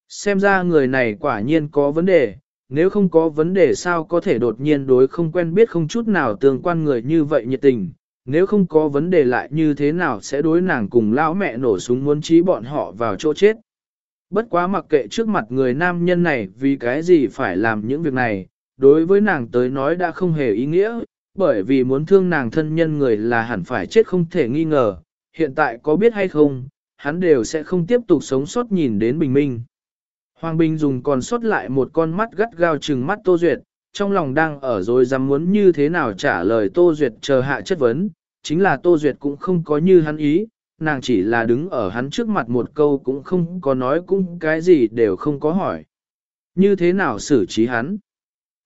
Xem ra người này quả nhiên có vấn đề, nếu không có vấn đề sao có thể đột nhiên đối không quen biết không chút nào tương quan người như vậy nhiệt tình, nếu không có vấn đề lại như thế nào sẽ đối nàng cùng lão mẹ nổ súng muốn trí bọn họ vào chỗ chết. Bất quá mặc kệ trước mặt người nam nhân này vì cái gì phải làm những việc này, đối với nàng tới nói đã không hề ý nghĩa, bởi vì muốn thương nàng thân nhân người là hẳn phải chết không thể nghi ngờ, hiện tại có biết hay không, hắn đều sẽ không tiếp tục sống sót nhìn đến bình minh. Hoàng Bình dùng còn sót lại một con mắt gắt gao trừng mắt Tô Duyệt, trong lòng đang ở rồi dám muốn như thế nào trả lời Tô Duyệt chờ hạ chất vấn, chính là Tô Duyệt cũng không có như hắn ý, nàng chỉ là đứng ở hắn trước mặt một câu cũng không có nói cũng cái gì đều không có hỏi. Như thế nào xử trí hắn?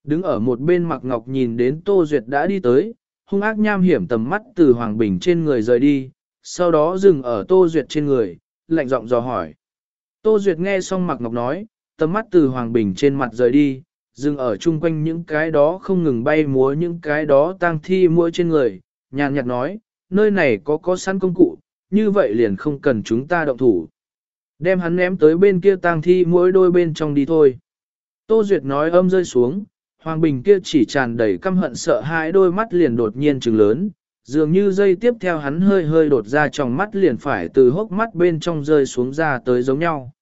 Đứng ở một bên mặc ngọc nhìn đến Tô Duyệt đã đi tới, hung ác nham hiểm tầm mắt từ Hoàng Bình trên người rời đi, sau đó dừng ở Tô Duyệt trên người, lạnh giọng dò hỏi. Tô Duyệt nghe xong mặc ngọc nói, tầm mắt từ Hoàng Bình trên mặt rời đi, dừng ở chung quanh những cái đó không ngừng bay múa những cái đó tang thi mỗi trên người, nhàn nhạt nói, nơi này có có sẵn công cụ, như vậy liền không cần chúng ta động thủ. Đem hắn ném tới bên kia tang thi mỗi đôi bên trong đi thôi. Tô Duyệt nói âm rơi xuống, Hoàng Bình kia chỉ tràn đầy căm hận sợ hãi đôi mắt liền đột nhiên trừng lớn, dường như dây tiếp theo hắn hơi hơi đột ra trong mắt liền phải từ hốc mắt bên trong rơi xuống ra tới giống nhau.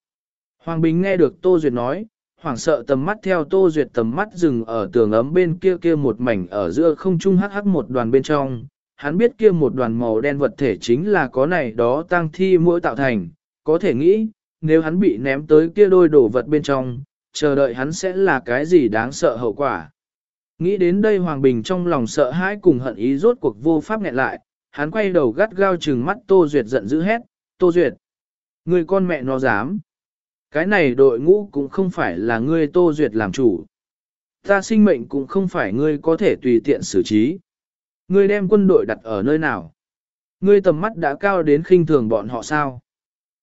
Hoàng Bình nghe được Tô Duyệt nói, hoảng sợ tầm mắt theo Tô Duyệt tầm mắt dừng ở tường ấm bên kia kia một mảnh ở giữa không trung hắc hắc một đoàn bên trong. Hắn biết kia một đoàn màu đen vật thể chính là có này đó tăng thi mỗi tạo thành, có thể nghĩ, nếu hắn bị ném tới kia đôi đổ vật bên trong, chờ đợi hắn sẽ là cái gì đáng sợ hậu quả. Nghĩ đến đây Hoàng Bình trong lòng sợ hãi cùng hận ý rốt cuộc vô pháp nghẹn lại, hắn quay đầu gắt gao trừng mắt Tô Duyệt giận dữ hét, Tô Duyệt, người con mẹ nó dám. Cái này đội ngũ cũng không phải là ngươi Tô Duyệt làm chủ. Ta sinh mệnh cũng không phải ngươi có thể tùy tiện xử trí. Ngươi đem quân đội đặt ở nơi nào? Ngươi tầm mắt đã cao đến khinh thường bọn họ sao?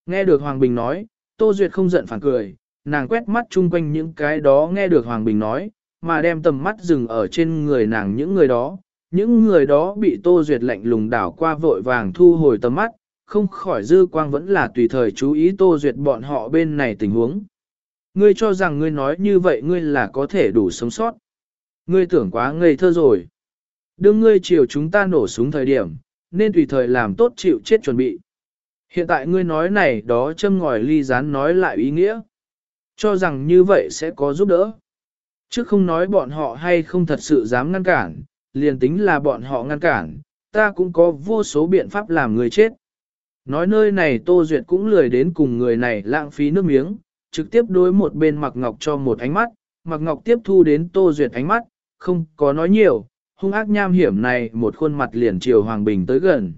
Nghe được Hoàng Bình nói, Tô Duyệt không giận phản cười, nàng quét mắt chung quanh những cái đó nghe được Hoàng Bình nói, mà đem tầm mắt dừng ở trên người nàng những người đó. Những người đó bị Tô Duyệt lạnh lùng đảo qua vội vàng thu hồi tầm mắt, không khỏi dư quang vẫn là tùy thời chú ý Tô Duyệt bọn họ bên này tình huống. Ngươi cho rằng ngươi nói như vậy ngươi là có thể đủ sống sót. Ngươi tưởng quá ngây thơ rồi. Đương ngươi chiều chúng ta nổ súng thời điểm, nên tùy thời làm tốt chịu chết chuẩn bị. Hiện tại ngươi nói này đó châm ngòi ly rán nói lại ý nghĩa. Cho rằng như vậy sẽ có giúp đỡ. Chứ không nói bọn họ hay không thật sự dám ngăn cản, liền tính là bọn họ ngăn cản, ta cũng có vô số biện pháp làm người chết. Nói nơi này Tô Duyệt cũng lười đến cùng người này lãng phí nước miếng, trực tiếp đối một bên Mạc Ngọc cho một ánh mắt, Mạc Ngọc tiếp thu đến Tô Duyệt ánh mắt, không có nói nhiều, hung ác nham hiểm này một khuôn mặt liền chiều Hoàng Bình tới gần.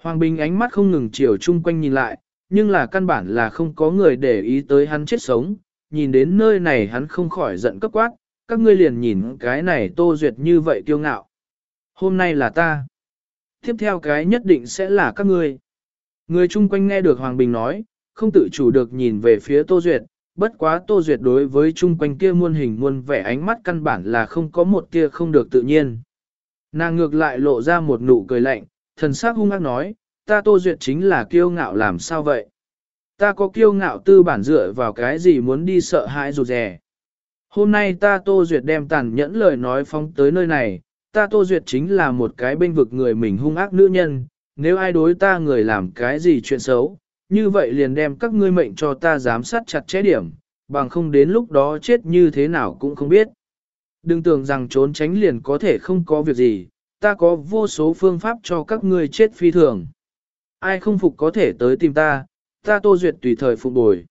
Hoàng Bình ánh mắt không ngừng chiều chung quanh nhìn lại, nhưng là căn bản là không có người để ý tới hắn chết sống, nhìn đến nơi này hắn không khỏi giận cấp quát, các ngươi liền nhìn cái này Tô Duyệt như vậy kiêu ngạo. Hôm nay là ta. Tiếp theo cái nhất định sẽ là các ngươi. Người chung quanh nghe được Hoàng Bình nói, không tự chủ được nhìn về phía Tô Duyệt, bất quá Tô Duyệt đối với chung quanh kia muôn hình muôn vẻ ánh mắt căn bản là không có một kia không được tự nhiên. Nàng ngược lại lộ ra một nụ cười lạnh, thần sắc hung ác nói, ta Tô Duyệt chính là kiêu ngạo làm sao vậy? Ta có kiêu ngạo tư bản dựa vào cái gì muốn đi sợ hãi rụt rè. Hôm nay ta Tô Duyệt đem tàn nhẫn lời nói phóng tới nơi này, ta Tô Duyệt chính là một cái bên vực người mình hung ác nữ nhân, nếu ai đối ta người làm cái gì chuyện xấu, như vậy liền đem các ngươi mệnh cho ta giám sát chặt chẽ điểm, bằng không đến lúc đó chết như thế nào cũng không biết. Đừng tưởng rằng trốn tránh liền có thể không có việc gì, ta có vô số phương pháp cho các ngươi chết phi thường. Ai không phục có thể tới tìm ta, ta tô duyệt tùy thời phục bồi.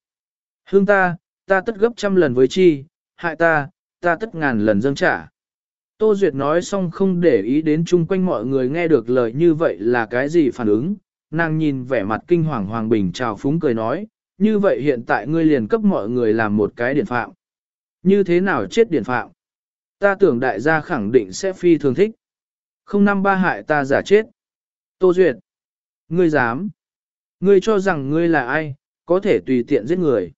Hương ta, ta tất gấp trăm lần với chi, hại ta, ta tất ngàn lần dâng trả. Tô Duyệt nói xong không để ý đến chung quanh mọi người nghe được lời như vậy là cái gì phản ứng, nàng nhìn vẻ mặt kinh hoàng Hoàng Bình chào phúng cười nói, như vậy hiện tại ngươi liền cấp mọi người làm một cái điển phạm. Như thế nào chết điển phạm? Ta tưởng đại gia khẳng định sẽ phi thường thích. Không năm ba hại ta giả chết. Tô Duyệt. Ngươi dám. Ngươi cho rằng ngươi là ai, có thể tùy tiện giết người.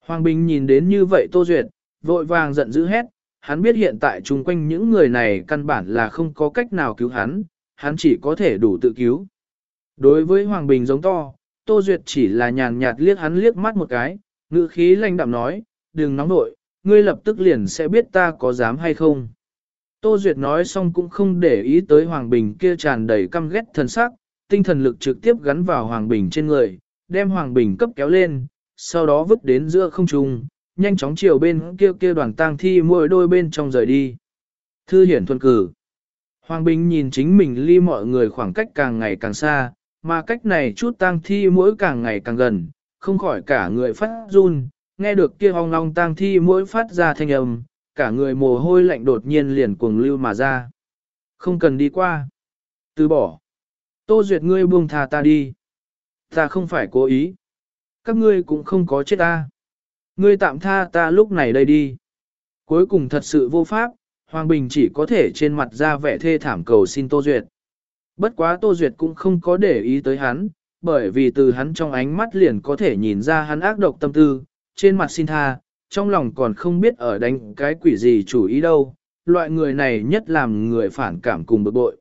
Hoàng Bình nhìn đến như vậy Tô Duyệt, vội vàng giận dữ hét, hắn biết hiện tại chung quanh những người này căn bản là không có cách nào cứu hắn, hắn chỉ có thể đủ tự cứu. Đối với Hoàng Bình giống to, Tô Duyệt chỉ là nhàn nhạt liếc hắn liếc mắt một cái, ngữ khí lanh đạm nói, đừng nóng nội, ngươi lập tức liền sẽ biết ta có dám hay không. Tô Duyệt nói xong cũng không để ý tới Hoàng Bình kia tràn đầy căm ghét thần sắc, tinh thần lực trực tiếp gắn vào Hoàng Bình trên người, đem Hoàng Bình cấp kéo lên, sau đó vứt đến giữa không trung, nhanh chóng chiều bên kia kia đoàn tang thi mỗi đôi bên trong rời đi. Thư hiển thuần cử. Hoàng Bình nhìn chính mình ly mọi người khoảng cách càng ngày càng xa, mà cách này chút tang thi mỗi càng ngày càng gần, không khỏi cả người phát run, nghe được kia hong long tang thi mỗi phát ra thanh âm, cả người mồ hôi lạnh đột nhiên liền cuồng lưu mà ra. Không cần đi qua. Từ bỏ. Tô Duyệt ngươi buông thà ta đi. Ta không phải cố ý. Các ngươi cũng không có chết ta. Ngươi tạm tha ta lúc này đây đi. Cuối cùng thật sự vô pháp, Hoàng Bình chỉ có thể trên mặt ra vẻ thê thảm cầu xin Tô Duyệt. Bất quá Tô Duyệt cũng không có để ý tới hắn, bởi vì từ hắn trong ánh mắt liền có thể nhìn ra hắn ác độc tâm tư, trên mặt xin tha, trong lòng còn không biết ở đánh cái quỷ gì chủ ý đâu, loại người này nhất làm người phản cảm cùng bực bội.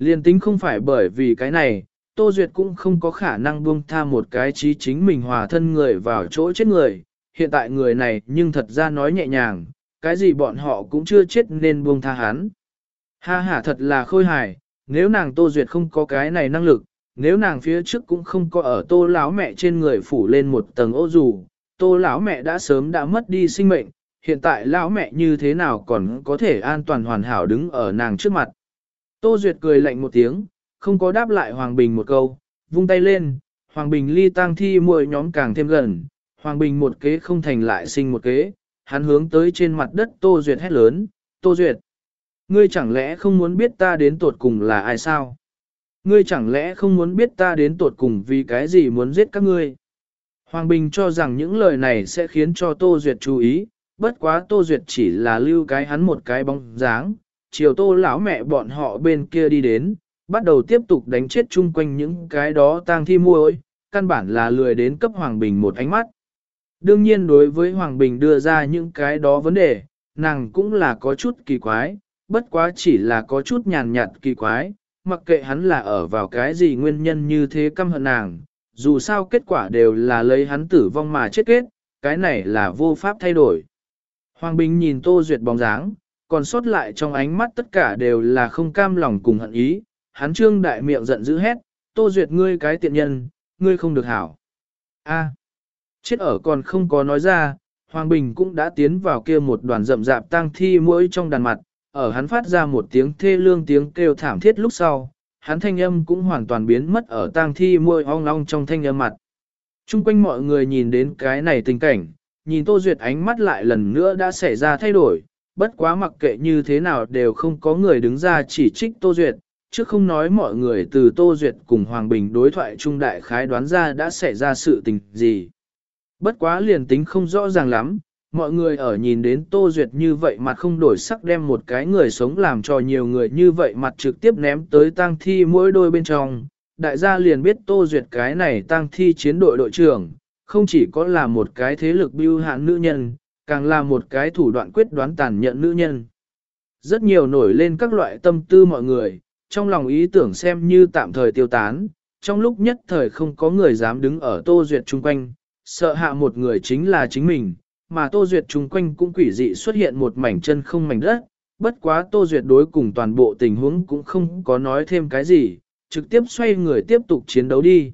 Liên tính không phải bởi vì cái này, Tô Duyệt cũng không có khả năng buông tha một cái trí chính mình hòa thân người vào chỗ chết người, hiện tại người này nhưng thật ra nói nhẹ nhàng, cái gì bọn họ cũng chưa chết nên buông tha hắn. Ha ha thật là khôi hài, nếu nàng Tô Duyệt không có cái này năng lực, nếu nàng phía trước cũng không có ở Tô lão mẹ trên người phủ lên một tầng ô dù, Tô lão mẹ đã sớm đã mất đi sinh mệnh, hiện tại lão mẹ như thế nào còn có thể an toàn hoàn hảo đứng ở nàng trước mặt. Tô Duyệt cười lạnh một tiếng, không có đáp lại Hoàng Bình một câu, vung tay lên, Hoàng Bình ly tang thi muội nhóm càng thêm gần, Hoàng Bình một kế không thành lại sinh một kế, hắn hướng tới trên mặt đất Tô Duyệt hét lớn, Tô Duyệt, ngươi chẳng lẽ không muốn biết ta đến tột cùng là ai sao? Ngươi chẳng lẽ không muốn biết ta đến tột cùng vì cái gì muốn giết các ngươi? Hoàng Bình cho rằng những lời này sẽ khiến cho Tô Duyệt chú ý, bất quá Tô Duyệt chỉ là lưu cái hắn một cái bóng dáng, chiều Tô lão mẹ bọn họ bên kia đi đến, bắt đầu tiếp tục đánh chết chung quanh những cái đó tang thi muôi, căn bản là lười đến cấp Hoàng Bình một ánh mắt. Đương nhiên đối với Hoàng Bình đưa ra những cái đó vấn đề, nàng cũng là có chút kỳ quái, bất quá chỉ là có chút nhàn nhạt kỳ quái, mặc kệ hắn là ở vào cái gì nguyên nhân như thế căm hận nàng, dù sao kết quả đều là lấy hắn tử vong mà chết kết, cái này là vô pháp thay đổi. Hoàng Bình nhìn Tô Duyệt bóng dáng, còn sót lại trong ánh mắt tất cả đều là không cam lòng cùng hận ý, hắn trương đại miệng giận dữ hét, Tô Duyệt ngươi cái tiện nhân, ngươi không được hảo. A. À, chết ở còn không có nói ra, Hoàng Bình cũng đã tiến vào kia một đoàn rậm rạp tang thi mũi trong đàn mặt, ở hắn phát ra một tiếng thê lương tiếng kêu thảm thiết lúc sau, hắn thanh âm cũng hoàn toàn biến mất ở tang thi môi ong ong trong thanh âm mặt. Trung quanh mọi người nhìn đến cái này tình cảnh, nhìn Tô Duyệt ánh mắt lại lần nữa đã xảy ra thay đổi, bất quá mặc kệ như thế nào đều không có người đứng ra chỉ trích Tô Duyệt, chứ không nói mọi người từ Tô Duyệt cùng Hoàng Bình đối thoại trung đại khái đoán ra đã xảy ra sự tình gì. Bất quá liền tính không rõ ràng lắm, mọi người ở nhìn đến Tô Duyệt như vậy mặt không đổi sắc đem một cái người sống làm cho nhiều người như vậy mặt trực tiếp ném tới tang thi mỗi đôi bên trong. Đại gia liền biết Tô Duyệt cái này tang thi chiến đội đội trưởng, không chỉ có là một cái thế lực biêu hạn nữ nhân, càng là một cái thủ đoạn quyết đoán tàn nhẫn nữ nhân. Rất nhiều nổi lên các loại tâm tư mọi người, trong lòng ý tưởng xem như tạm thời tiêu tán, trong lúc nhất thời không có người dám đứng ở Tô Duyệt chung quanh, sợ hạ một người chính là chính mình, mà Tô Duyệt chung quanh cũng quỷ dị xuất hiện một mảnh chân không mảnh đất, bất quá Tô Duyệt đối cùng toàn bộ tình huống cũng không có nói thêm cái gì, trực tiếp xoay người tiếp tục chiến đấu đi.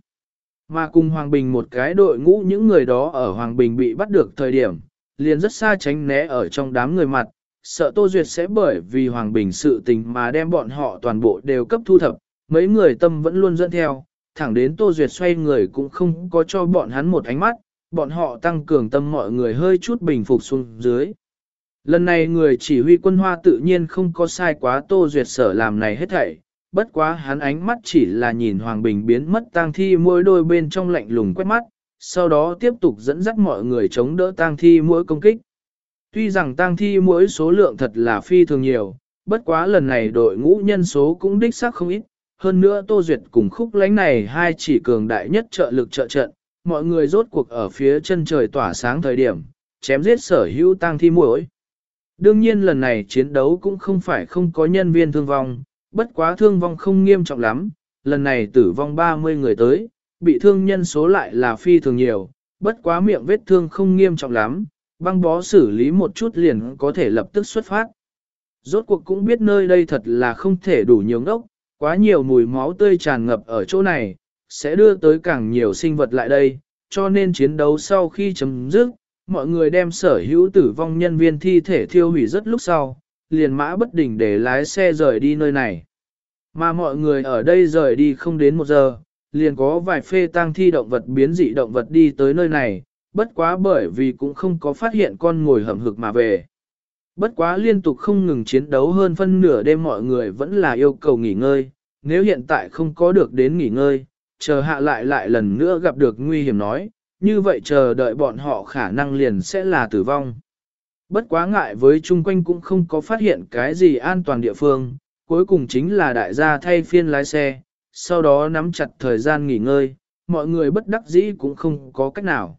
Mà cùng Hoàng Bình một cái đội ngũ những người đó ở Hoàng Bình bị bắt được thời điểm, liền rất xa tránh né ở trong đám người mặt, sợ Tô Duyệt sẽ bởi vì Hoàng Bình sự tình mà đem bọn họ toàn bộ đều cấp thu thập, mấy người tâm vẫn luôn dẫn theo, thẳng đến Tô Duyệt xoay người cũng không có cho bọn hắn một ánh mắt, bọn họ tăng cường tâm mọi người hơi chút bình phục xuống dưới. Lần này người chỉ huy quân hoa tự nhiên không có sai quá Tô Duyệt sở làm này hết thảy, bất quá hắn ánh mắt chỉ là nhìn Hoàng Bình biến mất tang thi môi đôi bên trong lạnh lùng quét mắt, sau đó tiếp tục dẫn dắt mọi người chống đỡ tang thi mỗi công kích. Tuy rằng tang thi mỗi số lượng thật là phi thường nhiều, bất quá lần này đội ngũ nhân số cũng đích xác không ít, hơn nữa Tô Duyệt cùng khúc lánh này hai chỉ cường đại nhất trợ lực trợ trận, mọi người rốt cuộc ở phía chân trời tỏa sáng thời điểm, chém giết sở hữu tang thi muỗi. Đương nhiên lần này chiến đấu cũng không phải không có nhân viên thương vong, bất quá thương vong không nghiêm trọng lắm, lần này tử vong 30 người tới, bị thương nhân số lại là phi thường nhiều, bất quá miệng vết thương không nghiêm trọng lắm, băng bó xử lý một chút liền có thể lập tức xuất phát. Rốt cuộc cũng biết nơi đây thật là không thể đủ nhiều ngốc, quá nhiều mùi máu tươi tràn ngập ở chỗ này, sẽ đưa tới càng nhiều sinh vật lại đây, cho nên chiến đấu sau khi chấm dứt, mọi người đem sở hữu tử vong nhân viên thi thể thiêu hủy rất lúc sau, liền mã bất đỉnh để lái xe rời đi nơi này. Mà mọi người ở đây rời đi không đến một giờ, liền có vài phê tang thi động vật biến dị động vật đi tới nơi này, bất quá bởi vì cũng không có phát hiện con ngồi hầm hực mà về. Bất quá liên tục không ngừng chiến đấu hơn phân nửa đêm mọi người vẫn là yêu cầu nghỉ ngơi, nếu hiện tại không có được đến nghỉ ngơi, chờ hạ lại lại lần nữa gặp được nguy hiểm nói, như vậy chờ đợi bọn họ khả năng liền sẽ là tử vong. Bất quá ngại với chung quanh cũng không có phát hiện cái gì an toàn địa phương, cuối cùng chính là đại gia thay phiên lái xe, sau đó nắm chặt thời gian nghỉ ngơi, mọi người bất đắc dĩ cũng không có cách nào.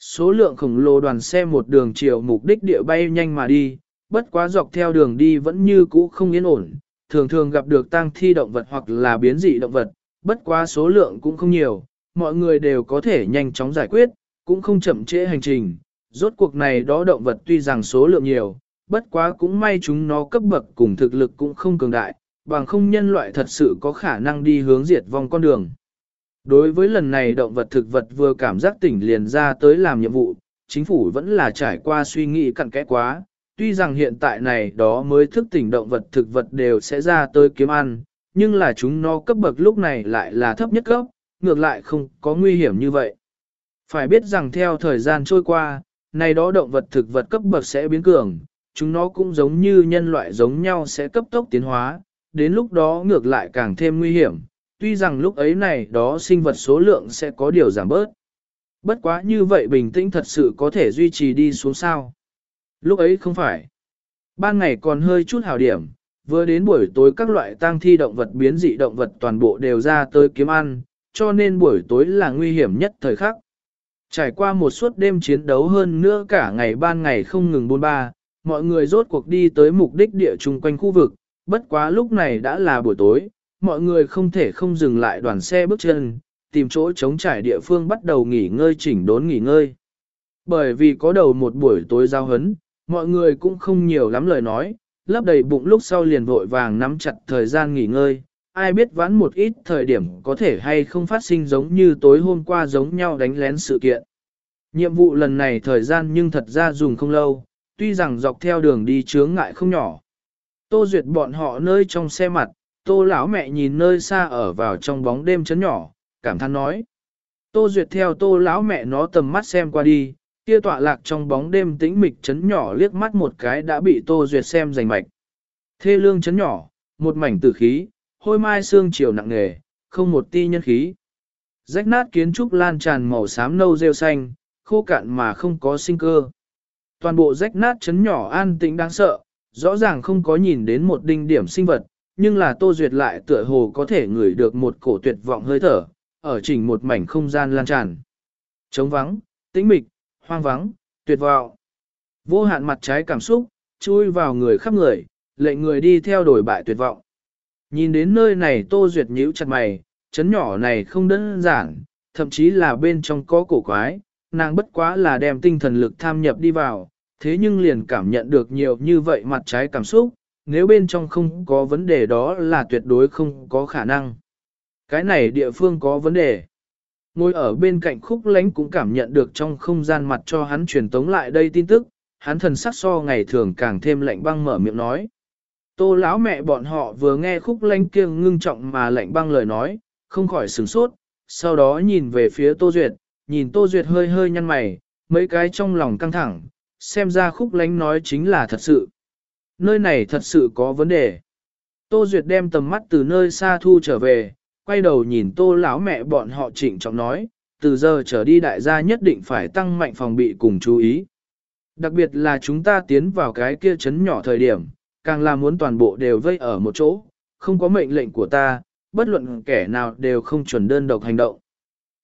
Số lượng khổng lồ đoàn xe một đường chiều mục đích địa bay nhanh mà đi, bất quá dọc theo đường đi vẫn như cũ không yên ổn, thường thường gặp được tang thi động vật hoặc là biến dị động vật, bất quá số lượng cũng không nhiều, mọi người đều có thể nhanh chóng giải quyết, cũng không chậm trễ hành trình. Rốt cuộc này đó động vật tuy rằng số lượng nhiều, bất quá cũng may chúng nó cấp bậc cùng thực lực cũng không cường đại, bằng không nhân loại thật sự có khả năng đi hướng diệt vong con đường. Đối với lần này động vật thực vật vừa cảm giác tỉnh liền ra tới làm nhiệm vụ, chính phủ vẫn là trải qua suy nghĩ cặn kẽ quá, tuy rằng hiện tại này đó mới thức tỉnh động vật thực vật đều sẽ ra tới kiếm ăn, nhưng là chúng nó cấp bậc lúc này lại là thấp nhất cấp, ngược lại không có nguy hiểm như vậy. Phải biết rằng theo thời gian trôi qua, này đó động vật thực vật cấp bậc sẽ biến cường, chúng nó cũng giống như nhân loại giống nhau sẽ cấp tốc tiến hóa, đến lúc đó ngược lại càng thêm nguy hiểm, tuy rằng lúc ấy này đó sinh vật số lượng sẽ có điều giảm bớt. Bất quá như vậy bình tĩnh thật sự có thể duy trì đi xuống sao. Lúc ấy không phải. Ban ngày còn hơi chút hào điểm, vừa đến buổi tối các loại tang thi động vật biến dị động vật toàn bộ đều ra tới kiếm ăn, cho nên buổi tối là nguy hiểm nhất thời khắc. Trải qua một suốt đêm chiến đấu hơn nữa cả ngày ban ngày không ngừng buôn ba, mọi người rốt cuộc đi tới mục đích địa chung quanh khu vực, bất quá lúc này đã là buổi tối, mọi người không thể không dừng lại đoàn xe bước chân, tìm chỗ chống trải địa phương bắt đầu nghỉ ngơi chỉnh đốn nghỉ ngơi. Bởi vì có đầu một buổi tối giao hấn, mọi người cũng không nhiều lắm lời nói, lấp đầy bụng lúc sau liền vội vàng nắm chặt thời gian nghỉ ngơi, ai biết vãn một ít thời điểm có thể hay không phát sinh giống như tối hôm qua giống nhau đánh lén sự kiện. Nhiệm vụ lần này thời gian nhưng thật ra dùng không lâu, tuy rằng dọc theo đường đi chướng ngại không nhỏ. Tô Duyệt bọn họ nơi trong xe mặt, Tô lão mẹ nhìn nơi xa ở vào trong bóng đêm chấn nhỏ, cảm thán nói. Tô Duyệt theo Tô lão mẹ nó tầm mắt xem qua đi, kia tọa lạc trong bóng đêm tĩnh mịch chấn nhỏ liếc mắt một cái đã bị Tô Duyệt xem rành mạch. Thê lương chấn nhỏ, một mảnh tử khí, hôi mai xương chiều nặng nề, không một ti nhân khí. Rách nát kiến trúc lan tràn màu xám nâu rêu xanh, khô cạn mà không có sinh cơ. Toàn bộ rách nát chấn nhỏ an tĩnh đáng sợ, rõ ràng không có nhìn đến một đinh điểm sinh vật, nhưng là Tô Duyệt lại tựa hồ có thể ngửi được một cổ tuyệt vọng hơi thở, ở chỉnh một mảnh không gian lan tràn. Trống vắng, tĩnh mịch, hoang vắng, tuyệt vọng. Vô hạn mặt trái cảm xúc, chui vào người khắp người, lệ người đi theo đổi bại tuyệt vọng. Nhìn đến nơi này Tô Duyệt nhíu chặt mày, chấn nhỏ này không đơn giản, thậm chí là bên trong có cổ quái, nàng bất quá là đem tinh thần lực tham nhập đi vào, thế nhưng liền cảm nhận được nhiều như vậy mặt trái cảm xúc, nếu bên trong không có vấn đề đó là tuyệt đối không có khả năng. Cái này địa phương có vấn đề. Ngồi ở bên cạnh khúc lánh cũng cảm nhận được trong không gian mặt cho hắn truyền tống lại đây tin tức, hắn thần sắc so ngày thường càng thêm lạnh băng mở miệng nói. Tô lão mẹ bọn họ vừa nghe khúc lánh kiêng ngưng trọng mà lạnh băng lời nói, không khỏi sửng sốt, sau đó nhìn về phía Tô Duyệt, nhìn Tô Duyệt hơi hơi nhăn mày, mấy cái trong lòng căng thẳng, xem ra khúc lánh nói chính là thật sự. Nơi này thật sự có vấn đề. Tô Duyệt đem tầm mắt từ nơi xa thu trở về, quay đầu nhìn tô lão mẹ bọn họ trịnh trọng nói, từ giờ trở đi đại gia nhất định phải tăng mạnh phòng bị cùng chú ý. Đặc biệt là chúng ta tiến vào cái kia chấn nhỏ thời điểm, càng là muốn toàn bộ đều vây ở một chỗ, không có mệnh lệnh của ta, bất luận kẻ nào đều không chuẩn đơn độc hành động.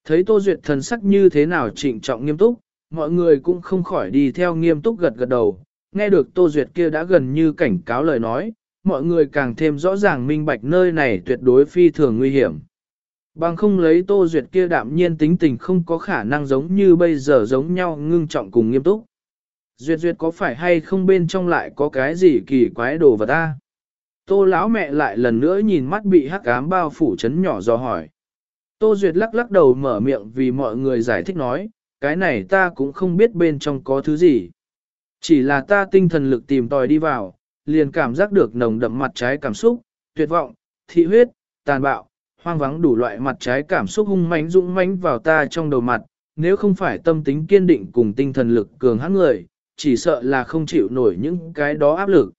Thấy Tô Duyệt thần sắc như thế nào trịnh trọng nghiêm túc, mọi người cũng không khỏi đi theo nghiêm túc gật gật đầu, nghe được Tô Duyệt kia đã gần như cảnh cáo lời nói, mọi người càng thêm rõ ràng minh bạch nơi này tuyệt đối phi thường nguy hiểm. Bằng không lấy Tô Duyệt kia đạm nhiên tính tình không có khả năng giống như bây giờ giống nhau ngưng trọng cùng nghiêm túc. Duyệt Duyệt có phải hay không bên trong lại có cái gì kỳ quái đồ vật ta? Tô lão mẹ lại lần nữa nhìn mắt bị hắc ám bao phủ chấn nhỏ do hỏi. Tô Duyệt lắc lắc đầu mở miệng vì mọi người giải thích nói, cái này ta cũng không biết bên trong có thứ gì. Chỉ là ta tinh thần lực tìm tòi đi vào, liền cảm giác được nồng đậm mặt trái cảm xúc, tuyệt vọng, thị huyết, tàn bạo, hoang vắng đủ loại mặt trái cảm xúc hung mãnh dũng mãnh vào ta trong đầu mặt, nếu không phải tâm tính kiên định cùng tinh thần lực cường hãn người, chỉ sợ là không chịu nổi những cái đó áp lực.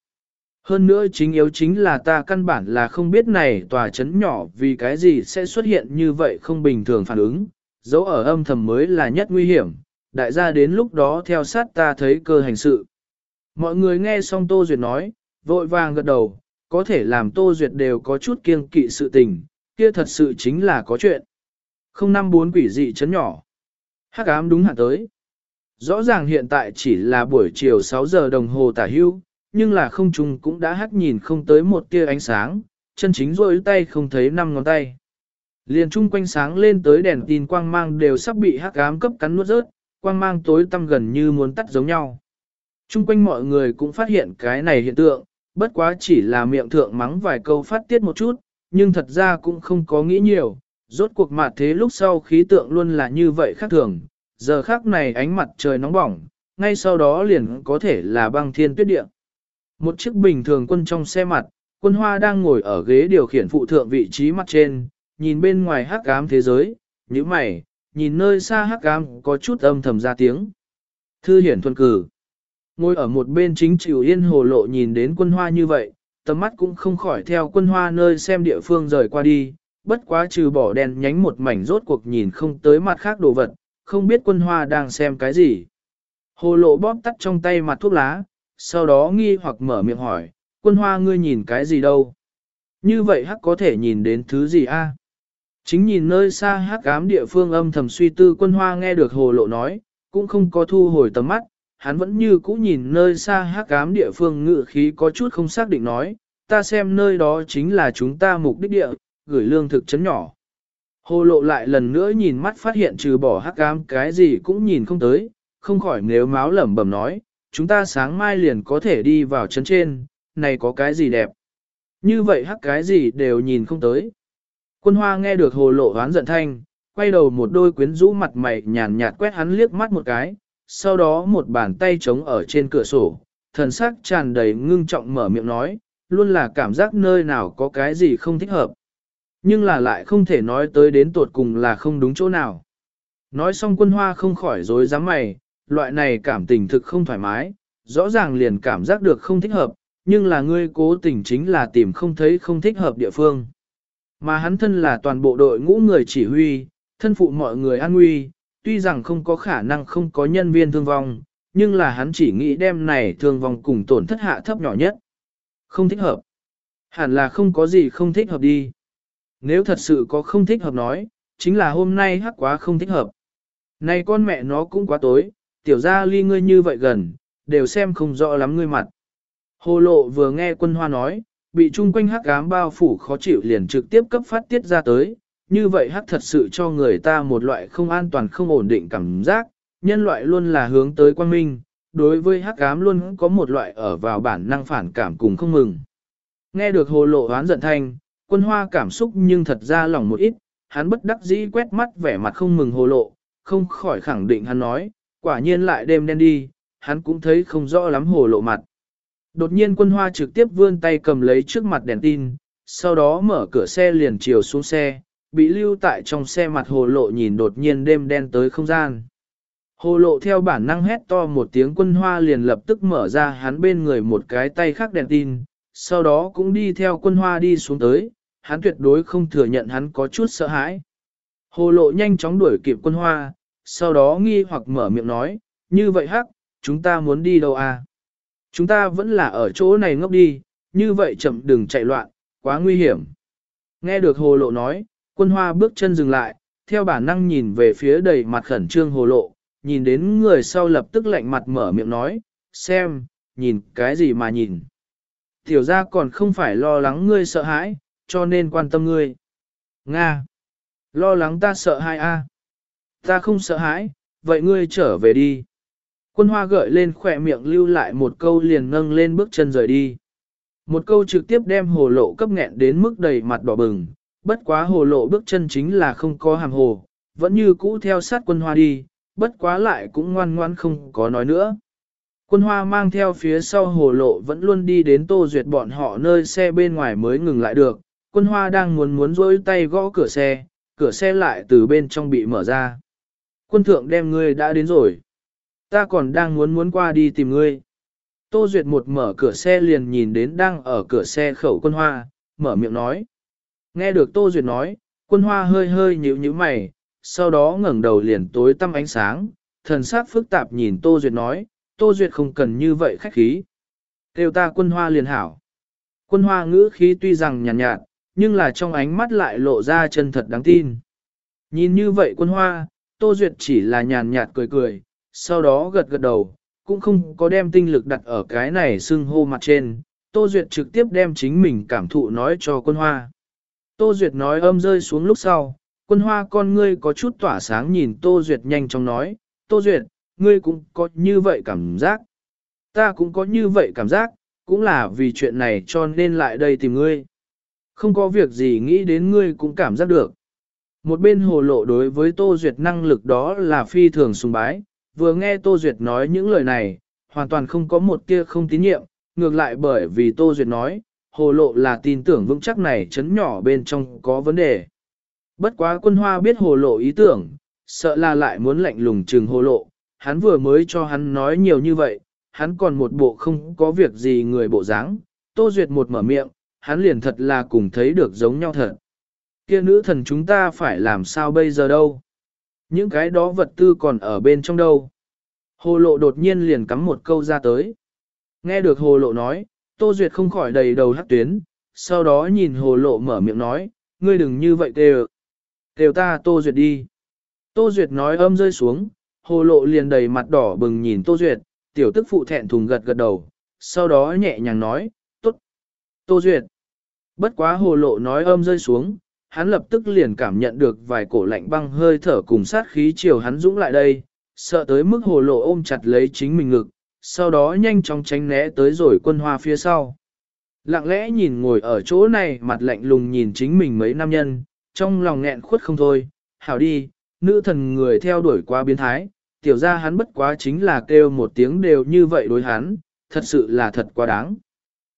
Hơn nữa chính yếu chính là ta căn bản là không biết này tòa chấn nhỏ vì cái gì sẽ xuất hiện như vậy không bình thường phản ứng, dấu ở âm thầm mới là nhất nguy hiểm, đại gia đến lúc đó theo sát ta thấy cơ hành sự. Mọi người nghe xong Tô Duyệt nói, vội vàng gật đầu, có thể làm Tô Duyệt đều có chút kiêng kỵ sự tình, kia thật sự chính là có chuyện. Không năm bốn quỷ dị chấn nhỏ. Hắc ám đúng hạn tới. Rõ ràng hiện tại chỉ là buổi chiều 6 giờ đồng hồ tả hưu, nhưng là không trùng cũng đã hắc nhìn không tới một tia ánh sáng, chân chính rôi tay không thấy năm ngón tay. Liền chung quanh sáng lên tới đèn tin quang mang đều sắp bị hắc ám cấp cắn nuốt rớt, quang mang tối tăm gần như muốn tắt giống nhau. Chung quanh mọi người cũng phát hiện cái này hiện tượng, bất quá chỉ là miệng thượng mắng vài câu phát tiết một chút, nhưng thật ra cũng không có nghĩ nhiều, rốt cuộc mặt thế lúc sau khí tượng luôn là như vậy khác thường, giờ khác này ánh mặt trời nóng bỏng, ngay sau đó liền có thể là băng thiên tuyết địa. Một chiếc bình thường quân trong xe mặt, quân hoa đang ngồi ở ghế điều khiển phụ thượng vị trí mặt trên, nhìn bên ngoài hắc ám thế giới, như mày, nhìn nơi xa hắc ám có chút âm thầm ra tiếng. Thư hiển thuần cử. Ngồi ở một bên chính chịu yên hồ lộ nhìn đến quân hoa như vậy, tầm mắt cũng không khỏi theo quân hoa nơi xem địa phương rời qua đi, bất quá trừ bỏ đèn nhánh một mảnh rốt cuộc nhìn không tới mặt khác đồ vật, không biết quân hoa đang xem cái gì. Hồ lộ bóp tắt trong tay mặt thuốc lá, sau đó nghi hoặc mở miệng hỏi, quân hoa ngươi nhìn cái gì đâu? Như vậy hắc có thể nhìn đến thứ gì a? Chính nhìn nơi xa hắc ám địa phương âm thầm suy tư quân hoa nghe được hồ lộ nói, cũng không có thu hồi tầm mắt, hắn vẫn như cũ nhìn nơi xa hắc ám địa phương ngự khí có chút không xác định nói, ta xem nơi đó chính là chúng ta mục đích địa, gửi lương thực chấn nhỏ. Hồ lộ lại lần nữa nhìn mắt phát hiện trừ bỏ hắc ám cái gì cũng nhìn không tới, không khỏi nếu máu lẩm bẩm nói, chúng ta sáng mai liền có thể đi vào chấn trên, này có cái gì đẹp. Như vậy hắc cái gì đều nhìn không tới. Quân hoa nghe được hồ lộ hoán giận thanh, quay đầu một đôi quyến rũ mặt mày nhàn nhạt quét hắn liếc mắt một cái, sau đó một bàn tay trống ở trên cửa sổ, thần sắc tràn đầy ngưng trọng mở miệng nói, luôn là cảm giác nơi nào có cái gì không thích hợp. Nhưng là lại không thể nói tới đến tuột cùng là không đúng chỗ nào. Nói xong quân hoa không khỏi dối dám mày, loại này cảm tình thực không thoải mái, rõ ràng liền cảm giác được không thích hợp, nhưng là ngươi cố tình chính là tìm không thấy không thích hợp địa phương. Mà hắn thân là toàn bộ đội ngũ người chỉ huy, thân phụ mọi người an nguy, tuy rằng không có khả năng không có nhân viên thương vong, nhưng là hắn chỉ nghĩ đem này thương vong cùng tổn thất hạ thấp nhỏ nhất. Không thích hợp. Hẳn là không có gì không thích hợp đi. Nếu thật sự có không thích hợp nói, chính là hôm nay hắc quá không thích hợp. Này con mẹ nó cũng quá tối, tiểu ra ly ngươi như vậy gần, đều xem không rõ lắm ngươi mặt. Hồ lộ vừa nghe quân hoa nói, bị chung quanh hắc ám bao phủ khó chịu liền trực tiếp cấp phát tiết ra tới, như vậy hắc thật sự cho người ta một loại không an toàn không ổn định cảm giác, nhân loại luôn là hướng tới quang minh, đối với hắc ám luôn có một loại ở vào bản năng phản cảm cùng không mừng. Nghe được hồ lộ hoán giận thanh, quân hoa cảm xúc nhưng thật ra lòng một ít, hắn bất đắc dĩ quét mắt vẻ mặt không mừng hồ lộ, không khỏi khẳng định hắn nói, quả nhiên lại đêm đen đi, hắn cũng thấy không rõ lắm hồ lộ mặt. Đột nhiên quân hoa trực tiếp vươn tay cầm lấy trước mặt đèn tin, sau đó mở cửa xe liền chiều xuống xe, bị lưu tại trong xe mặt hồ lộ nhìn đột nhiên đêm đen tới không gian. Hồ lộ theo bản năng hét to một tiếng quân hoa liền lập tức mở ra hắn bên người một cái tay khác đèn tin, sau đó cũng đi theo quân hoa đi xuống tới, hắn tuyệt đối không thừa nhận hắn có chút sợ hãi. Hồ lộ nhanh chóng đuổi kịp quân hoa, sau đó nghi hoặc mở miệng nói, như vậy hắc, chúng ta muốn đi đâu à? Chúng ta vẫn là ở chỗ này ngốc đi, như vậy chậm đừng chạy loạn, quá nguy hiểm. Nghe được hồ lộ nói, quân hoa bước chân dừng lại, theo bản năng nhìn về phía đầy mặt khẩn trương hồ lộ, nhìn đến người sau lập tức lạnh mặt mở miệng nói, xem, nhìn cái gì mà nhìn. Tiểu ra còn không phải lo lắng ngươi sợ hãi, cho nên quan tâm ngươi. Nga! Lo lắng ta sợ hãi a Ta không sợ hãi, vậy ngươi trở về đi. Quân hoa gợi lên khỏe miệng lưu lại một câu liền nâng lên bước chân rời đi. Một câu trực tiếp đem hồ lộ cấp nghẹn đến mức đầy mặt đỏ bừng, bất quá hồ lộ bước chân chính là không có hàm hồ, vẫn như cũ theo sát quân hoa đi, bất quá lại cũng ngoan ngoan không có nói nữa. Quân hoa mang theo phía sau hồ lộ vẫn luôn đi đến tô duyệt bọn họ nơi xe bên ngoài mới ngừng lại được, quân hoa đang muốn muốn rôi tay gõ cửa xe, cửa xe lại từ bên trong bị mở ra. Quân thượng đem ngươi đã đến rồi. Ta còn đang muốn muốn qua đi tìm ngươi. Tô Duyệt một mở cửa xe liền nhìn đến đang ở cửa xe khẩu quân hoa, mở miệng nói. Nghe được Tô Duyệt nói, quân hoa hơi hơi nhíu nhíu mày, sau đó ngẩng đầu liền tối tăm ánh sáng, thần sắc phức tạp nhìn Tô Duyệt nói, Tô Duyệt không cần như vậy khách khí. Kêu ta quân hoa liền hảo. Quân hoa ngữ khí tuy rằng nhàn nhạt, nhạt, nhưng là trong ánh mắt lại lộ ra chân thật đáng tin. Nhìn như vậy quân hoa, Tô Duyệt chỉ là nhàn nhạt cười cười, sau đó gật gật đầu, cũng không có đem tinh lực đặt ở cái này xưng hô mặt trên. Tô Duyệt trực tiếp đem chính mình cảm thụ nói cho quân hoa. Tô Duyệt nói âm rơi xuống lúc sau, quân hoa con ngươi có chút tỏa sáng nhìn Tô Duyệt nhanh chóng nói, Tô Duyệt, ngươi cũng có như vậy cảm giác. Ta cũng có như vậy cảm giác, cũng là vì chuyện này cho nên lại đây tìm ngươi. Không có việc gì nghĩ đến ngươi cũng cảm giác được. Một bên hồ lộ đối với Tô Duyệt năng lực đó là phi thường sùng bái, vừa nghe Tô Duyệt nói những lời này, hoàn toàn không có một tia không tín nhiệm, ngược lại bởi vì Tô Duyệt nói, hồ lộ là tin tưởng vững chắc này chấn nhỏ bên trong có vấn đề. Bất quá quân hoa biết hồ lộ ý tưởng, sợ là lại muốn lạnh lùng trừng hồ lộ, hắn vừa mới cho hắn nói nhiều như vậy, hắn còn một bộ không có việc gì người bộ dáng. Tô Duyệt một mở miệng, hắn liền thật là cùng thấy được giống nhau thật. Kia nữ thần chúng ta phải làm sao bây giờ đâu? Những cái đó vật tư còn ở bên trong đâu? Hồ lộ đột nhiên liền cắm một câu ra tới. Nghe được hồ lộ nói, Tô Duyệt không khỏi đầy đầu hắc tuyến, sau đó nhìn hồ lộ mở miệng nói, ngươi đừng như vậy kêu. Kêu ta Tô Duyệt đi. Tô Duyệt nói âm rơi xuống, hồ lộ liền đầy mặt đỏ bừng nhìn Tô Duyệt, tiểu tức phụ thẹn thùng gật gật đầu, sau đó nhẹ nhàng nói, tốt. Tô Duyệt. Bất quá hồ lộ nói âm rơi xuống, hắn lập tức liền cảm nhận được vài cổ lạnh băng hơi thở cùng sát khí chiều hắn dũng lại đây, sợ tới mức hồ lộ ôm chặt lấy chính mình ngực, sau đó nhanh chóng tránh né tới rồi quân hoa phía sau. Lặng lẽ nhìn ngồi ở chỗ này mặt lạnh lùng nhìn chính mình mấy nam nhân, trong lòng nghẹn khuất không thôi, hảo đi, nữ thần người theo đuổi quá biến thái, tiểu ra hắn bất quá chính là kêu một tiếng đều như vậy đối hắn, thật sự là thật quá đáng.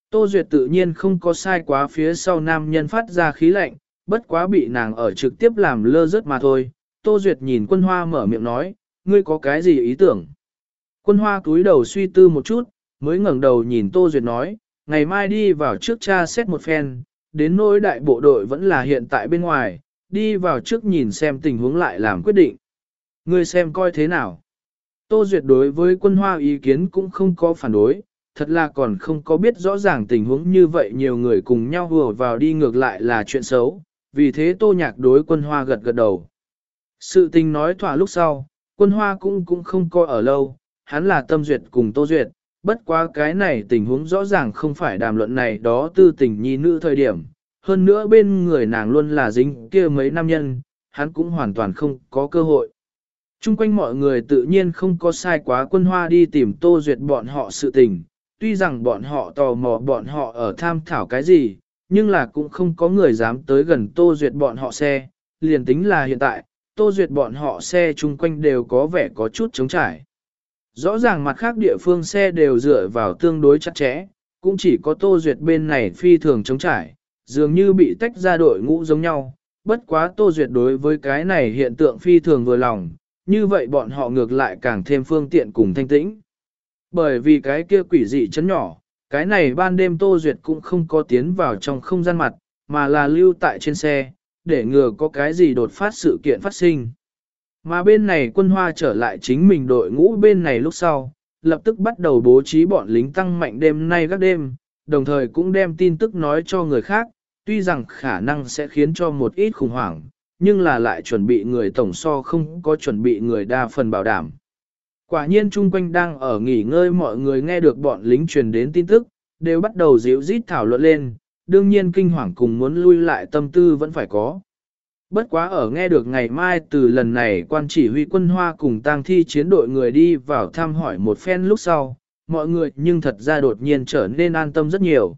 Tô Duyệt tự nhiên không có sai quá phía sau nam nhân phát ra khí lạnh, bất quá bị nàng ở trực tiếp làm lơ rớt mà thôi. Tô Duyệt nhìn quân hoa mở miệng nói, ngươi có cái gì ý tưởng? Quân hoa cúi đầu suy tư một chút, mới ngẩng đầu nhìn Tô Duyệt nói, ngày mai đi vào trước cha xét một phen, đến nỗi đại bộ đội vẫn là hiện tại bên ngoài, đi vào trước nhìn xem tình huống lại làm quyết định. Ngươi xem coi thế nào. Tô Duyệt đối với quân hoa ý kiến cũng không có phản đối, thật là còn không có biết rõ ràng tình huống như vậy nhiều người cùng nhau hùa vào đi ngược lại là chuyện xấu, vì thế Tô Nhạc đối quân hoa gật gật đầu. Sự tình nói thỏa lúc sau, quân hoa cũng cũng không coi ở lâu, hắn là tâm duyệt cùng Tô Duyệt, bất quá cái này tình huống rõ ràng không phải đàm luận này đó tư tình nhi nữ thời điểm, hơn nữa bên người nàng luôn là dính kia mấy nam nhân, hắn cũng hoàn toàn không có cơ hội. Trung quanh mọi người tự nhiên không có sai quá quân hoa đi tìm Tô Duyệt bọn họ sự tình, tuy rằng bọn họ tò mò bọn họ ở tham thảo cái gì, nhưng là cũng không có người dám tới gần Tô Duyệt bọn họ xe, liền tính là hiện tại, Tô Duyệt bọn họ xe chung quanh đều có vẻ có chút chống trải. Rõ ràng mặt khác địa phương xe đều dựa vào tương đối chặt chẽ, cũng chỉ có Tô Duyệt bên này phi thường chống trải, dường như bị tách ra đội ngũ giống nhau. Bất quá Tô Duyệt đối với cái này hiện tượng phi thường vừa lòng, như vậy bọn họ ngược lại càng thêm phương tiện cùng thanh tĩnh. Bởi vì cái kia quỷ dị chấn nhỏ, cái này ban đêm Tô Duyệt cũng không có tiến vào trong không gian mặt, mà là lưu tại trên xe, để ngừa có cái gì đột phát sự kiện phát sinh. Mà bên này quân hoa trở lại chính mình đội ngũ bên này lúc sau, lập tức bắt đầu bố trí bọn lính tăng mạnh đêm nay các đêm, đồng thời cũng đem tin tức nói cho người khác, tuy rằng khả năng sẽ khiến cho một ít khủng hoảng, nhưng là lại chuẩn bị người tổng so không có chuẩn bị người đa phần bảo đảm. Quả nhiên chung quanh đang ở nghỉ ngơi mọi người nghe được bọn lính truyền đến tin tức, đều bắt đầu dịu rít thảo luận lên, đương nhiên kinh hoàng cùng muốn lui lại tâm tư vẫn phải có. Bất quá ở nghe được ngày mai từ lần này quan chỉ huy quân hoa cùng tang thi chiến đội người đi vào thăm hỏi một phen lúc sau, mọi người nhưng thật ra đột nhiên trở nên an tâm rất nhiều.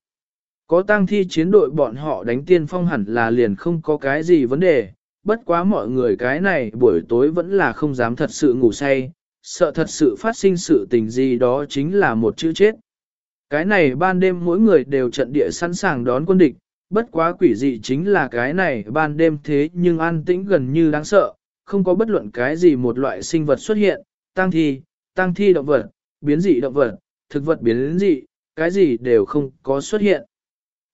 Có tang thi chiến đội bọn họ đánh tiên phong hẳn là liền không có cái gì vấn đề, bất quá mọi người cái này buổi tối vẫn là không dám thật sự ngủ say, sợ thật sự phát sinh sự tình gì đó chính là một chữ chết. Cái này ban đêm mỗi người đều trận địa sẵn sàng đón quân địch, bất quá quỷ dị chính là cái này ban đêm thế nhưng an tĩnh gần như đáng sợ, không có bất luận cái gì một loại sinh vật xuất hiện, tăng thi, tăng thi động vật, biến dị động vật, thực vật biến dị, cái gì đều không có xuất hiện.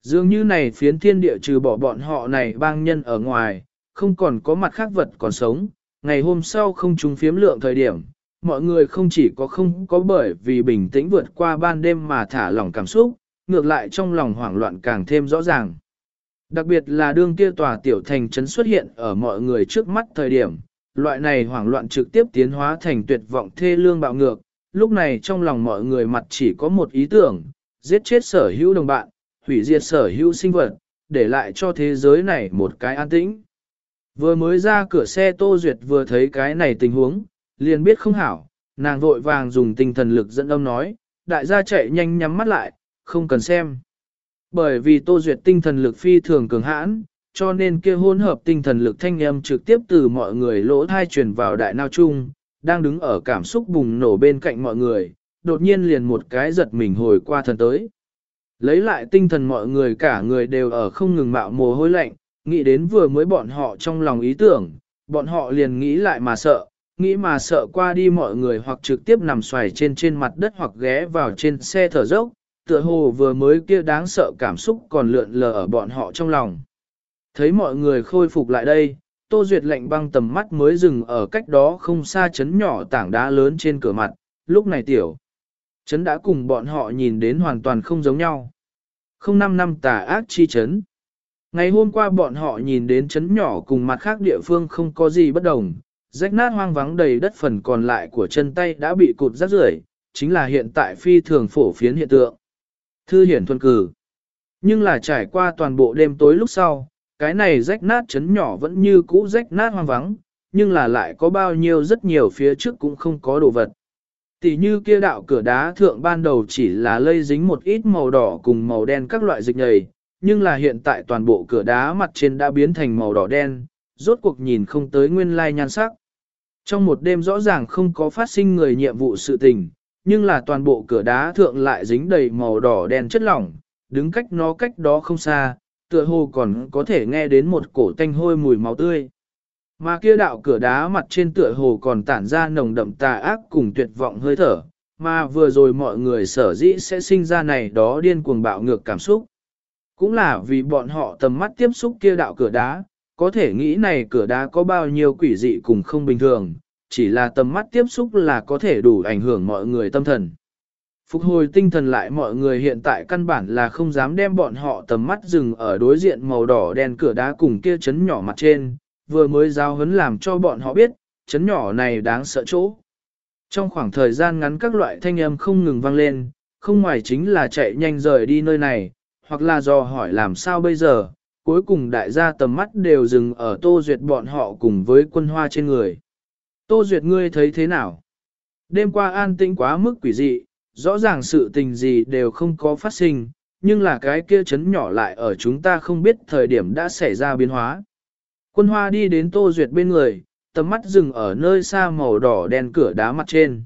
Dường như này phiến thiên địa trừ bỏ bọn họ này bang nhân ở ngoài, không còn có mặt khác vật còn sống. Ngày hôm sau không trùng phiếm lượng thời điểm, mọi người không chỉ có không có bởi vì bình tĩnh vượt qua ban đêm mà thả lỏng cảm xúc, ngược lại trong lòng hoảng loạn càng thêm rõ ràng. Đặc biệt là đương kia tòa tiểu thành trấn xuất hiện ở mọi người trước mắt thời điểm, loại này hoảng loạn trực tiếp tiến hóa thành tuyệt vọng thê lương bạo ngược, lúc này trong lòng mọi người mặt chỉ có một ý tưởng, giết chết sở hữu đồng bạn, hủy diệt sở hữu sinh vật, để lại cho thế giới này một cái an tĩnh. Vừa mới ra cửa xe Tô Duyệt vừa thấy cái này tình huống, liền biết không hảo, nàng vội vàng dùng tinh thần lực dẫn âm nói, đại gia chạy nhanh nhắm mắt lại, không cần xem. Bởi vì Tô Duyệt tinh thần lực phi thường cường hãn, cho nên kia hỗn hợp tinh thần lực thanh âm trực tiếp từ mọi người lỗ thai truyền vào đại nao chung, đang đứng ở cảm xúc bùng nổ bên cạnh mọi người, đột nhiên liền một cái giật mình hồi qua thần tới. Lấy lại tinh thần mọi người cả người đều ở không ngừng mạo mồ hôi lạnh, nghĩ đến vừa mới bọn họ trong lòng ý tưởng, bọn họ liền nghĩ lại mà sợ, nghĩ mà sợ qua đi mọi người hoặc trực tiếp nằm xoài trên trên mặt đất hoặc ghé vào trên xe thở dốc, tựa hồ vừa mới kia đáng sợ cảm xúc còn lượn lờ ở bọn họ trong lòng. Thấy mọi người khôi phục lại đây, Tô Duyệt lạnh băng tầm mắt mới dừng ở cách đó không xa chấn nhỏ tảng đá lớn trên cửa mặt, lúc này tiểu. Chấn đã cùng bọn họ nhìn đến hoàn toàn không giống nhau. Không năm năm tà ác chi chấn. Ngày hôm qua bọn họ nhìn đến chấn nhỏ cùng mặt khác địa phương không có gì bất đồng, rách nát hoang vắng đầy đất phần còn lại của chân tay đã bị cụt rác rưởi, chính là hiện tại phi thường phổ phiến hiện tượng. Thư hiển thuần cử. Nhưng là trải qua toàn bộ đêm tối lúc sau, cái này rách nát chấn nhỏ vẫn như cũ rách nát hoang vắng, nhưng là lại có bao nhiêu rất nhiều phía trước cũng không có đồ vật. Tỷ như kia đạo cửa đá thượng ban đầu chỉ là lây dính một ít màu đỏ cùng màu đen các loại dịch nhầy, nhưng là hiện tại toàn bộ cửa đá mặt trên đã biến thành màu đỏ đen, rốt cuộc nhìn không tới nguyên lai nhan sắc. Trong một đêm rõ ràng không có phát sinh người nhiệm vụ sự tình, nhưng là toàn bộ cửa đá thượng lại dính đầy màu đỏ đen chất lỏng, đứng cách nó cách đó không xa, tựa hồ còn có thể nghe đến một cổ tanh hôi mùi máu tươi. Mà kia đạo cửa đá mặt trên tựa hồ còn tản ra nồng đậm tà ác cùng tuyệt vọng hơi thở, mà vừa rồi mọi người sở dĩ sẽ sinh ra này đó điên cuồng bạo ngược cảm xúc. Cũng là vì bọn họ tầm mắt tiếp xúc kia đạo cửa đá, có thể nghĩ này cửa đá có bao nhiêu quỷ dị cùng không bình thường, chỉ là tầm mắt tiếp xúc là có thể đủ ảnh hưởng mọi người tâm thần. Phục hồi tinh thần lại mọi người hiện tại căn bản là không dám đem bọn họ tầm mắt dừng ở đối diện màu đỏ đen cửa đá cùng kia chấn nhỏ mặt trên, vừa mới giao hấn làm cho bọn họ biết, chấn nhỏ này đáng sợ chỗ. Trong khoảng thời gian ngắn các loại thanh âm không ngừng vang lên, không ngoài chính là chạy nhanh rời đi nơi này, hoặc là do hỏi làm sao bây giờ, cuối cùng đại gia tầm mắt đều dừng ở Tô Duyệt bọn họ cùng với quân hoa trên người. Tô Duyệt ngươi thấy thế nào? Đêm qua an tĩnh quá mức quỷ dị, rõ ràng sự tình gì đều không có phát sinh, nhưng là cái kia chấn nhỏ lại ở chúng ta không biết thời điểm đã xảy ra biến hóa. Quân hoa đi đến Tô Duyệt bên người, tầm mắt dừng ở nơi xa màu đỏ đen cửa đá mặt trên.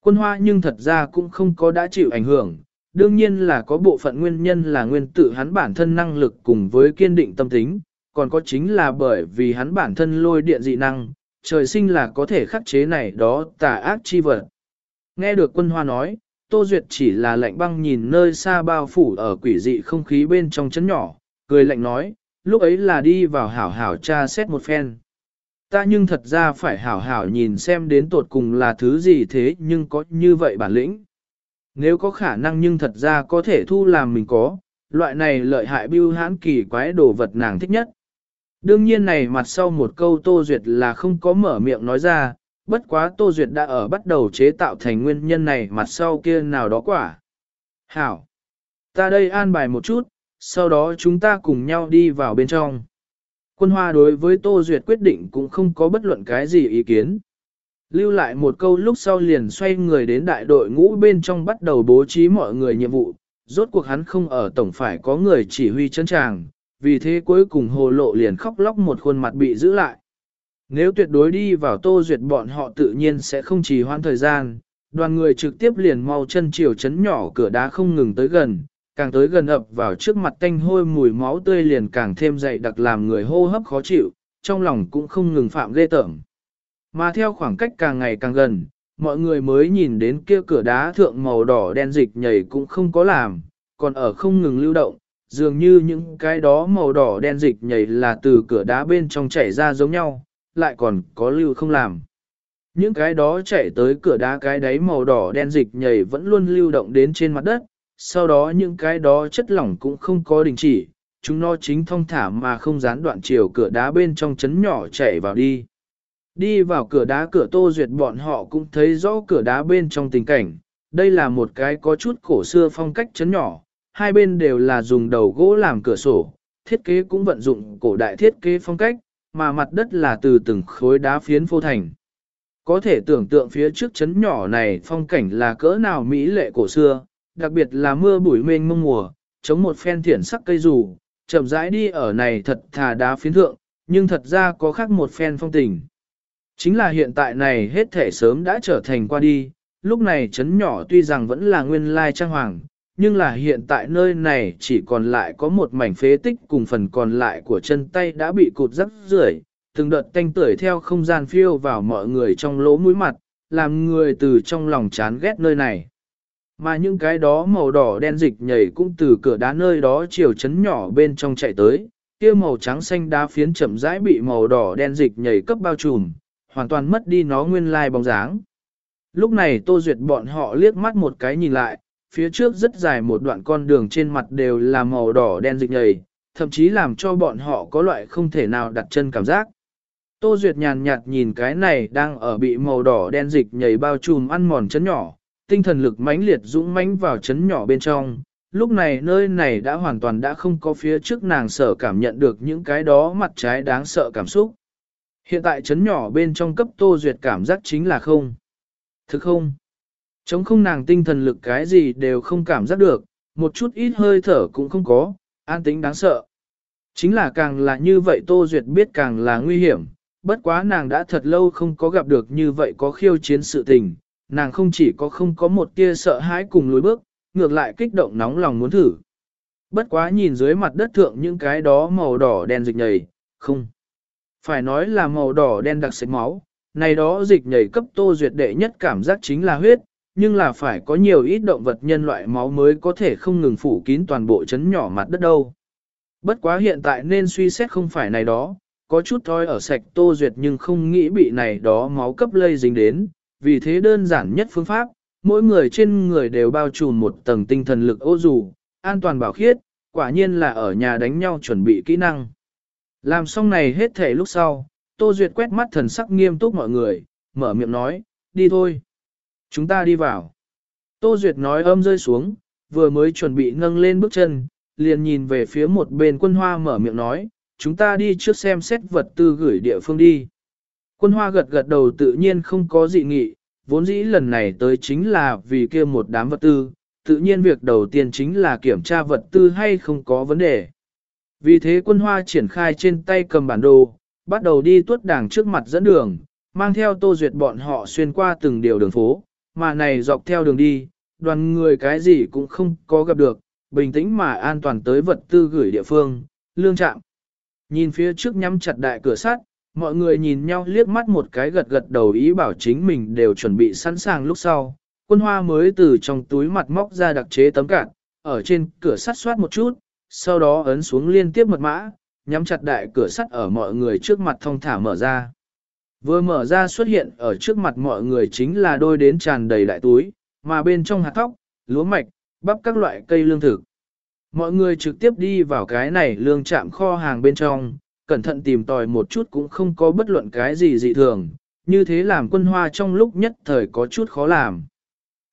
Quân hoa nhưng thật ra cũng không có đã chịu ảnh hưởng, đương nhiên là có bộ phận nguyên nhân là nguyên tự hắn bản thân năng lực cùng với kiên định tâm tính, còn có chính là bởi vì hắn bản thân lôi điện dị năng, trời sinh là có thể khắc chế này đó tà ác chi vật. Nghe được quân hoa nói, Tô Duyệt chỉ là lạnh băng nhìn nơi xa bao phủ ở quỷ dị không khí bên trong chấn nhỏ, cười lạnh nói, lúc ấy là đi vào hảo hảo tra xét một phen. Ta nhưng thật ra phải hảo hảo nhìn xem đến tột cùng là thứ gì thế nhưng có như vậy bản lĩnh. Nếu có khả năng nhưng thật ra có thể thu làm mình có, loại này lợi hại bưu hãn kỳ quái đồ vật nàng thích nhất. Đương nhiên này mặt sau một câu Tô Duyệt là không có mở miệng nói ra, bất quá Tô Duyệt đã ở bắt đầu chế tạo thành nguyên nhân này mặt sau kia nào đó quả. Hảo! Ta đây an bài một chút, sau đó chúng ta cùng nhau đi vào bên trong. Quân Hoa đối với Tô Duyệt quyết định cũng không có bất luận cái gì ý kiến. Lưu lại một câu lúc sau liền xoay người đến đại đội ngũ bên trong bắt đầu bố trí mọi người nhiệm vụ, rốt cuộc hắn không ở tổng phải có người chỉ huy chân tràng, vì thế cuối cùng hồ lộ liền khóc lóc một khuôn mặt bị giữ lại. Nếu tuyệt đối đi vào tô duyệt bọn họ tự nhiên sẽ không trì hoãn thời gian, đoàn người trực tiếp liền mau chân chiều chấn nhỏ cửa đá không ngừng tới gần, càng tới gần ập vào trước mặt tanh hôi mùi máu tươi liền càng thêm dậy đặc làm người hô hấp khó chịu, trong lòng cũng không ngừng phạm ghê tởm. Mà theo khoảng cách càng ngày càng gần, mọi người mới nhìn đến kia cửa đá thượng màu đỏ đen dịch nhảy cũng không có làm, còn ở không ngừng lưu động, dường như những cái đó màu đỏ đen dịch nhảy là từ cửa đá bên trong chảy ra giống nhau, lại còn có lưu không làm. Những cái đó chạy tới cửa đá cái đáy màu đỏ đen dịch nhảy vẫn luôn lưu động đến trên mặt đất, sau đó những cái đó chất lỏng cũng không có đình chỉ, chúng nó chính thông thả mà không gián đoạn chiều cửa đá bên trong chấn nhỏ chảy vào đi. Đi vào cửa đá cửa tô duyệt bọn họ cũng thấy rõ cửa đá bên trong tình cảnh, đây là một cái có chút cổ xưa phong cách chấn nhỏ, hai bên đều là dùng đầu gỗ làm cửa sổ, thiết kế cũng vận dụng cổ đại thiết kế phong cách, mà mặt đất là từ từng khối đá phiến phô thành. Có thể tưởng tượng phía trước chấn nhỏ này phong cảnh là cỡ nào mỹ lệ cổ xưa, đặc biệt là mưa bụi mênh mông mùa, chống một phen thiển sắc cây rủ, chậm rãi đi ở này thật thà đá phiến thượng, nhưng thật ra có khác một phen phong tình. Chính là hiện tại này hết thể sớm đã trở thành qua đi, lúc này chấn nhỏ tuy rằng vẫn là nguyên lai trang hoàng, nhưng là hiện tại nơi này chỉ còn lại có một mảnh phế tích cùng phần còn lại của chân tay đã bị cụt rắc rưởi, từng đợt tanh tưởi theo không gian phiêu vào mọi người trong lỗ mũi mặt, làm người từ trong lòng chán ghét nơi này. Mà những cái đó màu đỏ đen dịch nhảy cũng từ cửa đá nơi đó chiều chấn nhỏ bên trong chạy tới, kia màu trắng xanh đá phiến chậm rãi bị màu đỏ đen dịch nhảy cấp bao trùm, hoàn toàn mất đi nó nguyên lai bóng dáng. Lúc này Tô Duyệt bọn họ liếc mắt một cái nhìn lại, phía trước rất dài một đoạn con đường trên mặt đều là màu đỏ đen dịch nhầy, thậm chí làm cho bọn họ có loại không thể nào đặt chân cảm giác. Tô Duyệt nhàn nhạt nhìn cái này đang ở bị màu đỏ đen dịch nhầy bao trùm ăn mòn chấn nhỏ, tinh thần lực mãnh liệt dũng mãnh vào chấn nhỏ bên trong. Lúc này nơi này đã hoàn toàn đã không có phía trước nàng sở cảm nhận được những cái đó mặt trái đáng sợ cảm xúc. Hiện tại chấn nhỏ bên trong cấp Tô Duyệt cảm giác chính là không. Thực không? Chống không nàng tinh thần lực cái gì đều không cảm giác được, một chút ít hơi thở cũng không có, an tính đáng sợ. Chính là càng là như vậy Tô Duyệt biết càng là nguy hiểm, bất quá nàng đã thật lâu không có gặp được như vậy có khiêu chiến sự tình, nàng không chỉ có không có một tia sợ hãi cùng lối bước, ngược lại kích động nóng lòng muốn thử. Bất quá nhìn dưới mặt đất thượng những cái đó màu đỏ đen dịch nhầy, không. Phải nói là màu đỏ đen đặc sạch máu, này đó dịch nhảy cấp tô duyệt đệ nhất cảm giác chính là huyết, nhưng là phải có nhiều ít động vật nhân loại máu mới có thể không ngừng phủ kín toàn bộ chấn nhỏ mặt đất đâu. Bất quá hiện tại nên suy xét không phải này đó, có chút thôi ở sạch tô duyệt nhưng không nghĩ bị này đó máu cấp lây dính đến, vì thế đơn giản nhất phương pháp, mỗi người trên người đều bao trùm một tầng tinh thần lực ô dù, an toàn bảo khiết, quả nhiên là ở nhà đánh nhau chuẩn bị kỹ năng. Làm xong này hết thể lúc sau, Tô Duyệt quét mắt thần sắc nghiêm túc mọi người, mở miệng nói, đi thôi. Chúng ta đi vào. Tô Duyệt nói âm rơi xuống, vừa mới chuẩn bị nâng lên bước chân, liền nhìn về phía một bên quân hoa mở miệng nói, chúng ta đi trước xem xét vật tư gửi địa phương đi. Quân hoa gật gật đầu tự nhiên không có dị nghị, vốn dĩ lần này tới chính là vì kia một đám vật tư, tự nhiên việc đầu tiên chính là kiểm tra vật tư hay không có vấn đề. Vì thế quân hoa triển khai trên tay cầm bản đồ, bắt đầu đi tuốt đảng trước mặt dẫn đường, mang theo tô duyệt bọn họ xuyên qua từng điều đường phố, mà này dọc theo đường đi, đoàn người cái gì cũng không có gặp được, bình tĩnh mà an toàn tới vật tư gửi địa phương, lương trạm. Nhìn phía trước nhắm chặt đại cửa sắt, mọi người nhìn nhau liếc mắt một cái gật gật đầu ý bảo chính mình đều chuẩn bị sẵn sàng lúc sau. Quân hoa mới từ trong túi mặt móc ra đặc chế tấm cạn, ở trên cửa sắt soát một chút, sau đó ấn xuống liên tiếp mật mã, nhắm chặt đại cửa sắt ở mọi người trước mặt thông thả mở ra. Vừa mở ra xuất hiện ở trước mặt mọi người chính là đôi đến tràn đầy đại túi, mà bên trong hạt thóc, lúa mạch, bắp các loại cây lương thực. Mọi người trực tiếp đi vào cái này lương chạm kho hàng bên trong, cẩn thận tìm tòi một chút cũng không có bất luận cái gì dị thường, như thế làm quân hoa trong lúc nhất thời có chút khó làm.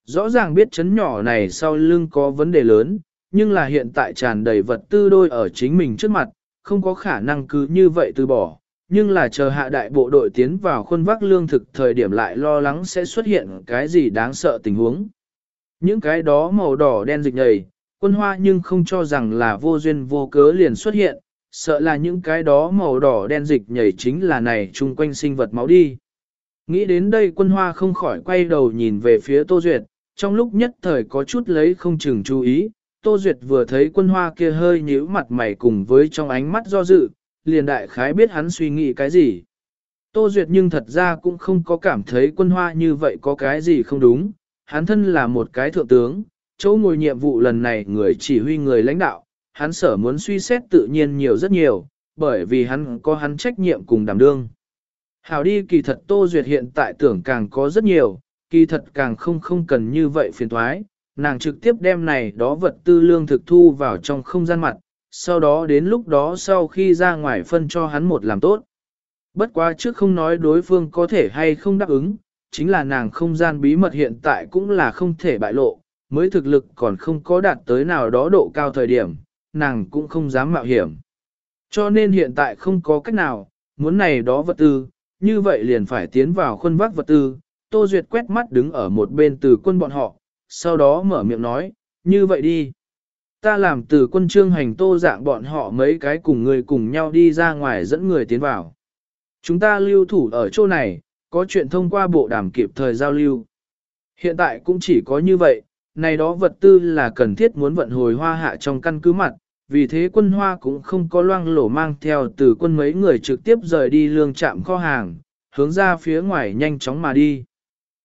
Rõ ràng biết chấn nhỏ này sau lưng có vấn đề lớn, nhưng là hiện tại tràn đầy vật tư đôi ở chính mình trước mặt, không có khả năng cứ như vậy từ bỏ, nhưng là chờ hạ đại bộ đội tiến vào khuôn vác lương thực thời điểm lại lo lắng sẽ xuất hiện cái gì đáng sợ tình huống. Những cái đó màu đỏ đen dịch nhầy, quân hoa nhưng không cho rằng là vô duyên vô cớ liền xuất hiện, sợ là những cái đó màu đỏ đen dịch nhảy chính là này chung quanh sinh vật máu đi. Nghĩ đến đây quân hoa không khỏi quay đầu nhìn về phía Tô Duyệt, trong lúc nhất thời có chút lấy không chừng chú ý, Tô Duyệt vừa thấy quân hoa kia hơi nhíu mặt mày cùng với trong ánh mắt do dự, liền đại khái biết hắn suy nghĩ cái gì. Tô Duyệt nhưng thật ra cũng không có cảm thấy quân hoa như vậy có cái gì không đúng, hắn thân là một cái thượng tướng, chỗ ngồi nhiệm vụ lần này người chỉ huy người lãnh đạo, hắn sở muốn suy xét tự nhiên nhiều rất nhiều, bởi vì hắn có hắn trách nhiệm cùng đảm đương. Hảo đi kỳ thật Tô Duyệt hiện tại tưởng càng có rất nhiều, kỳ thật càng không không cần như vậy phiền thoái, nàng trực tiếp đem này đó vật tư lương thực thu vào trong không gian mặt, sau đó đến lúc đó sau khi ra ngoài phân cho hắn một làm tốt. Bất quá trước không nói đối phương có thể hay không đáp ứng, chính là nàng không gian bí mật hiện tại cũng là không thể bại lộ, mới thực lực còn không có đạt tới nào đó độ cao thời điểm, nàng cũng không dám mạo hiểm. Cho nên hiện tại không có cách nào, muốn này đó vật tư, như vậy liền phải tiến vào khuôn vác vật tư. Tô Duyệt quét mắt đứng ở một bên từ quân bọn họ, sau đó mở miệng nói, như vậy đi. Ta làm từ quân trương hành tô dạng bọn họ mấy cái cùng người cùng nhau đi ra ngoài dẫn người tiến vào. Chúng ta lưu thủ ở chỗ này, có chuyện thông qua bộ đàm kịp thời giao lưu. Hiện tại cũng chỉ có như vậy, này đó vật tư là cần thiết muốn vận hồi hoa hạ trong căn cứ mặt, vì thế quân hoa cũng không có loang lổ mang theo từ quân mấy người trực tiếp rời đi lương trạm kho hàng, hướng ra phía ngoài nhanh chóng mà đi.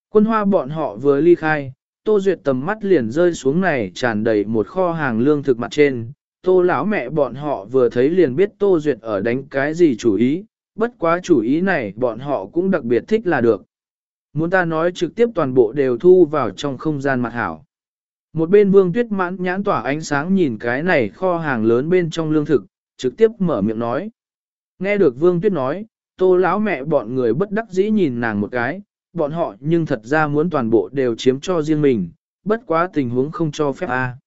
Quân hoa bọn họ vừa ly khai, Tô Duyệt tầm mắt liền rơi xuống này tràn đầy một kho hàng lương thực mặt trên. Tô lão mẹ bọn họ vừa thấy liền biết Tô Duyệt ở đánh cái gì chủ ý, bất quá chủ ý này bọn họ cũng đặc biệt thích là được. Muốn ta nói trực tiếp toàn bộ đều thu vào trong không gian mặt hảo. Một bên vương tuyết mãn nhãn tỏa ánh sáng nhìn cái này kho hàng lớn bên trong lương thực, trực tiếp mở miệng nói. Nghe được vương tuyết nói, tô lão mẹ bọn người bất đắc dĩ nhìn nàng một cái, bọn họ nhưng thật ra muốn toàn bộ đều chiếm cho riêng mình, bất quá tình huống không cho phép a.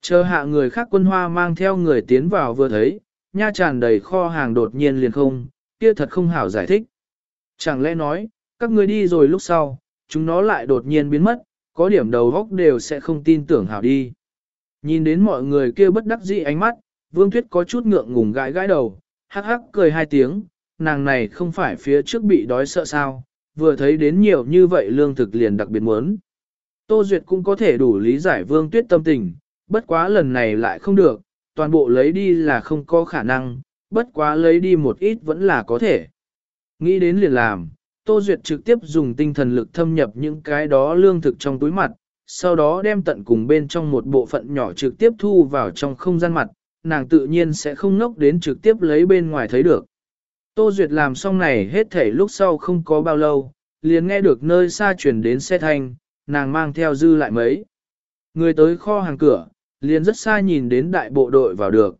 Chờ hạ người khác quân hoa mang theo người tiến vào vừa thấy, nha tràn đầy kho hàng đột nhiên liền không, kia thật không hảo giải thích. Chẳng lẽ nói, các người đi rồi lúc sau, chúng nó lại đột nhiên biến mất, có điểm đầu góc đều sẽ không tin tưởng hảo đi. Nhìn đến mọi người kia bất đắc dĩ ánh mắt, Vương Tuyết có chút ngượng ngùng gãi gãi đầu, hắc hắc cười hai tiếng, nàng này không phải phía trước bị đói sợ sao, vừa thấy đến nhiều như vậy lương thực liền đặc biệt muốn. Tô Duyệt cũng có thể đủ lý giải Vương Tuyết tâm tình, bất quá lần này lại không được, toàn bộ lấy đi là không có khả năng, bất quá lấy đi một ít vẫn là có thể. Nghĩ đến liền làm, Tô Duyệt trực tiếp dùng tinh thần lực thâm nhập những cái đó lương thực trong túi mặt, sau đó đem tận cùng bên trong một bộ phận nhỏ trực tiếp thu vào trong không gian mặt, nàng tự nhiên sẽ không ngốc đến trực tiếp lấy bên ngoài thấy được. Tô Duyệt làm xong này hết thể lúc sau không có bao lâu, liền nghe được nơi xa chuyển đến xe thanh, nàng mang theo dư lại mấy. Người tới kho hàng cửa, liền rất xa nhìn đến đại bộ đội vào được.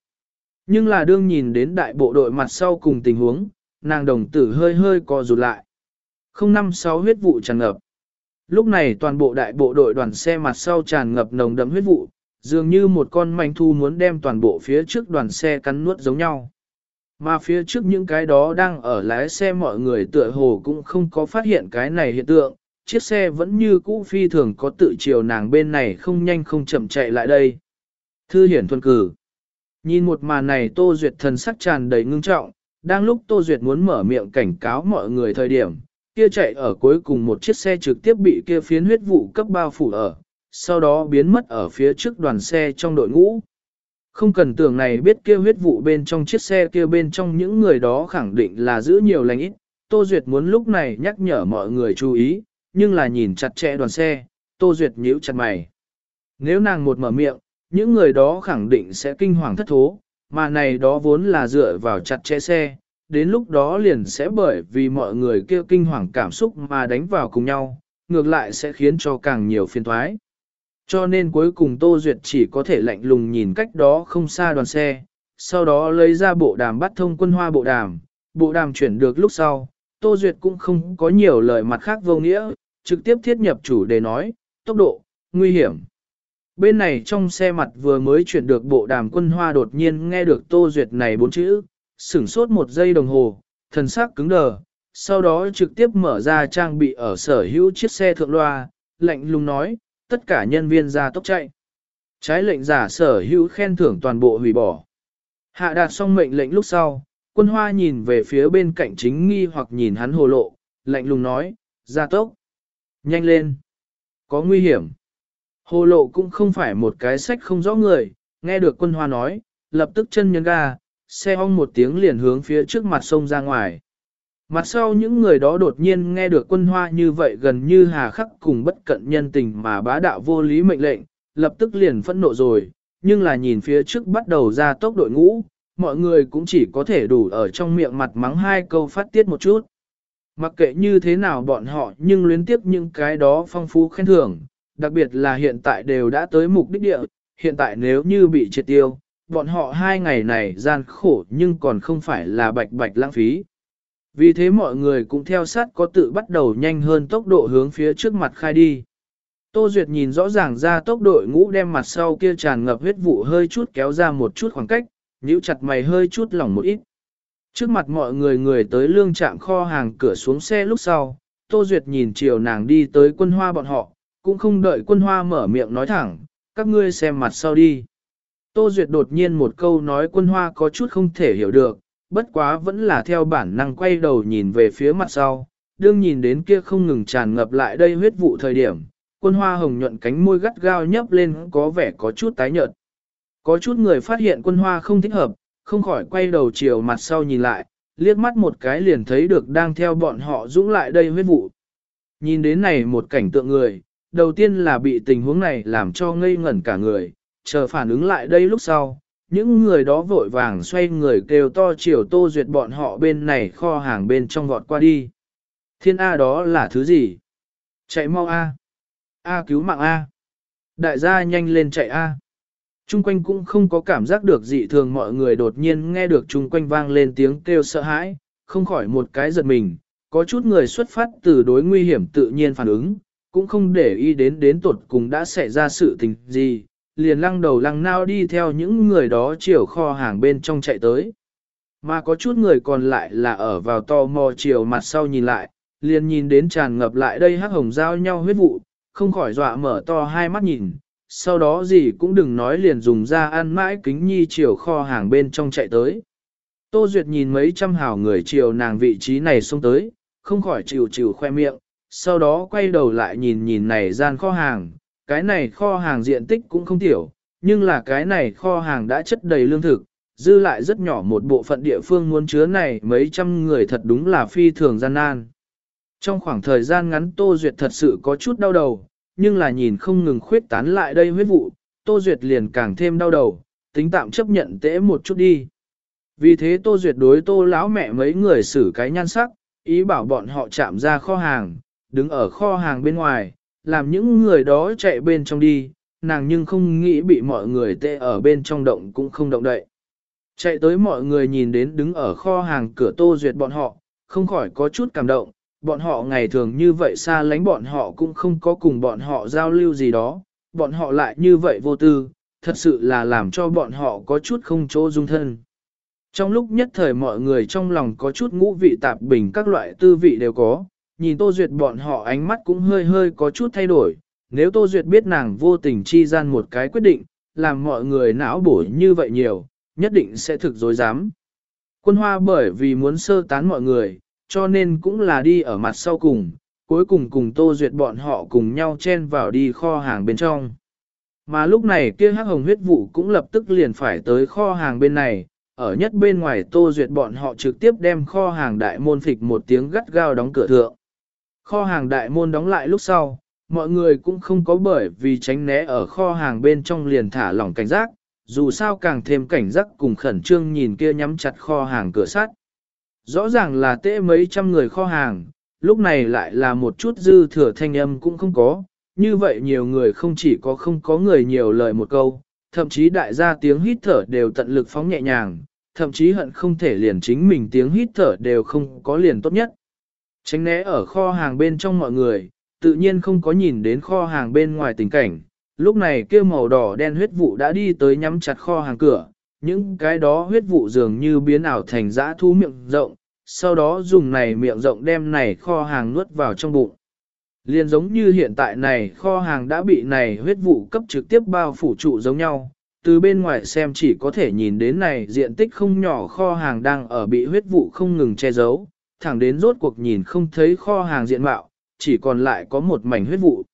Nhưng là đương nhìn đến đại bộ đội mặt sau cùng tình huống, nàng đồng tử hơi hơi co rụt lại. Không năm sáu huyết vụ tràn ngập. Lúc này toàn bộ đại bộ đội đoàn xe mặt sau tràn ngập nồng đậm huyết vụ, dường như một con manh thu muốn đem toàn bộ phía trước đoàn xe cắn nuốt giống nhau. Mà phía trước những cái đó đang ở lái xe mọi người tựa hồ cũng không có phát hiện cái này hiện tượng, chiếc xe vẫn như cũ phi thường có tự chiều nàng bên này không nhanh không chậm chạy lại đây. Thư hiển thuần cử. Nhìn một màn này Tô Duyệt thần sắc tràn đầy ngưng trọng, đang lúc Tô Duyệt muốn mở miệng cảnh cáo mọi người thời điểm, kia chạy ở cuối cùng một chiếc xe trực tiếp bị kia phiến huyết vụ cấp bao phủ ở, sau đó biến mất ở phía trước đoàn xe trong đội ngũ. Không cần tưởng này biết kia huyết vụ bên trong chiếc xe kia bên trong những người đó khẳng định là giữ nhiều lành ít, Tô Duyệt muốn lúc này nhắc nhở mọi người chú ý, nhưng là nhìn chặt chẽ đoàn xe, Tô Duyệt nhíu chặt mày. Nếu nàng một mở miệng, những người đó khẳng định sẽ kinh hoàng thất thố, mà này đó vốn là dựa vào chặt chẽ xe, đến lúc đó liền sẽ bởi vì mọi người kêu kinh hoàng cảm xúc mà đánh vào cùng nhau, ngược lại sẽ khiến cho càng nhiều phiền thoái. Cho nên cuối cùng Tô Duyệt chỉ có thể lạnh lùng nhìn cách đó không xa đoàn xe, sau đó lấy ra bộ đàm bắt thông quân hoa bộ đàm, bộ đàm chuyển được lúc sau, Tô Duyệt cũng không có nhiều lời mặt khác vô nghĩa, trực tiếp thiết nhập chủ đề nói, tốc độ, nguy hiểm. Bên này trong xe mặt vừa mới chuyển được bộ đàm quân hoa đột nhiên nghe được Tô Duyệt này bốn chữ, sửng sốt một giây đồng hồ, thần sắc cứng đờ, sau đó trực tiếp mở ra trang bị ở sở hữu chiếc xe thượng loa, lạnh lùng nói, tất cả nhân viên ra tốc chạy. Trái lệnh giả sở hữu khen thưởng toàn bộ hủy bỏ. Hạ đạt xong mệnh lệnh lúc sau, quân hoa nhìn về phía bên cạnh chính nghi hoặc nhìn hắn hồ lộ, lạnh lùng nói, ra tốc. Nhanh lên. Có nguy hiểm. Hồ lộ cũng không phải một cái sách không rõ người, nghe được quân hoa nói, lập tức chân nhấn ga, xe ong một tiếng liền hướng phía trước mặt sông ra ngoài. Mặt sau những người đó đột nhiên nghe được quân hoa như vậy gần như hà khắc cùng bất cận nhân tình mà bá đạo vô lý mệnh lệnh, lập tức liền phẫn nộ rồi, nhưng là nhìn phía trước bắt đầu ra tốc đội ngũ, mọi người cũng chỉ có thể đủ ở trong miệng mặt mắng hai câu phát tiết một chút. Mặc kệ như thế nào bọn họ nhưng luyến tiếp những cái đó phong phú khen thưởng, đặc biệt là hiện tại đều đã tới mục đích địa, hiện tại nếu như bị triệt tiêu, bọn họ hai ngày này gian khổ nhưng còn không phải là bạch bạch lãng phí. Vì thế mọi người cũng theo sát có tự bắt đầu nhanh hơn tốc độ hướng phía trước mặt khai đi. Tô Duyệt nhìn rõ ràng ra tốc độ ngũ đem mặt sau kia tràn ngập huyết vụ hơi chút kéo ra một chút khoảng cách, nhíu chặt mày hơi chút lỏng một ít. Trước mặt mọi người người tới lương trạm kho hàng cửa xuống xe lúc sau, Tô Duyệt nhìn chiều nàng đi tới quân hoa bọn họ, cũng không đợi quân hoa mở miệng nói thẳng, các ngươi xem mặt sau đi. Tô Duyệt đột nhiên một câu nói quân hoa có chút không thể hiểu được, bất quá vẫn là theo bản năng quay đầu nhìn về phía mặt sau, đương nhìn đến kia không ngừng tràn ngập lại đây huyết vụ thời điểm, quân hoa hồng nhuận cánh môi gắt gao nhấp lên có vẻ có chút tái nhợt. Có chút người phát hiện quân hoa không thích hợp, không khỏi quay đầu chiều mặt sau nhìn lại, liếc mắt một cái liền thấy được đang theo bọn họ dũng lại đây huyết vụ. Nhìn đến này một cảnh tượng người, đầu tiên là bị tình huống này làm cho ngây ngẩn cả người, chờ phản ứng lại đây lúc sau, những người đó vội vàng xoay người kêu to chiều tô duyệt bọn họ bên này kho hàng bên trong vọt qua đi. Thiên A đó là thứ gì? Chạy mau A. A cứu mạng A. Đại gia nhanh lên chạy A. Trung quanh cũng không có cảm giác được dị thường mọi người đột nhiên nghe được trung quanh vang lên tiếng kêu sợ hãi, không khỏi một cái giật mình, có chút người xuất phát từ đối nguy hiểm tự nhiên phản ứng, cũng không để ý đến đến tuột cùng đã xảy ra sự tình gì, liền lăng đầu lăng nao đi theo những người đó chiều kho hàng bên trong chạy tới. Mà có chút người còn lại là ở vào to mò chiều mặt sau nhìn lại, liền nhìn đến tràn ngập lại đây hắc hồng giao nhau huyết vụ, không khỏi dọa mở to hai mắt nhìn, sau đó gì cũng đừng nói liền dùng ra ăn mãi kính nhi chiều kho hàng bên trong chạy tới. Tô Duyệt nhìn mấy trăm hào người chiều nàng vị trí này xông tới, không khỏi chịu chịu khoe miệng, sau đó quay đầu lại nhìn nhìn này gian kho hàng, cái này kho hàng diện tích cũng không tiểu, nhưng là cái này kho hàng đã chất đầy lương thực, dư lại rất nhỏ một bộ phận địa phương muốn chứa này mấy trăm người thật đúng là phi thường gian nan. Trong khoảng thời gian ngắn Tô Duyệt thật sự có chút đau đầu, nhưng là nhìn không ngừng khuyết tán lại đây huyết vụ, Tô Duyệt liền càng thêm đau đầu, tính tạm chấp nhận tễ một chút đi. Vì thế Tô Duyệt đối Tô lão mẹ mấy người xử cái nhan sắc, ý bảo bọn họ chạm ra kho hàng, đứng ở kho hàng bên ngoài, làm những người đó chạy bên trong đi, nàng nhưng không nghĩ bị mọi người tê ở bên trong động cũng không động đậy. Chạy tới mọi người nhìn đến đứng ở kho hàng cửa Tô Duyệt bọn họ, không khỏi có chút cảm động, bọn họ ngày thường như vậy xa lánh bọn họ cũng không có cùng bọn họ giao lưu gì đó, bọn họ lại như vậy vô tư, thật sự là làm cho bọn họ có chút không chỗ dung thân. Trong lúc nhất thời mọi người trong lòng có chút ngũ vị tạp bình các loại tư vị đều có, nhìn Tô Duyệt bọn họ ánh mắt cũng hơi hơi có chút thay đổi, nếu Tô Duyệt biết nàng vô tình chi gian một cái quyết định, làm mọi người não bổ như vậy nhiều, nhất định sẽ thực dối dám. Quân hoa bởi vì muốn sơ tán mọi người, cho nên cũng là đi ở mặt sau cùng, cuối cùng cùng Tô Duyệt bọn họ cùng nhau chen vào đi kho hàng bên trong. Mà lúc này kia hắc hồng huyết vụ cũng lập tức liền phải tới kho hàng bên này, ở nhất bên ngoài Tô Duyệt bọn họ trực tiếp đem kho hàng đại môn phịch một tiếng gắt gao đóng cửa thượng. Kho hàng đại môn đóng lại lúc sau, mọi người cũng không có bởi vì tránh né ở kho hàng bên trong liền thả lỏng cảnh giác, dù sao càng thêm cảnh giác cùng khẩn trương nhìn kia nhắm chặt kho hàng cửa sắt. Rõ ràng là tệ mấy trăm người kho hàng, lúc này lại là một chút dư thừa thanh âm cũng không có, như vậy nhiều người không chỉ có không có người nhiều lời một câu, thậm chí đại gia tiếng hít thở đều tận lực phóng nhẹ nhàng, thậm chí hận không thể liền chính mình tiếng hít thở đều không có liền tốt nhất. Tránh né ở kho hàng bên trong mọi người, tự nhiên không có nhìn đến kho hàng bên ngoài tình cảnh, lúc này kia màu đỏ đen huyết vụ đã đi tới nhắm chặt kho hàng cửa, những cái đó huyết vụ dường như biến ảo thành dã thú miệng rộng, sau đó dùng này miệng rộng đem này kho hàng nuốt vào trong bụng. Liên giống như hiện tại này kho hàng đã bị này huyết vụ cấp trực tiếp bao phủ trụ giống nhau, từ bên ngoài xem chỉ có thể nhìn đến này diện tích không nhỏ kho hàng đang ở bị huyết vụ không ngừng che giấu, thẳng đến rốt cuộc nhìn không thấy kho hàng diện mạo, chỉ còn lại có một mảnh huyết vụ.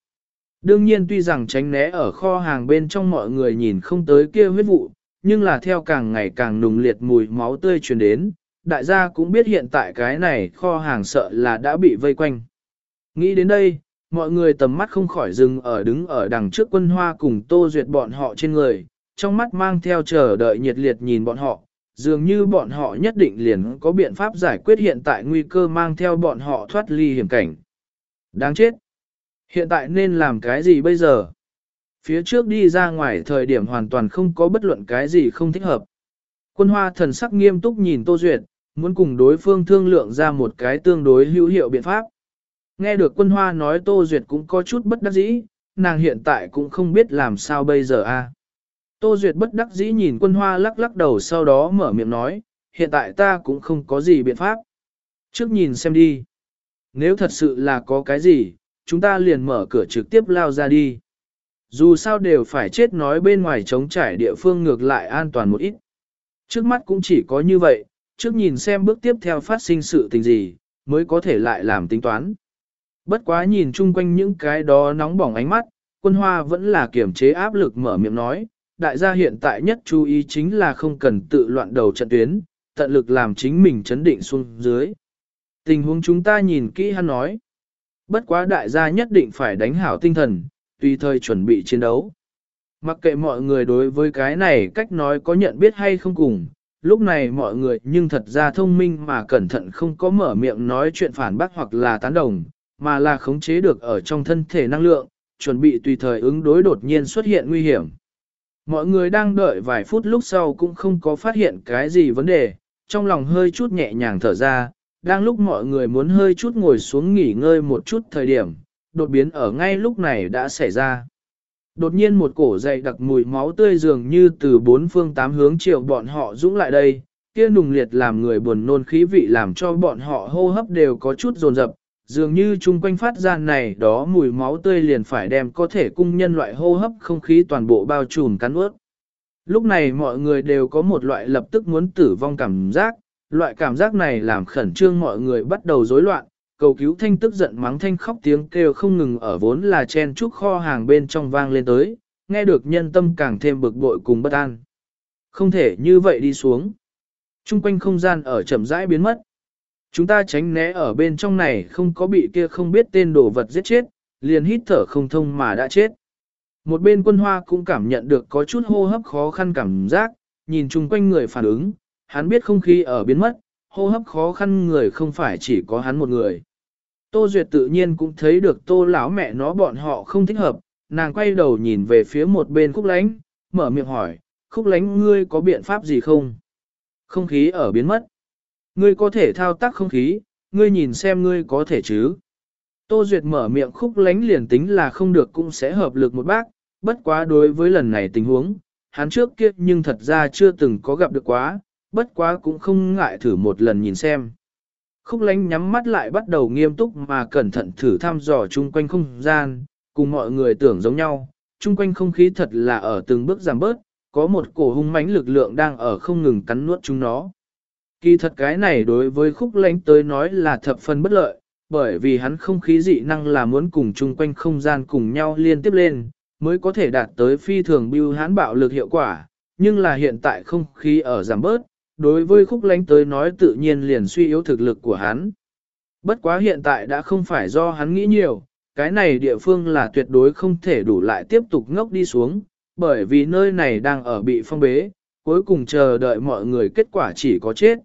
Đương nhiên tuy rằng tránh né ở kho hàng bên trong mọi người nhìn không tới kia huyết vụ, nhưng là theo càng ngày càng nùng liệt mùi máu tươi truyền đến, đại gia cũng biết hiện tại cái này kho hàng sợ là đã bị vây quanh. Nghĩ đến đây, mọi người tầm mắt không khỏi dừng ở đứng ở đằng trước quân hoa cùng tô duyệt bọn họ trên người, trong mắt mang theo chờ đợi nhiệt liệt nhìn bọn họ, dường như bọn họ nhất định liền có biện pháp giải quyết hiện tại nguy cơ mang theo bọn họ thoát ly hiểm cảnh. Đáng chết! Hiện tại nên làm cái gì bây giờ? Phía trước đi ra ngoài thời điểm hoàn toàn không có bất luận cái gì không thích hợp. Quân hoa thần sắc nghiêm túc nhìn Tô Duyệt, muốn cùng đối phương thương lượng ra một cái tương đối hữu hiệu biện pháp. Nghe được quân hoa nói Tô Duyệt cũng có chút bất đắc dĩ, nàng hiện tại cũng không biết làm sao bây giờ a. Tô Duyệt bất đắc dĩ nhìn quân hoa lắc lắc đầu sau đó mở miệng nói, hiện tại ta cũng không có gì biện pháp. Trước nhìn xem đi. Nếu thật sự là có cái gì, chúng ta liền mở cửa trực tiếp lao ra đi. Dù sao đều phải chết nói bên ngoài chống trải địa phương ngược lại an toàn một ít. Trước mắt cũng chỉ có như vậy, trước nhìn xem bước tiếp theo phát sinh sự tình gì, mới có thể lại làm tính toán. Bất quá nhìn chung quanh những cái đó nóng bỏng ánh mắt, quân hoa vẫn là kiểm chế áp lực mở miệng nói, đại gia hiện tại nhất chú ý chính là không cần tự loạn đầu trận tuyến, tận lực làm chính mình chấn định xuống dưới. Tình huống chúng ta nhìn kỹ hắn nói. Bất quá đại gia nhất định phải đánh hảo tinh thần, tùy thời chuẩn bị chiến đấu. Mặc kệ mọi người đối với cái này cách nói có nhận biết hay không cùng, lúc này mọi người nhưng thật ra thông minh mà cẩn thận không có mở miệng nói chuyện phản bác hoặc là tán đồng, mà là khống chế được ở trong thân thể năng lượng, chuẩn bị tùy thời ứng đối đột nhiên xuất hiện nguy hiểm. Mọi người đang đợi vài phút lúc sau cũng không có phát hiện cái gì vấn đề, trong lòng hơi chút nhẹ nhàng thở ra, đang lúc mọi người muốn hơi chút ngồi xuống nghỉ ngơi một chút thời điểm, đột biến ở ngay lúc này đã xảy ra. Đột nhiên một cổ dày đặc mùi máu tươi dường như từ bốn phương tám hướng chiều bọn họ dũng lại đây, kia nùng liệt làm người buồn nôn khí vị làm cho bọn họ hô hấp đều có chút dồn dập, dường như chung quanh phát ra này đó mùi máu tươi liền phải đem có thể cung nhân loại hô hấp không khí toàn bộ bao trùm cắn ướt. Lúc này mọi người đều có một loại lập tức muốn tử vong cảm giác, loại cảm giác này làm khẩn trương mọi người bắt đầu rối loạn, cầu cứu thanh tức giận mắng thanh khóc tiếng kêu không ngừng ở vốn là chen chúc kho hàng bên trong vang lên tới, nghe được nhân tâm càng thêm bực bội cùng bất an. Không thể như vậy đi xuống. Trung quanh không gian ở chậm rãi biến mất. Chúng ta tránh né ở bên trong này không có bị kia không biết tên đồ vật giết chết, liền hít thở không thông mà đã chết. Một bên quân hoa cũng cảm nhận được có chút hô hấp khó khăn cảm giác, nhìn chung quanh người phản ứng, hắn biết không khí ở biến mất, hô hấp khó khăn người không phải chỉ có hắn một người. Tô Duyệt tự nhiên cũng thấy được tô lão mẹ nó bọn họ không thích hợp, nàng quay đầu nhìn về phía một bên khúc lánh, mở miệng hỏi, khúc lánh ngươi có biện pháp gì không? Không khí ở biến mất. Ngươi có thể thao tác không khí, ngươi nhìn xem ngươi có thể chứ. Tô Duyệt mở miệng khúc lánh liền tính là không được cũng sẽ hợp lực một bác, bất quá đối với lần này tình huống, hắn trước kia nhưng thật ra chưa từng có gặp được quá, bất quá cũng không ngại thử một lần nhìn xem. Khúc lánh nhắm mắt lại bắt đầu nghiêm túc mà cẩn thận thử thăm dò chung quanh không gian, cùng mọi người tưởng giống nhau, chung quanh không khí thật là ở từng bước giảm bớt, có một cổ hung mãnh lực lượng đang ở không ngừng cắn nuốt chúng nó. Kỳ thật cái này đối với khúc lánh tới nói là thập phần bất lợi, bởi vì hắn không khí dị năng là muốn cùng chung quanh không gian cùng nhau liên tiếp lên, mới có thể đạt tới phi thường bưu hán bạo lực hiệu quả, nhưng là hiện tại không khí ở giảm bớt, đối với khúc lánh tới nói tự nhiên liền suy yếu thực lực của hắn. Bất quá hiện tại đã không phải do hắn nghĩ nhiều, cái này địa phương là tuyệt đối không thể đủ lại tiếp tục ngốc đi xuống, bởi vì nơi này đang ở bị phong bế, cuối cùng chờ đợi mọi người kết quả chỉ có chết.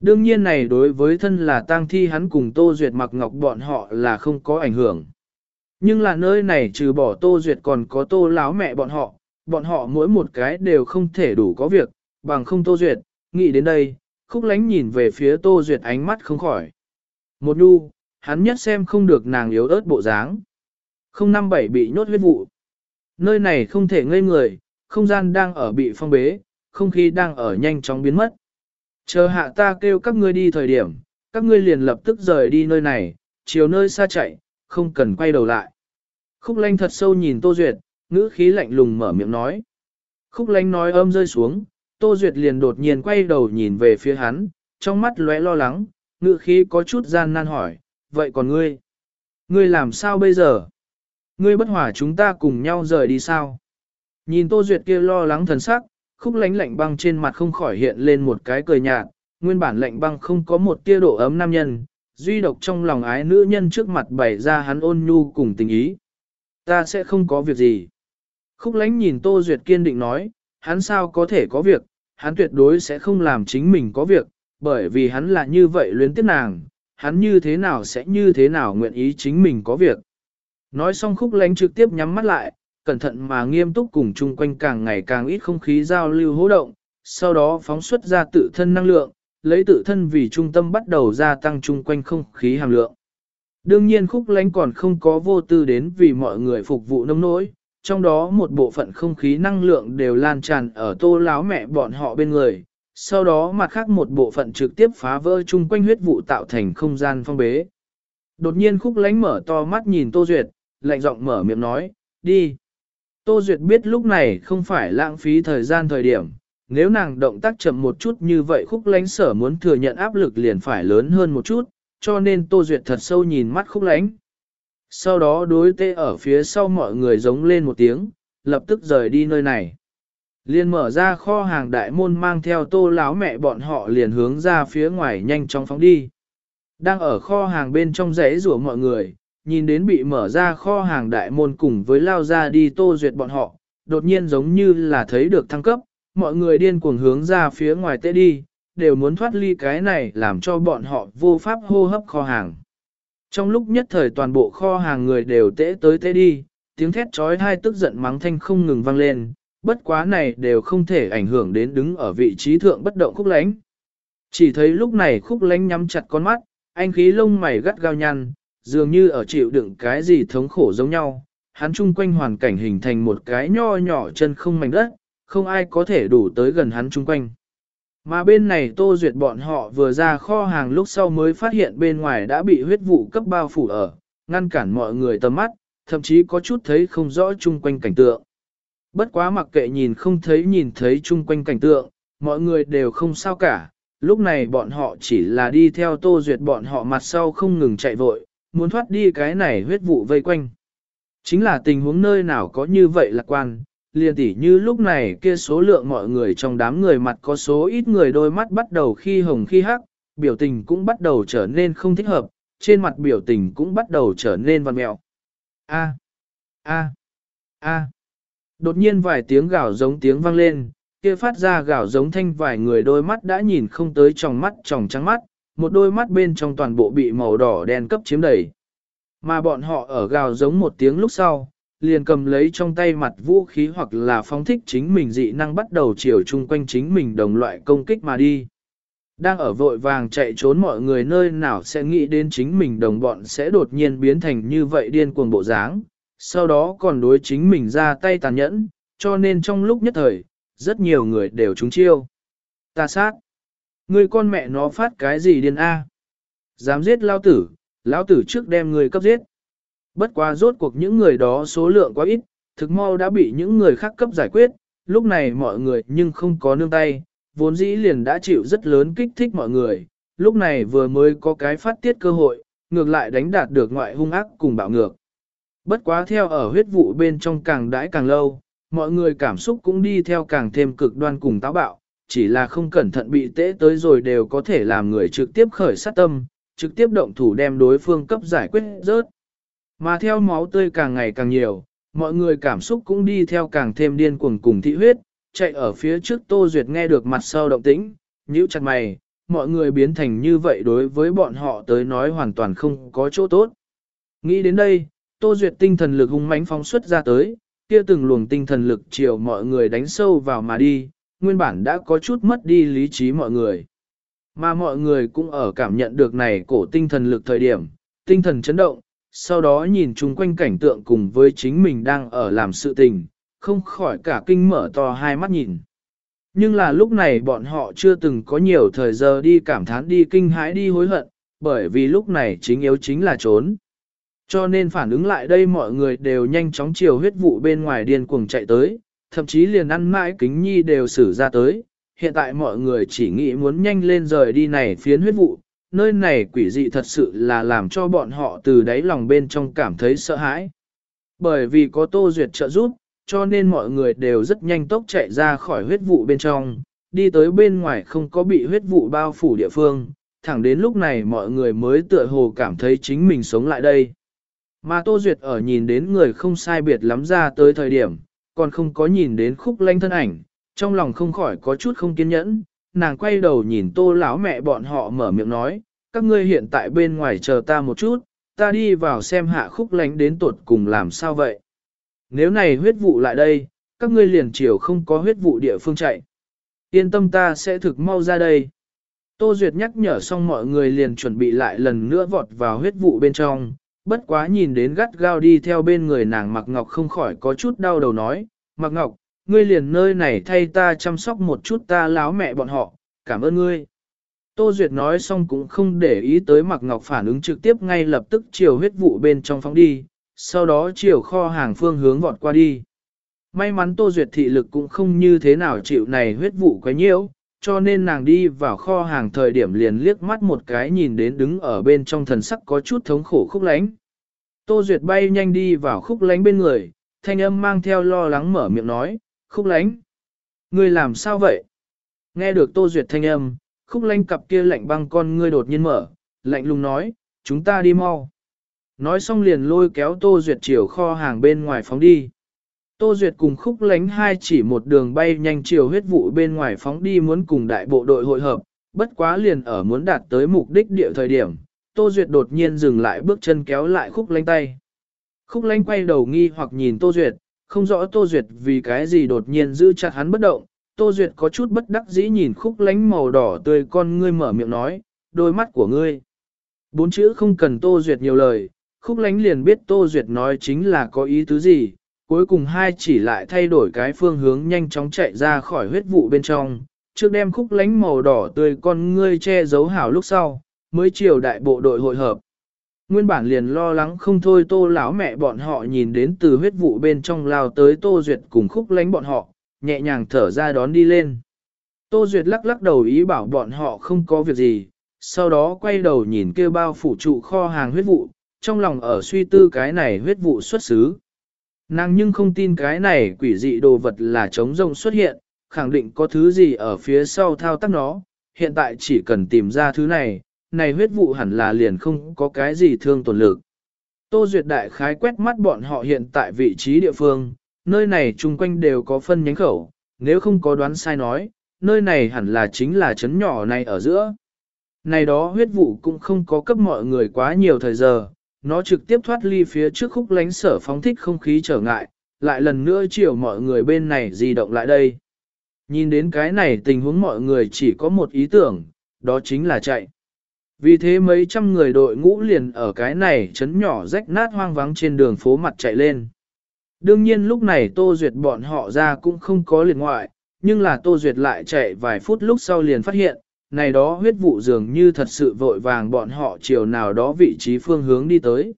Đương nhiên này đối với thân là tang thi hắn cùng Tô Duyệt mặc ngọc bọn họ là không có ảnh hưởng. Nhưng là nơi này trừ bỏ Tô Duyệt còn có Tô láo mẹ bọn họ, bọn họ mỗi một cái đều không thể đủ có việc, bằng không Tô Duyệt, nghĩ đến đây, khúc lánh nhìn về phía Tô Duyệt ánh mắt không khỏi. Một nu, hắn nhất xem không được nàng yếu ớt bộ dáng. Không năm bảy bị nhốt huyết vụ. Nơi này không thể ngây người, không gian đang ở bị phong bế, không khí đang ở nhanh chóng biến mất. Chờ hạ ta kêu các ngươi đi thời điểm, các ngươi liền lập tức rời đi nơi này, chiều nơi xa chạy, không cần quay đầu lại. Khúc lanh thật sâu nhìn Tô Duyệt, ngữ khí lạnh lùng mở miệng nói. Khúc lanh nói âm rơi xuống, Tô Duyệt liền đột nhiên quay đầu nhìn về phía hắn, trong mắt lóe lo lắng, ngữ khí có chút gian nan hỏi, vậy còn ngươi? Ngươi làm sao bây giờ? Ngươi bất hỏa chúng ta cùng nhau rời đi sao? Nhìn Tô Duyệt kia lo lắng thần sắc, khúc lánh lạnh băng trên mặt không khỏi hiện lên một cái cười nhạt, nguyên bản lạnh băng không có một tia độ ấm nam nhân, duy độc trong lòng ái nữ nhân trước mặt bày ra hắn ôn nhu cùng tình ý. Ta sẽ không có việc gì. Khúc lánh nhìn Tô Duyệt kiên định nói, hắn sao có thể có việc, hắn tuyệt đối sẽ không làm chính mình có việc, bởi vì hắn là như vậy luyến tiếc nàng, hắn như thế nào sẽ như thế nào nguyện ý chính mình có việc. Nói xong khúc lánh trực tiếp nhắm mắt lại, cẩn thận mà nghiêm túc cùng chung quanh càng ngày càng ít không khí giao lưu hỗ động, sau đó phóng xuất ra tự thân năng lượng, lấy tự thân vì trung tâm bắt đầu gia tăng chung quanh không khí hàm lượng. Đương nhiên khúc lánh còn không có vô tư đến vì mọi người phục vụ nông nỗi, trong đó một bộ phận không khí năng lượng đều lan tràn ở tô láo mẹ bọn họ bên người, sau đó mặt khác một bộ phận trực tiếp phá vỡ chung quanh huyết vụ tạo thành không gian phong bế. Đột nhiên khúc lánh mở to mắt nhìn Tô Duyệt, lạnh giọng mở miệng nói, đi. Tô Duyệt biết lúc này không phải lãng phí thời gian thời điểm, nếu nàng động tác chậm một chút như vậy khúc lánh sở muốn thừa nhận áp lực liền phải lớn hơn một chút, cho nên Tô Duyệt thật sâu nhìn mắt khúc lánh. Sau đó đối tê ở phía sau mọi người giống lên một tiếng, lập tức rời đi nơi này. Liền mở ra kho hàng đại môn mang theo tô láo mẹ bọn họ liền hướng ra phía ngoài nhanh chóng phóng đi. Đang ở kho hàng bên trong rẽ rủa mọi người, nhìn đến bị mở ra kho hàng đại môn cùng với lao ra đi tô duyệt bọn họ, đột nhiên giống như là thấy được thăng cấp, mọi người điên cuồng hướng ra phía ngoài tê đi, đều muốn thoát ly cái này làm cho bọn họ vô pháp hô hấp kho hàng. Trong lúc nhất thời toàn bộ kho hàng người đều tễ tới tễ đi, tiếng thét trói hai tức giận mắng thanh không ngừng vang lên, bất quá này đều không thể ảnh hưởng đến đứng ở vị trí thượng bất động khúc lánh. Chỉ thấy lúc này khúc lánh nhắm chặt con mắt, anh khí lông mày gắt gao nhăn, dường như ở chịu đựng cái gì thống khổ giống nhau, hắn chung quanh hoàn cảnh hình thành một cái nho nhỏ chân không mảnh đất, không ai có thể đủ tới gần hắn chung quanh. Mà bên này Tô Duyệt bọn họ vừa ra kho hàng lúc sau mới phát hiện bên ngoài đã bị huyết vụ cấp bao phủ ở, ngăn cản mọi người tầm mắt, thậm chí có chút thấy không rõ chung quanh cảnh tượng. Bất quá mặc kệ nhìn không thấy nhìn thấy chung quanh cảnh tượng, mọi người đều không sao cả, lúc này bọn họ chỉ là đi theo Tô Duyệt bọn họ mặt sau không ngừng chạy vội, muốn thoát đi cái này huyết vụ vây quanh. Chính là tình huống nơi nào có như vậy lạc quan, liền tỉ như lúc này kia số lượng mọi người trong đám người mặt có số ít người đôi mắt bắt đầu khi hồng khi hắc, biểu tình cũng bắt đầu trở nên không thích hợp, trên mặt biểu tình cũng bắt đầu trở nên văn mẹo. A. A. A. Đột nhiên vài tiếng gào giống tiếng vang lên, kia phát ra gào giống thanh vài người đôi mắt đã nhìn không tới trong mắt tròng trắng mắt, một đôi mắt bên trong toàn bộ bị màu đỏ đen cấp chiếm đầy. Mà bọn họ ở gào giống một tiếng lúc sau, liền cầm lấy trong tay mặt vũ khí hoặc là phóng thích chính mình dị năng bắt đầu chiều chung quanh chính mình đồng loại công kích mà đi. Đang ở vội vàng chạy trốn mọi người nơi nào sẽ nghĩ đến chính mình đồng bọn sẽ đột nhiên biến thành như vậy điên cuồng bộ dáng, sau đó còn đối chính mình ra tay tàn nhẫn, cho nên trong lúc nhất thời, rất nhiều người đều trúng chiêu. Ta sát. Người con mẹ nó phát cái gì điên A? Dám giết lao tử, lão tử trước đem người cấp giết. Bất quá rốt cuộc những người đó số lượng quá ít, thực mau đã bị những người khác cấp giải quyết, lúc này mọi người nhưng không có nương tay, vốn dĩ liền đã chịu rất lớn kích thích mọi người, lúc này vừa mới có cái phát tiết cơ hội, ngược lại đánh đạt được ngoại hung ác cùng bạo ngược. Bất quá theo ở huyết vụ bên trong càng đãi càng lâu, mọi người cảm xúc cũng đi theo càng thêm cực đoan cùng táo bạo, chỉ là không cẩn thận bị tễ tới rồi đều có thể làm người trực tiếp khởi sát tâm, trực tiếp động thủ đem đối phương cấp giải quyết rớt. Mà theo máu tươi càng ngày càng nhiều, mọi người cảm xúc cũng đi theo càng thêm điên cuồng cùng thị huyết, chạy ở phía trước Tô Duyệt nghe được mặt sau động tĩnh, nhíu chặt mày, mọi người biến thành như vậy đối với bọn họ tới nói hoàn toàn không có chỗ tốt. Nghĩ đến đây, Tô Duyệt tinh thần lực hung mãnh phóng xuất ra tới, kia từng luồng tinh thần lực chiều mọi người đánh sâu vào mà đi, nguyên bản đã có chút mất đi lý trí mọi người. Mà mọi người cũng ở cảm nhận được này cổ tinh thần lực thời điểm, tinh thần chấn động, sau đó nhìn chung quanh cảnh tượng cùng với chính mình đang ở làm sự tình, không khỏi cả kinh mở to hai mắt nhìn. Nhưng là lúc này bọn họ chưa từng có nhiều thời giờ đi cảm thán đi kinh hãi đi hối hận, bởi vì lúc này chính yếu chính là trốn. Cho nên phản ứng lại đây mọi người đều nhanh chóng chiều huyết vụ bên ngoài điên cuồng chạy tới, thậm chí liền ăn mãi kính nhi đều xử ra tới. Hiện tại mọi người chỉ nghĩ muốn nhanh lên rời đi này phiến huyết vụ, nơi này quỷ dị thật sự là làm cho bọn họ từ đáy lòng bên trong cảm thấy sợ hãi. Bởi vì có Tô Duyệt trợ giúp, cho nên mọi người đều rất nhanh tốc chạy ra khỏi huyết vụ bên trong, đi tới bên ngoài không có bị huyết vụ bao phủ địa phương, thẳng đến lúc này mọi người mới tựa hồ cảm thấy chính mình sống lại đây. Mà Tô Duyệt ở nhìn đến người không sai biệt lắm ra tới thời điểm, còn không có nhìn đến khúc lanh thân ảnh, trong lòng không khỏi có chút không kiên nhẫn, nàng quay đầu nhìn tô lão mẹ bọn họ mở miệng nói, các ngươi hiện tại bên ngoài chờ ta một chút, ta đi vào xem hạ khúc lánh đến tuột cùng làm sao vậy. Nếu này huyết vụ lại đây, các ngươi liền chiều không có huyết vụ địa phương chạy. Yên tâm ta sẽ thực mau ra đây. Tô Duyệt nhắc nhở xong mọi người liền chuẩn bị lại lần nữa vọt vào huyết vụ bên trong, bất quá nhìn đến gắt gao đi theo bên người nàng Mạc Ngọc không khỏi có chút đau đầu nói, Mạc Ngọc, ngươi liền nơi này thay ta chăm sóc một chút ta láo mẹ bọn họ, cảm ơn ngươi. Tô Duyệt nói xong cũng không để ý tới Mạc Ngọc phản ứng trực tiếp ngay lập tức chiều huyết vụ bên trong phóng đi, sau đó chiều kho hàng phương hướng vọt qua đi. May mắn Tô Duyệt thị lực cũng không như thế nào chịu này huyết vụ quá nhiễu, cho nên nàng đi vào kho hàng thời điểm liền liếc mắt một cái nhìn đến đứng ở bên trong thần sắc có chút thống khổ khúc lánh. Tô Duyệt bay nhanh đi vào khúc lánh bên người, thanh âm mang theo lo lắng mở miệng nói, khúc lánh. Ngươi làm sao vậy? Nghe được Tô Duyệt thanh âm, khúc lánh cặp kia lạnh băng con ngươi đột nhiên mở, lạnh lùng nói, chúng ta đi mau. Nói xong liền lôi kéo Tô Duyệt chiều kho hàng bên ngoài phóng đi. Tô Duyệt cùng khúc lánh hai chỉ một đường bay nhanh chiều huyết vụ bên ngoài phóng đi muốn cùng đại bộ đội hội hợp, bất quá liền ở muốn đạt tới mục đích địa thời điểm. Tô Duyệt đột nhiên dừng lại bước chân kéo lại khúc lánh tay. Khúc lánh quay đầu nghi hoặc nhìn Tô Duyệt, không rõ Tô Duyệt vì cái gì đột nhiên giữ chặt hắn bất động. Tô Duyệt có chút bất đắc dĩ nhìn khúc lánh màu đỏ tươi con ngươi mở miệng nói, đôi mắt của ngươi. Bốn chữ không cần Tô Duyệt nhiều lời, khúc lánh liền biết Tô Duyệt nói chính là có ý tứ gì, cuối cùng hai chỉ lại thay đổi cái phương hướng nhanh chóng chạy ra khỏi huyết vụ bên trong, trước đem khúc lánh màu đỏ tươi con ngươi che giấu hảo lúc sau, mới chiều đại bộ đội hội hợp. Nguyên bản liền lo lắng không thôi tô lão mẹ bọn họ nhìn đến từ huyết vụ bên trong lao tới tô duyệt cùng khúc lánh bọn họ, nhẹ nhàng thở ra đón đi lên. Tô duyệt lắc lắc đầu ý bảo bọn họ không có việc gì, sau đó quay đầu nhìn kêu bao phủ trụ kho hàng huyết vụ, trong lòng ở suy tư cái này huyết vụ xuất xứ. Nàng nhưng không tin cái này quỷ dị đồ vật là trống rông xuất hiện, khẳng định có thứ gì ở phía sau thao tác nó, hiện tại chỉ cần tìm ra thứ này, này huyết vụ hẳn là liền không có cái gì thương tổn lực. Tô Duyệt Đại khái quét mắt bọn họ hiện tại vị trí địa phương, nơi này chung quanh đều có phân nhánh khẩu, nếu không có đoán sai nói, nơi này hẳn là chính là chấn nhỏ này ở giữa. Này đó huyết vụ cũng không có cấp mọi người quá nhiều thời giờ, nó trực tiếp thoát ly phía trước khúc lánh sở phóng thích không khí trở ngại, lại lần nữa chiều mọi người bên này di động lại đây. Nhìn đến cái này tình huống mọi người chỉ có một ý tưởng, đó chính là chạy. Vì thế mấy trăm người đội ngũ liền ở cái này chấn nhỏ rách nát hoang vắng trên đường phố mặt chạy lên. Đương nhiên lúc này Tô Duyệt bọn họ ra cũng không có liền ngoại, nhưng là Tô Duyệt lại chạy vài phút lúc sau liền phát hiện, này đó huyết vụ dường như thật sự vội vàng bọn họ chiều nào đó vị trí phương hướng đi tới.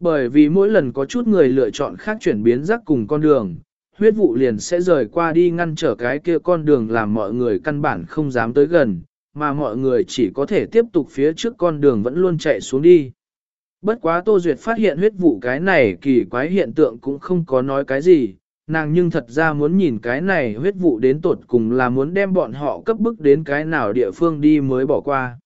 Bởi vì mỗi lần có chút người lựa chọn khác chuyển biến rắc cùng con đường, huyết vụ liền sẽ rời qua đi ngăn trở cái kia con đường làm mọi người căn bản không dám tới gần, mà mọi người chỉ có thể tiếp tục phía trước con đường vẫn luôn chạy xuống đi. Bất quá Tô Duyệt phát hiện huyết vụ cái này kỳ quái hiện tượng cũng không có nói cái gì, nàng nhưng thật ra muốn nhìn cái này huyết vụ đến tột cùng là muốn đem bọn họ cấp bức đến cái nào địa phương đi mới bỏ qua.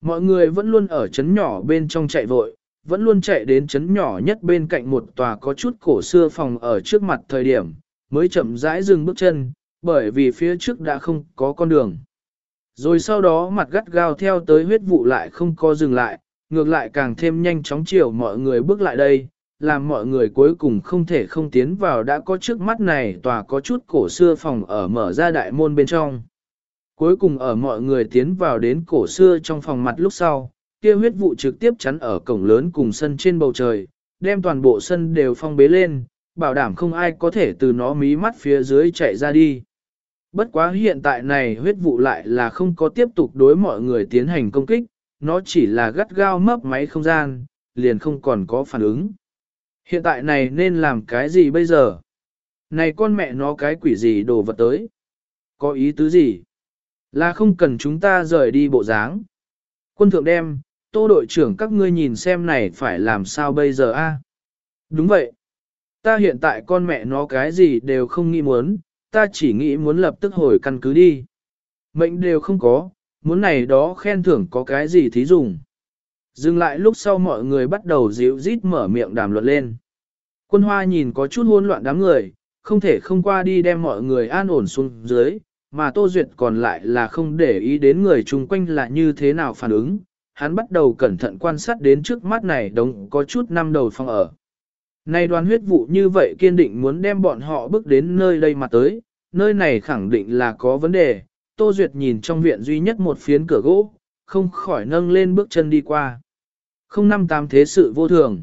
Mọi người vẫn luôn ở chấn nhỏ bên trong chạy vội, vẫn luôn chạy đến chấn nhỏ nhất bên cạnh một tòa có chút cổ xưa phòng ở trước mặt thời điểm, mới chậm rãi dừng bước chân, bởi vì phía trước đã không có con đường. Rồi sau đó mặt gắt gao theo tới huyết vụ lại không có dừng lại, ngược lại càng thêm nhanh chóng chiều mọi người bước lại đây, làm mọi người cuối cùng không thể không tiến vào đã có trước mắt này tòa có chút cổ xưa phòng ở mở ra đại môn bên trong. Cuối cùng ở mọi người tiến vào đến cổ xưa trong phòng mặt lúc sau, kia huyết vụ trực tiếp chắn ở cổng lớn cùng sân trên bầu trời, đem toàn bộ sân đều phong bế lên, bảo đảm không ai có thể từ nó mí mắt phía dưới chạy ra đi. Bất quá hiện tại này huyết vụ lại là không có tiếp tục đối mọi người tiến hành công kích, nó chỉ là gắt gao mấp máy không gian, liền không còn có phản ứng. Hiện tại này nên làm cái gì bây giờ? Này con mẹ nó cái quỷ gì đồ vật tới? Có ý tứ gì? Là không cần chúng ta rời đi bộ dáng. Quân thượng đem, tô đội trưởng các ngươi nhìn xem này phải làm sao bây giờ a? Đúng vậy. Ta hiện tại con mẹ nó cái gì đều không nghĩ muốn, ta chỉ nghĩ muốn lập tức hồi căn cứ đi. Mệnh đều không có, muốn này đó khen thưởng có cái gì thí dùng. Dừng lại lúc sau mọi người bắt đầu dịu rít mở miệng đàm luận lên. Quân hoa nhìn có chút hỗn loạn đám người, không thể không qua đi đem mọi người an ổn xuống dưới, mà Tô Duyệt còn lại là không để ý đến người chung quanh là như thế nào phản ứng. Hắn bắt đầu cẩn thận quan sát đến trước mắt này đống có chút năm đầu phong ở. Này đoàn huyết vụ như vậy kiên định muốn đem bọn họ bước đến nơi đây mà tới, nơi này khẳng định là có vấn đề. Tô Duyệt nhìn trong viện duy nhất một phiến cửa gỗ, không khỏi nâng lên bước chân đi qua. Không năm tám thế sự vô thường.